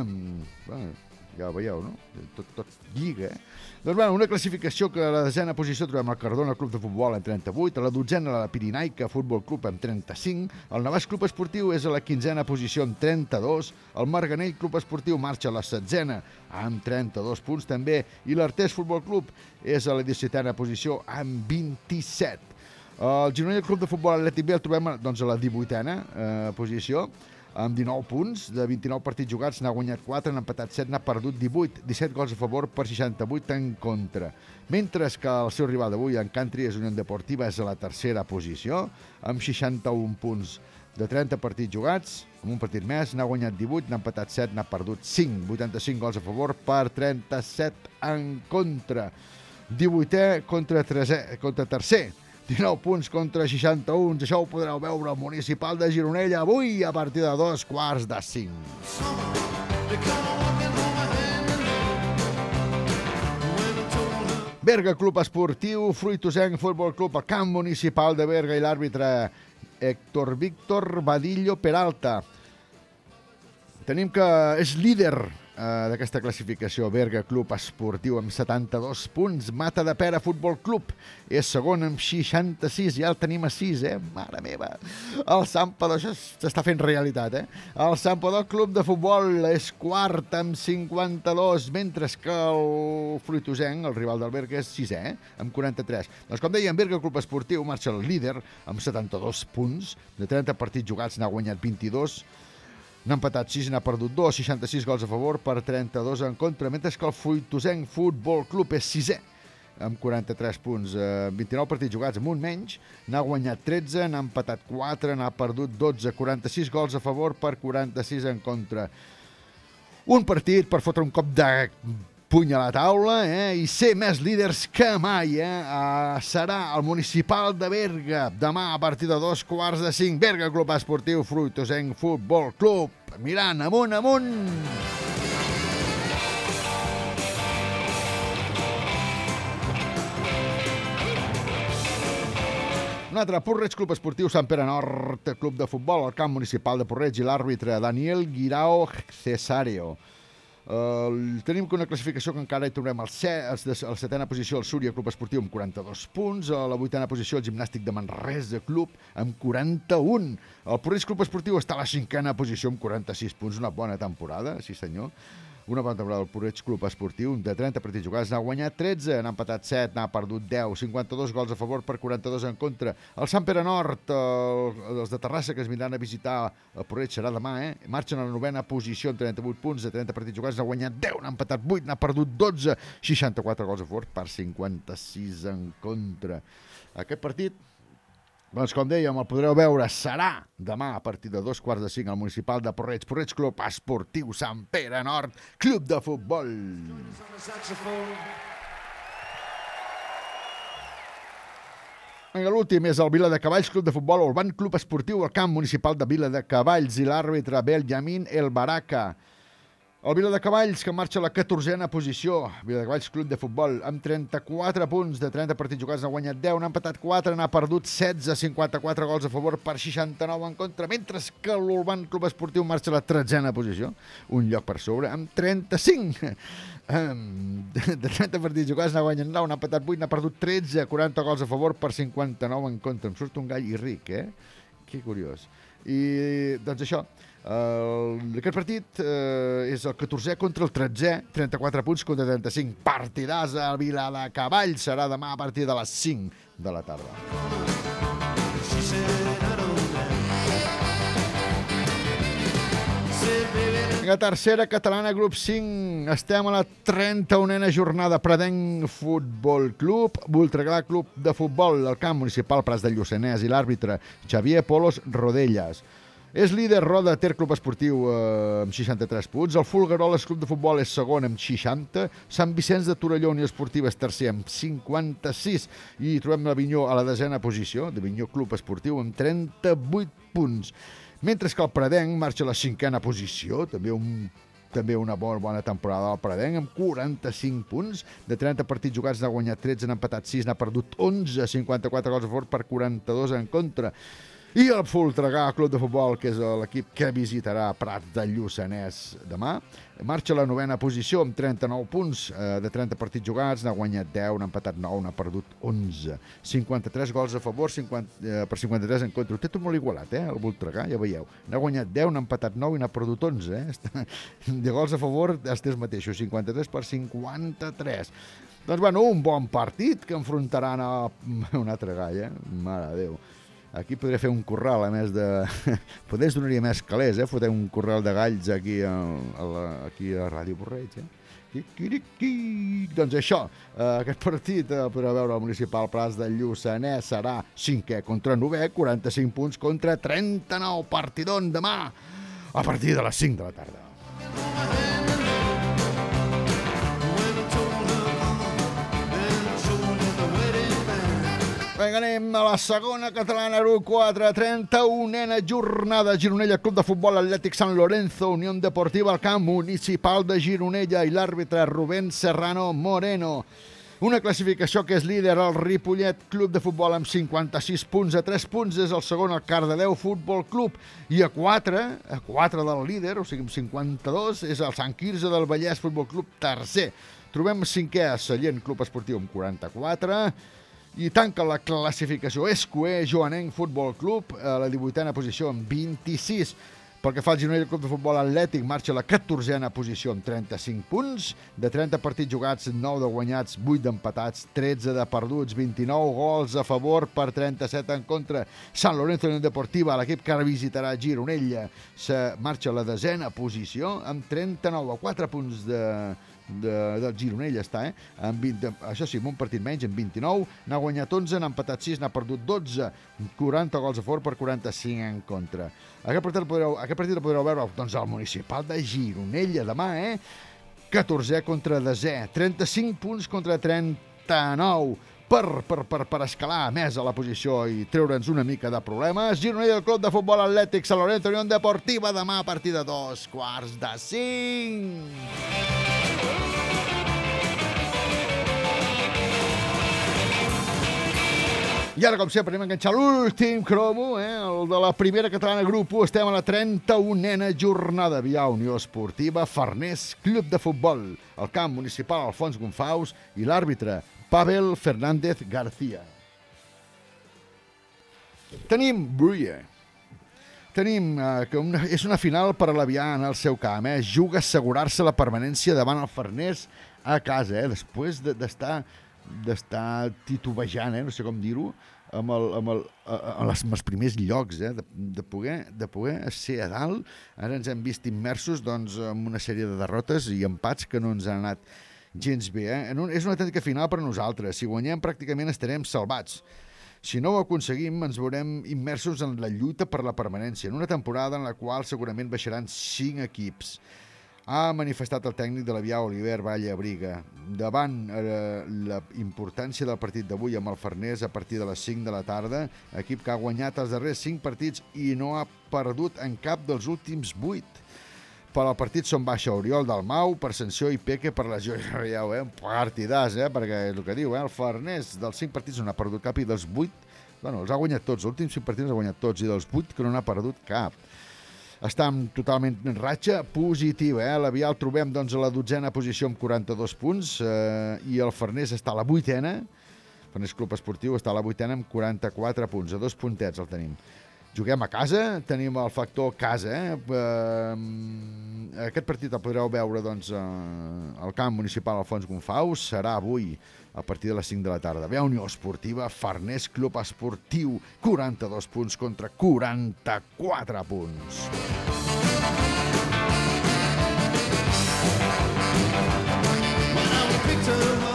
bueno, ja ho veieu, no? Tot, tot lliga, eh? Doncs, bueno, una classificació que a la desena posició trobem el Cardona Club de Futbol amb 38, a la dotzena la Pirinaica Futbol Club amb 35, el Navàs Club Esportiu és a la quinzena posició amb 32, el Marganell Club Esportiu marxa a la setzena amb 32 punts també, i l'Artés Futbol Club és a la 17a posició amb 27. El Gironella Club de Futbol Atlètic B el trobem doncs, a la 18a eh, posició, amb 19 punts, de 29 partits jugats n'ha guanyat 4, n'ha empatat 7, n'ha perdut 18, 17 gols a favor per 68 en contra. Mentre que el seu rival d'avui, en Country, és Unió Deportiva, és a la tercera posició, amb 61 punts de 30 partits jugats, amb un partit més, n'ha guanyat 18, n'ha empatat 7, n'ha perdut 5, 85 gols a favor per 37 en contra. 18è contra, 3è, contra tercer. 19 punts contra 61. Això ho podreu veure al Municipal de Gironella avui a partir de dos quarts de cinc. Berga Club Esportiu, Fruitosenc Futbol Club, el camp municipal de Berga i l'àrbitre Héctor Víctor Badillo Peralta. Tenim que és líder eh, d'aquesta classificació, Berga Club Esportiu amb 72 punts, Mata de Pera Futbol Club és segon amb 66, ja el tenim a 6, eh? Mare meva! El Sampador, això s'està fent realitat, eh? El Sampador Club de Futbol és quart amb 52, mentre que el Fruitosenc, el rival del Berga, és sisè, eh? amb 43. Doncs com dèiem, Berga Club Esportiu marxa el líder amb 72 punts, de 30 partits jugats n'ha guanyat 22, N'ha empatat 6 i n'ha perdut 2, 66 gols a favor per 32 en contra, mentre que el Fruitosenc Futbol Club és sisè amb 43 punts, eh, 29 partits jugats amb un menys, n'ha guanyat 13, n'ha empatat 4, n'ha perdut 12, 46 gols a favor per 46 en contra. Un partit per fotre un cop de puny a la taula eh? i ser més líders que mai. Eh? Uh, serà el Municipal de Berga demà a partir de dos quarts de cinc. Berga Club Esportiu Fruitosenc Futbol Club. Mirant amunt, amunt! Un altre, Porreig Club Esportiu Sant Pere Nord, Club de Futbol, el camp municipal de Porreig i l'àrbitre Daniel Guirao Cesareo. Uh, tenim una classificació que encara hi trobem al la setena posició el Súria Club Esportiu amb 42 punts, a la vuitena posició el Gimnàstic de Manresa Club amb 41. El Porreig Club Esportiu està a la cinquena posició amb 46 punts, una bona temporada, sí senyor. Una bona temporada del Porreig Club Esportiu, de 30 partits jugats n'ha guanyat 13, n'ha empatat 7, n'ha perdut 10, 52 gols a favor per 42 en contra. El Sant Pere Nord, el, els de Terrassa que es vindran a visitar el Porreig serà demà, eh? marxen a la novena posició amb 38 punts, de 30 partits jugats n'ha guanyat 10, n'ha empatat 8, n'ha perdut 12, 64 gols a favor per 56 en contra. Aquest partit doncs, com dèiem, el podreu veure, serà demà a partir de dos quarts de cinc al Municipal de Porreig. Porreig Club Esportiu Sant Pere Nord, Club de Futbol. L'últim és el Vila de Cavalls Club de Futbol, Urban Club Esportiu, el camp municipal de Vila de Cavalls i l'àrbitre Benjamin El Baraka. El Vila de Cavalls, que marxa a la 14a posició. Vila de Cavalls Club de Futbol, amb 34 punts de 30 partits jugats, n'ha guanyat 10, n'ha empatat 4, n'ha perdut 16, 54 gols a favor per 69 en contra, mentre que l'Urban Club Esportiu marxa a la 13a posició, un lloc per sobre, amb 35. De 30 partits jugats n'ha guanyat 9, n'ha empatat 8, n'ha perdut 13, 40 gols a favor per 59 en contra. Em surt un gall i ric, eh? Que curiós. I, doncs això, Uh, aquest partit uh, és el 14è contra el 13è, 34 punts contra 35. Partidàs a Vila de Cavall serà demà a partir de les 5 de la tarda. La tercera catalana, grup 5. Estem a la 31a jornada. Predenc Futbol Club, Voltregà Club de Futbol, el camp municipal Prats de Lluçanès i l'àrbitre Xavier Polos Rodelles. És líder Roda Ter Club Esportiu eh, amb 63 punts. El Fulgaroles Club de Futbol és segon amb 60. Sant Vicenç de Torelló Unió Esportiva és tercer amb 56. I trobem l'Avinyó a la desena posició, d'Avinyó Club Esportiu, amb 38 punts. Mentre que el Predenc marxa a la cinquena posició, també un també una bona, bona temporada del Predenc, amb 45 punts. De 30 partits jugats n'ha guanyat 13, n'ha empatat 6, n'ha perdut 11, 54 gols a favor per 42 en contra. I el Voltregà Club de Futbol, que és l'equip que visitarà Prat de Lluçanès demà, marxa a la novena posició amb 39 punts eh, de 30 partits jugats, n'ha guanyat 10, n'ha empatat 9, n'ha perdut 11. 53 gols a favor, 50, eh, per 53 en contra. Ho té tot molt igualat, eh, el Voltregà, ja veieu. N'ha guanyat 10, n'ha empatat 9 i n'ha perdut 11. Eh? De gols a favor, els té els mateixos, 53 per 53. Doncs, bueno, un bon partit que enfrontaran a un altre gall, eh? Mare de Déu. Aquí podria fer un corral, a més de... <laughs> Poder es donaria més calés, eh? Fotem un corral de galls aquí a, a, la, aquí a Ràdio Borreig, eh? Quiquiriqui. Doncs això, eh, aquest partit eh, podrà veure al municipal Prats de Lluçanès serà 5è contra 9è, 45 punts contra 39 partidon demà a partir de les 5 de la tarda. Vinga, anem a la segona catalana, grup 4, 31ena jornada. Gironella, Club de Futbol Atlètic Sant Lorenzo, Unió Deportiva al camp municipal de Gironella i l'àrbitre Rubén Serrano Moreno. Una classificació que és líder el Ripollet Club de Futbol amb 56 punts. A 3 punts és el segon el Cardedeu Futbol Club. I a 4, a 4 del líder, o sigui amb 52, és el Sant Quirze del Vallès Futbol Club tercer. Trobem cinquè a Sallent Club Esportiu amb 44 i tanca la classificació Escué Joanenc Futbol Club a la 18a posició amb 26. Pel que fa al Gironella Club de Futbol Atlètic, marxa a la 14a posició amb 35 punts. De 30 partits jugats, 9 de guanyats, 8 d'empatats, 13 de perduts, 29 gols a favor per 37 en contra. Sant Lorenzo Unión Deportiva, l'equip que visitarà Gironella, se marxa a la desena posició amb 39 a 4 punts de, de, del Gironella està, eh? Amb 20, això sí, amb un partit menys, amb 29, n'ha guanyat 11, n'ha empatat 6, n'ha perdut 12, 40 gols a favor per 45 en contra. Aquest partit el podreu, aquest partit el podreu veure doncs, al municipal de Gironella demà, eh? 14è contra 10è, 35 punts contra 39 per, per, per, per escalar més a la posició i treure'ns una mica de problemes. Gironella, el Club de Futbol Atlètic, Sant Lorenzo, Unió Deportiva, demà a partir de dos quarts de cinc. I ara, com sempre, anem a enganxar l'últim cromo, eh? el de la primera catalana grup 1. Estem a la 31ena jornada. Via Unió Esportiva, Farners, Club de Futbol, el camp municipal Alfons Gonfaus i l'àrbitre Pavel Fernández García. Tenim Bruye. Tenim eh, que una, és una final per a l'Avià en el seu camp. Eh? Juga assegurar-se la permanència davant el Farners a casa, eh? després d'estar de, d'estar titubejant, eh? no sé com dir-ho, amb, el, amb, el, a, a les, amb els primers llocs, eh? de, de, poder, de poder ser a dalt. Ara ens hem vist immersos doncs, en una sèrie de derrotes i empats que no ens han anat gens bé. Eh? En un, és una autèntica final per a nosaltres. Si guanyem, pràcticament estarem salvats. Si no ho aconseguim, ens veurem immersos en la lluita per la permanència, en una temporada en la qual segurament baixaran 5 equips ha manifestat el tècnic de l'Avià Oliver Valle Abriga. Davant eh, la importància del partit d'avui amb el Farners a partir de les 5 de la tarda, equip que ha guanyat els darrers 5 partits i no ha perdut en cap dels últims 8. Per al partit són baixa Oriol del Mau, per sanció i Peque per lesió. Ja ho eh? Un partidàs, eh? Perquè és el que diu, eh? El Farners dels 5 partits no n'ha perdut cap i dels 8, bueno, els ha guanyat tots. Els últims 5 partits els ha guanyat tots i dels 8 que no n'ha perdut cap està en totalment en ratxa positiva. Eh? L'Avià el trobem doncs, a la dotzena posició amb 42 punts eh, i el Farners està a la vuitena, Farners Club Esportiu està a la vuitena amb 44 punts, a dos puntets el tenim. Juguem a casa, tenim el factor casa. Eh? Eh, aquest partit el podreu veure doncs, eh, al camp municipal Alfons Gonfaus. Serà avui a partir de les 5 de la tarda. Ve Unió Esportiva, Farners Club Esportiu, 42 punts contra 44 punts. Hola,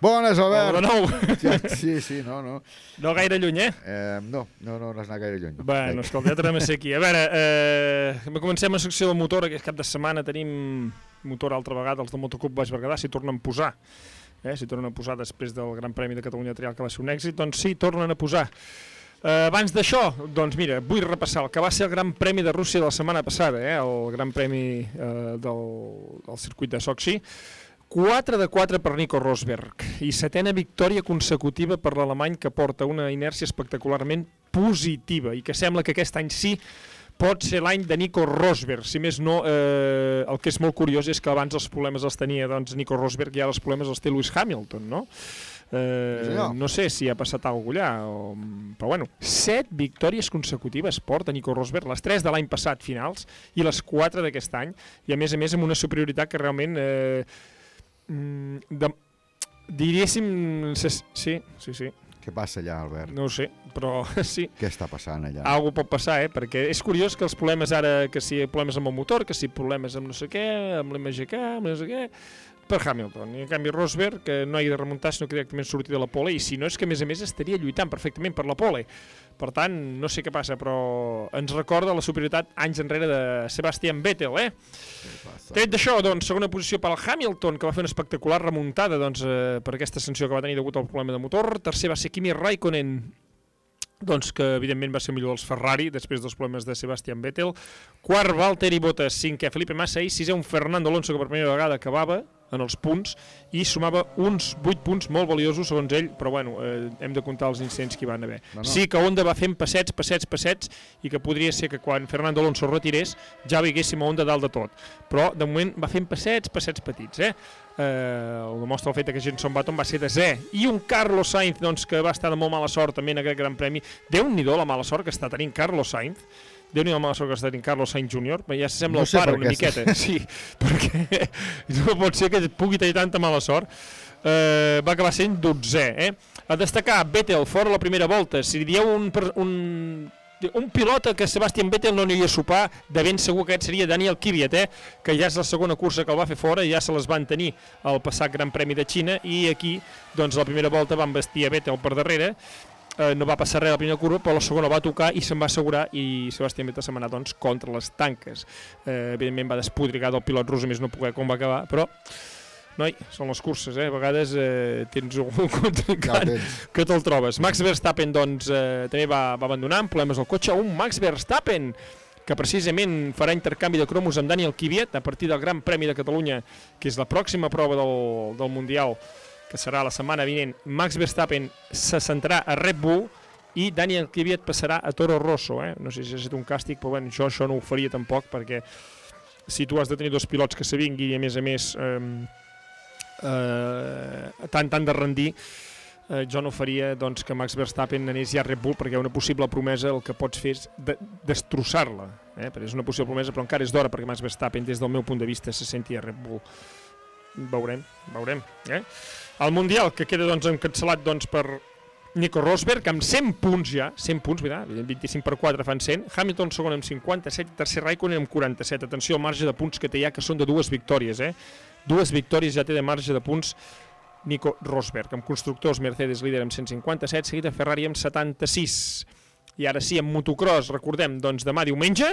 Bones, Albert. De nou. Ja, sí, sí, no, no. No gaire lluny, eh? eh no, no, no, no has anat gaire lluny. Bueno, escolta, ja tornem a ser aquí. A veure, eh, comencem la secció del motor, aquest cap de setmana tenim motor altra vegada, els del Motoclub Baix Berguedà s'hi tornen a posar. Eh? S'hi tornen a posar després del Gran Premi de Catalunya Trial, que va ser un èxit, doncs sí, tornen a posar. Eh, abans d'això, doncs mira, vull repassar el que va ser el Gran Premi de Rússia de la setmana passada, eh? el Gran Premi eh, del, del circuit de Sochi. 4 de 4 per Nico Rosberg i setena victòria consecutiva per l'alemany que porta una inèrcia espectacularment positiva i que sembla que aquest any sí pot ser l'any de Nico Rosberg. Si més no, eh, el que és molt curiós és que abans els problemes els tenia doncs, Nico Rosberg i ara els problemes els té Lewis Hamilton, no? Eh, no sé si ha passat alguna allà, o... però bueno, set victòries consecutives porta Nico Rosberg, les tres de l'any passat finals i les quatre d'aquest any, i a més a més amb una superioritat que realment eh, mm, de, diríssim sí, sí, sí, Què passa allà, Albert? no sé, però <laughs> sí. Què està passant allà? Algo pot passar, eh? Perquè és curiós que els problemes ara, que si problemes amb el motor, que si problemes amb no sé què, amb l'MGK, amb no sé què, per Hamilton. I en canvi Rosberg, que no ha de remuntar, sinó que directament sortir de la pole, i si no és que a més a més estaria lluitant perfectament per la pole. Per tant, no sé què passa, però ens recorda la superioritat anys enrere de Sebastian Vettel, eh? Tret d'això, doncs, segona posició per al Hamilton, que va fer una espectacular remuntada doncs, eh, per aquesta sanció que va tenir degut al problema de motor. Tercer va ser Kimi Raikkonen, doncs que evidentment va ser millor dels Ferrari després dels problemes de Sebastian Vettel. Quart, Valtteri Bottas, cinquè, Felipe Massa i sisè, un Fernando Alonso que per primera vegada acabava en els punts i sumava uns 8 punts molt valiosos segons ell, però bueno, eh, hem de comptar els incidents que hi van haver. No, no. Sí que Honda va fent passets, passets, passets i que podria ser que quan Fernando Alonso retirés ja veiéssim a Honda dalt de tot, però de moment va fent passets, passets petits, eh? eh, ho demostra el fet que Jenson Button va ser desè i un Carlos Sainz doncs, que va estar de molt mala sort també en aquest gran premi Déu-n'hi-do la mala sort que està tenint Carlos Sainz déu nhi la mala sort que està tenint Carlos Sainz Jr. ja sembla No el sé pare per una miqueta sí, <laughs> perquè no pot ser que pugui tenir tanta mala sort eh, va acabar sent 12è eh? a destacar Vettel fora la primera volta si dieu un, un un pilot que Sebastian Vettel no aniria a sopar, de ben segur que aquest seria Daniel Kvyat, eh? que ja és la segona cursa que el va fer fora, ja se les van tenir al passat Gran Premi de Xina, i aquí, doncs, la primera volta van vestir a Vettel per darrere, eh, no va passar res a la primera curva, però la segona va tocar i se'n va assegurar i Sebastián Vettel se'n va anar doncs, contra les tanques. Eh, evidentment va despodrigar del pilot rus, a més no poder com va acabar, però noi, són les curses, eh? a vegades eh, tens un <laughs> contrincant que te'l trobes. Max Verstappen doncs, eh, també va, va abandonar amb problemes al cotxe, un Max Verstappen que precisament farà intercanvi de cromos amb Daniel Kvyat a partir del Gran Premi de Catalunya, que és la pròxima prova del, del Mundial, que serà la setmana vinent. Max Verstappen se centrarà a Red Bull i Daniel Kvyat passarà a Toro Rosso. Eh? No sé si ha estat un càstig, però bueno, jo això no ho faria tampoc, perquè si tu has de tenir dos pilots que se vinguin i a més a més eh, eh, tant, tant de rendir, eh, jo no faria doncs, que Max Verstappen anés ja a Red Bull perquè una possible promesa el que pots fer és de, destrossar-la eh? perquè és una possible promesa però encara és d'hora perquè Max Verstappen des del meu punt de vista se senti a Red Bull veurem, veurem eh? El Mundial que queda doncs encapçalat doncs, per Nico Rosberg amb 100 punts ja 100 punts, mira, 25 per 4 fan 100 Hamilton segon amb 57 tercer Raikkonen amb 47 atenció al marge de punts que té ja que són de dues victòries eh? dues victòries ja té de marge de punts Nico Rosberg. Amb constructors, Mercedes líder amb 157, seguit de Ferrari amb 76. I ara sí, amb motocross, recordem, doncs demà diumenge,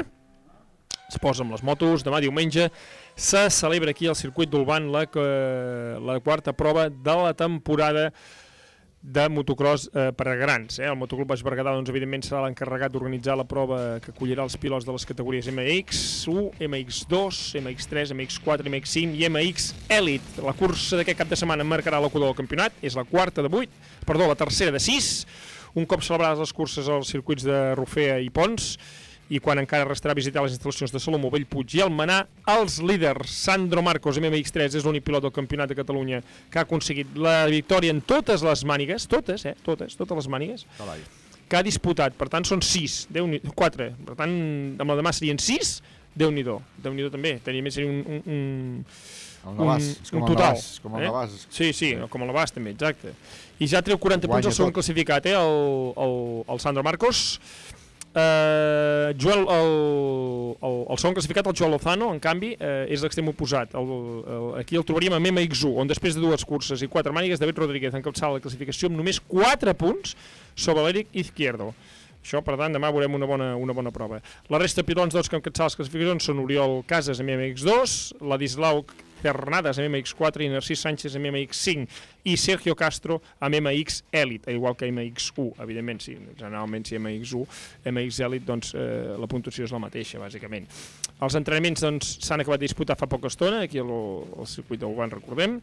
es posa amb les motos, demà diumenge se celebra aquí al circuit d'Ulban la, que- la quarta prova de la temporada de motocross eh, per a grans. Eh? El Motoclub Baix Berguedà, doncs, evidentment, serà l'encarregat d'organitzar la prova que acollirà els pilots de les categories MX1, MX2, MX3, MX4, MX5 i MX Elite. La cursa d'aquest cap de setmana marcarà l'equador del campionat, és la quarta de 8, perdó, la tercera de 6, un cop celebrades les curses als circuits de Rofea i Pons, i quan encara restarà visitar les instal·lacions de Salomó, Bellpuig i Almenar, els líders, Sandro Marcos, MMX3, és l'únic pilot del Campionat de Catalunya que ha aconseguit la victòria en totes les mànigues, totes, eh, totes, totes les mànigues, Carai. que ha disputat, per tant són 6, 4, per tant amb la demà serien 6, Déu-n'hi-do, déu nhi déu també, tenia més un, un, un, El Navàs, és com un el total. Navàs, com el Navàs. Sí, sí, com el Navàs també, exacte. I ja treu 40 Guanya punts el segon tot. classificat, eh, el, el, el Sandro Marcos. Eh, Joel, el, el, el segon classificat, el Joel Lozano, en canvi, eh, és l'extrem oposat. El, el, aquí el trobaríem a MMX1, on després de dues curses i quatre mànigues, David Rodríguez encapçala la classificació amb només 4 punts sobre l'Eric Izquierdo. Això, per tant, demà veurem una bona, una bona prova. La resta de pilons dels que han cansat les classificacions són Oriol Casas amb MX2, Ladislau Fernadas amb MX4 i Narcís Sánchez amb MX5 i Sergio Castro amb MX Elite, igual que MX1, evidentment, sí, generalment si MX1, MX Elite, doncs eh, la puntuació és la mateixa, bàsicament. Els entrenaments doncs, s'han acabat de disputar fa poca estona, aquí al, al circuit del Guant, recordem.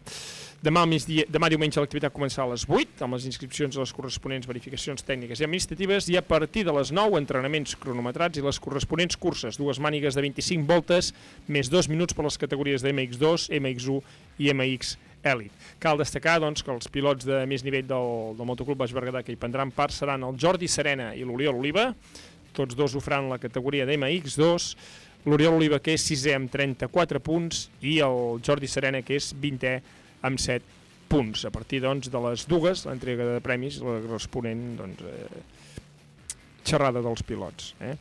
Demà, al migdia, demà diumenge l'activitat començarà a les 8, amb les inscripcions de les corresponents verificacions tècniques i administratives, i a partir de les 9, entrenaments cronometrats i les corresponents curses, dues mànigues de 25 voltes, més dos minuts per les categories de MX2, MX1 i MX Elite. Cal destacar doncs, que els pilots de més nivell del, del Motoclub Baix Berguedà que hi prendran part seran el Jordi Serena i l'Oriol Oliva, tots dos ho faran la categoria d'MX2, l'Oriol Oliva que és 6è amb 34 punts i el Jordi Serena que és 20è amb 7 punts. A partir doncs, de les dues, l'entrega de premis, la corresponent doncs, eh, xerrada dels pilots. Eh?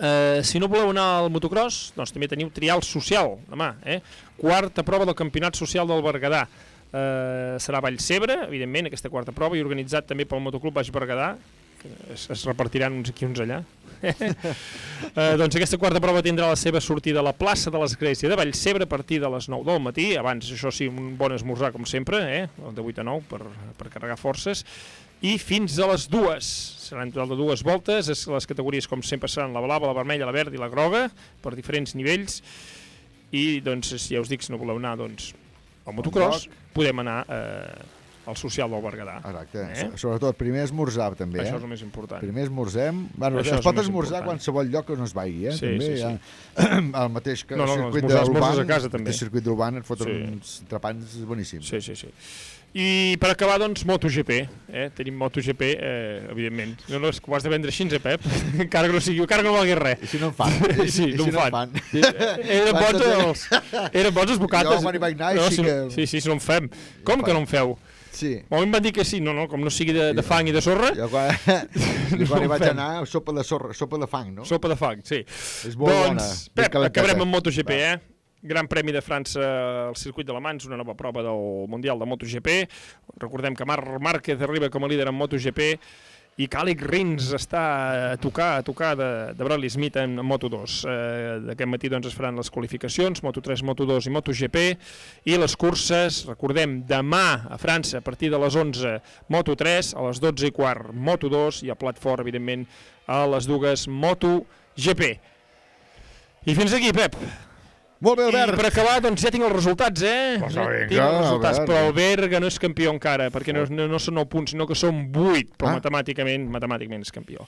Eh, si no voleu anar al motocross, doncs també teniu trial social demà. Eh? Quarta prova del Campionat Social del Berguedà. Eh, serà Vallcebre, evidentment, aquesta quarta prova, i organitzat també pel Motoclub Baix Berguedà, es, es repartiran uns aquí uns allà. <laughs> eh, doncs aquesta quarta prova tindrà la seva sortida a la plaça de l'Església de Vallcebre a partir de les 9 del matí, abans això sí, un bon esmorzar com sempre, eh? de 8 a 9 per, per carregar forces, i fins a les dues. Seran total de dues voltes, es- les categories com sempre seran la blava, la vermella, la verda i la groga, per diferents nivells, i doncs, si ja us dic, si no voleu anar doncs, al motocross, podem anar eh, al social del Berguedà. Exacte. Eh? So- Sobretot, primer esmorzar, també. Això eh? és el més important. Primer esmorzem. Bueno, Això es pot esmorzar a qualsevol lloc on es vagi, eh? Sí, també, sí, ja. <clears throat> El mateix que No, no, el circuit esmorzar, d'Urban. El circuit d'Urban et foten Sí. uns trepants boníssims. Sí, sí, sí. I per acabar, doncs, MotoGP. Eh? Tenim MotoGP, eh, evidentment. No, no, és que ho has de vendre així, eh, Pep? <laughs> encara que no sigui, encara que no valgui res. I si no en fan? <laughs> sí, I si no no en fan. fan? Sí, Eren Van bons els, eren bons els bocates. Jo anar, no, sí si no, que- Sí, sí, si no en fem. Com que no en feu? Sí. A mi em van dir que sí, no, no, com no sigui de, de fang i de sorra. Jo quan, <laughs> jo quan No hi vaig fem. anar, sopa de, sorra, sopa de fang, no? Sopa de fang, sí. És molt bona. doncs, ben Pep, acabarem amb MotoGP, eh? Gran Premi de França al circuit de Le Mans, una nova prova del Mundial de MotoGP. Recordem que Marc Márquez arriba com a líder en MotoGP i Àlex Rins està a tocar, a tocar de, de Bradley Smith en, en Moto2. Eh, Aquest matí doncs, es faran les qualificacions, Moto3, Moto2 i MotoGP, i les curses, recordem, demà a França, a partir de les 11, Moto3, a les 12 i quart, Moto2, i a plat fort, evidentment, a les dues, MotoGP. I fins aquí, Pep. Molt bé, I per acabar, doncs ja tinc els resultats, eh? Pues Ja vinga, tinc els resultats, Albert. però el Berga no és campió encara, perquè no, no, no són 9 punts, sinó que són 8, però Ah. matemàticament, matemàticament és campió.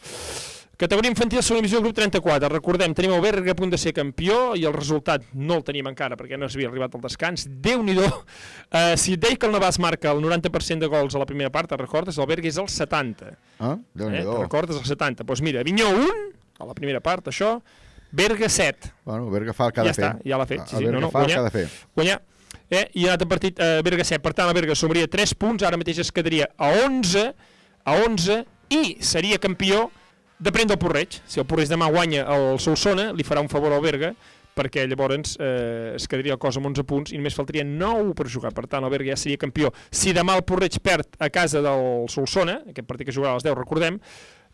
Categoria infantil, segona divisió, grup 34. Recordem, tenim el Berga a punt de ser campió i el resultat no el tenim encara perquè no s'havia arribat al descans. Déu-n'hi-do! Uh, si et deia que el Navàs marca el 90% de gols a la primera part, recordes? El Berga és el 70. Ah, Eh? Déu-n'hi-do. Te'n recordes? El 70. Doncs pues mira, Vinyó 1, a la primera part, això, Berga 7. Bueno, Berga fa el que ha ja de fer. està, ja l'ha fet. Sí, sí, Berga no, no, fa el que guanyar, ha de fer. Guanyar. Eh? I un altre partit, eh, Berga 7. Per tant, la Berga sumaria 3 punts, ara mateix es quedaria a 11, a 11 i seria campió de prendre el Porreig. Si el Porreig demà guanya el Solsona, li farà un favor al Berga, perquè llavors eh, es quedaria el cos amb 11 punts i només faltaria 9 per jugar. Per tant, el Berga ja seria campió. Si demà el Porreig perd a casa del Solsona, aquest partit que jugarà a les 10, recordem,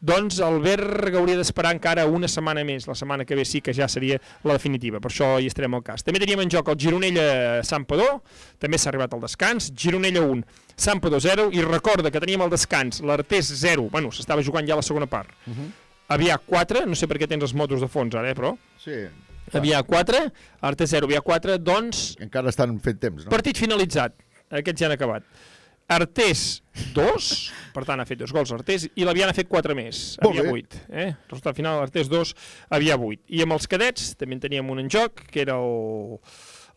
doncs el Berga hauria d'esperar encara una setmana més. La setmana que ve sí que ja seria la definitiva, per això hi estarem al cas. També teníem en joc el Gironella-Sampador, també s'ha arribat al descans, Gironella 1, Sampador 0, i recorda que teníem al descans l'Artés 0, bueno, s'estava jugant ja la segona part. Uh -huh. Avià 4, no sé per què tens els motos de fons ara, eh, però... Sí. Avià 4, Artés 0, Avià 4, doncs... Encara estan fent temps, no? Partit finalitzat. Aquests ja han acabat. Artés 2, per tant ha fet dos gols Artés, i l'Avià n'ha fet 4 més, Molt havia bé. 8. Eh? Resultat final, Artés 2, havia 8. I amb els cadets també en teníem un en joc, que era el,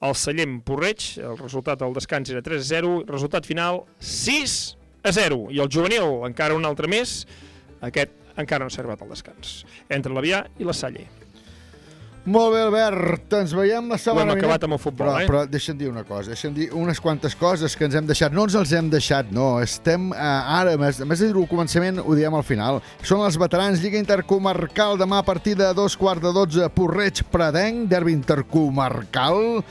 el Sallent Porreig, el resultat del descans era 3 a 0, resultat final 6 a 0. I el juvenil, encara un altre més, aquest encara no s'ha arribat al descans. Entre l'Avià i la Salle. Molt bé, Albert, ens veiem la setmana Ho hem acabat vinent. amb el futbol, però, eh? Però deixa'm dir una cosa, deixa'm dir unes quantes coses que ens hem deixat. No ens els hem deixat, no. Estem eh, ara, a més, a més de dir-ho al començament, ho diem al final. Són els veterans Lliga Intercomarcal demà a partir de dos quarts de dotze, Porreig Predenc, derbi intercomarcal.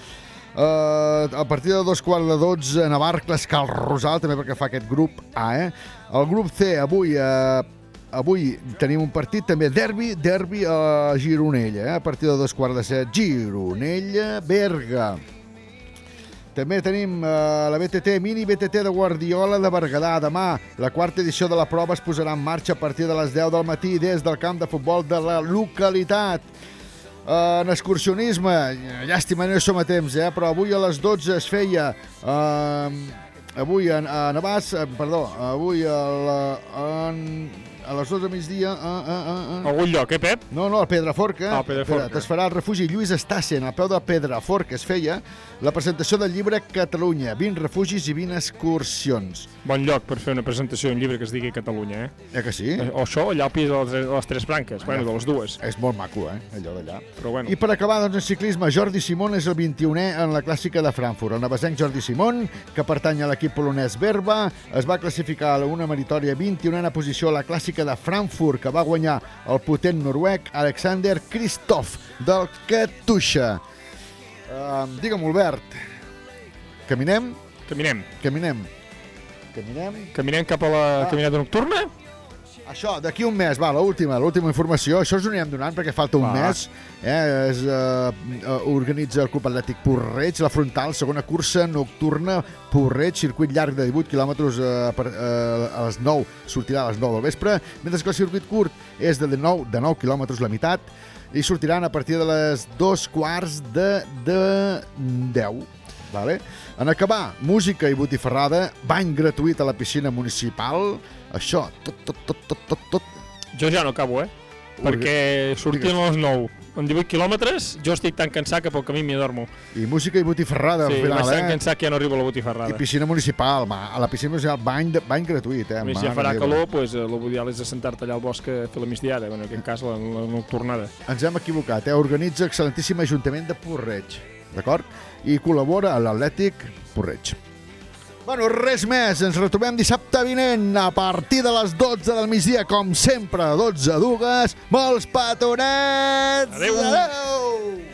Uh, a partir de dos quarts de dotze, Navarcles, Cal Rosal, també perquè fa aquest grup A, eh? El grup C, avui, a avui tenim un partit també derbi, derbi a Gironella, eh? a partir de dos quarts de set. Gironella, Berga. També tenim eh, la BTT, mini BTT de Guardiola de Berguedà. Demà, la quarta edició de la prova es posarà en marxa a partir de les 10 del matí des del camp de futbol de la localitat. Eh, en excursionisme, llàstima, no som a temps, eh? però avui a les 12 es feia... Eh, avui a, a Navàs, eh, perdó, avui a, la, en, a les 12 de migdia... A, a, a, a. Algun lloc, eh, Pep? No, no, al Pedraforca. Ah, Pedraforca. Espera, Es farà el refugi Lluís Estassen, al peu de Pedraforca. Es feia la presentació del llibre Catalunya, 20 refugis i 20 excursions. Bon lloc per fer una presentació d'un llibre que es digui Catalunya, eh? Eh que sí? O això, allà al pis de les, de les tres branques, bueno, de les dues. És molt maco, eh, allò d'allà. Però bueno. I per acabar, doncs, en ciclisme, Jordi Simon és el 21è en la clàssica de Frankfurt. El nevesenc Jordi Simon, que pertany a l'equip polonès Verba, es va classificar a una meritòria 21a posició a la clàssica de Frankfurt, que va guanyar el potent noruec Alexander Kristoff, del Katusha. Uh, digue'm, Albert, caminem? Caminem. Caminem. Caminem. Caminem cap a la Ah. caminata nocturna? Això, d'aquí un mes, va, l'última, l'última informació. Això us ho anirem donant perquè falta un Va. mes. Eh, es, eh, eh, organitza el Club Atlètic Porreig, la frontal, segona cursa nocturna, Porreig, circuit llarg de 18 quilòmetres eh, per, eh, a les 9, sortirà a les 9 del vespre, mentre que el circuit curt és de 9, de 9 quilòmetres la meitat, i sortiran a partir de les dos quarts de, de 10. Vale? En acabar, música i botifarrada, bany gratuït a la piscina municipal, això, tot, tot, tot, tot, tot, tot. Jo ja no acabo, eh? Perquè sortim a les 9. En 18 quilòmetres, jo estic tan cansat que pel camí m'hi adormo. I música i botifarrada Sí, al final, eh? cansat que ja no arribo a la botifarrada. I piscina municipal, ma, a la piscina municipal, bany, de, bany gratuït, eh? A més, Mare ja farà calor, doncs, eh, l'ideal és assentar-te allà al bosc a fer la migdiada, bueno, en aquest cas la, la nocturnada. Ens hem equivocat, eh? Organitza excel·lentíssim Ajuntament de Porreig, d'acord? I col·labora a l'Atlètic Porreig. Bueno, res més. Ens retrobem dissabte vinent a partir de les 12 del migdia, com sempre, 12 dugues. Molts petonets! Adéu! Adéu!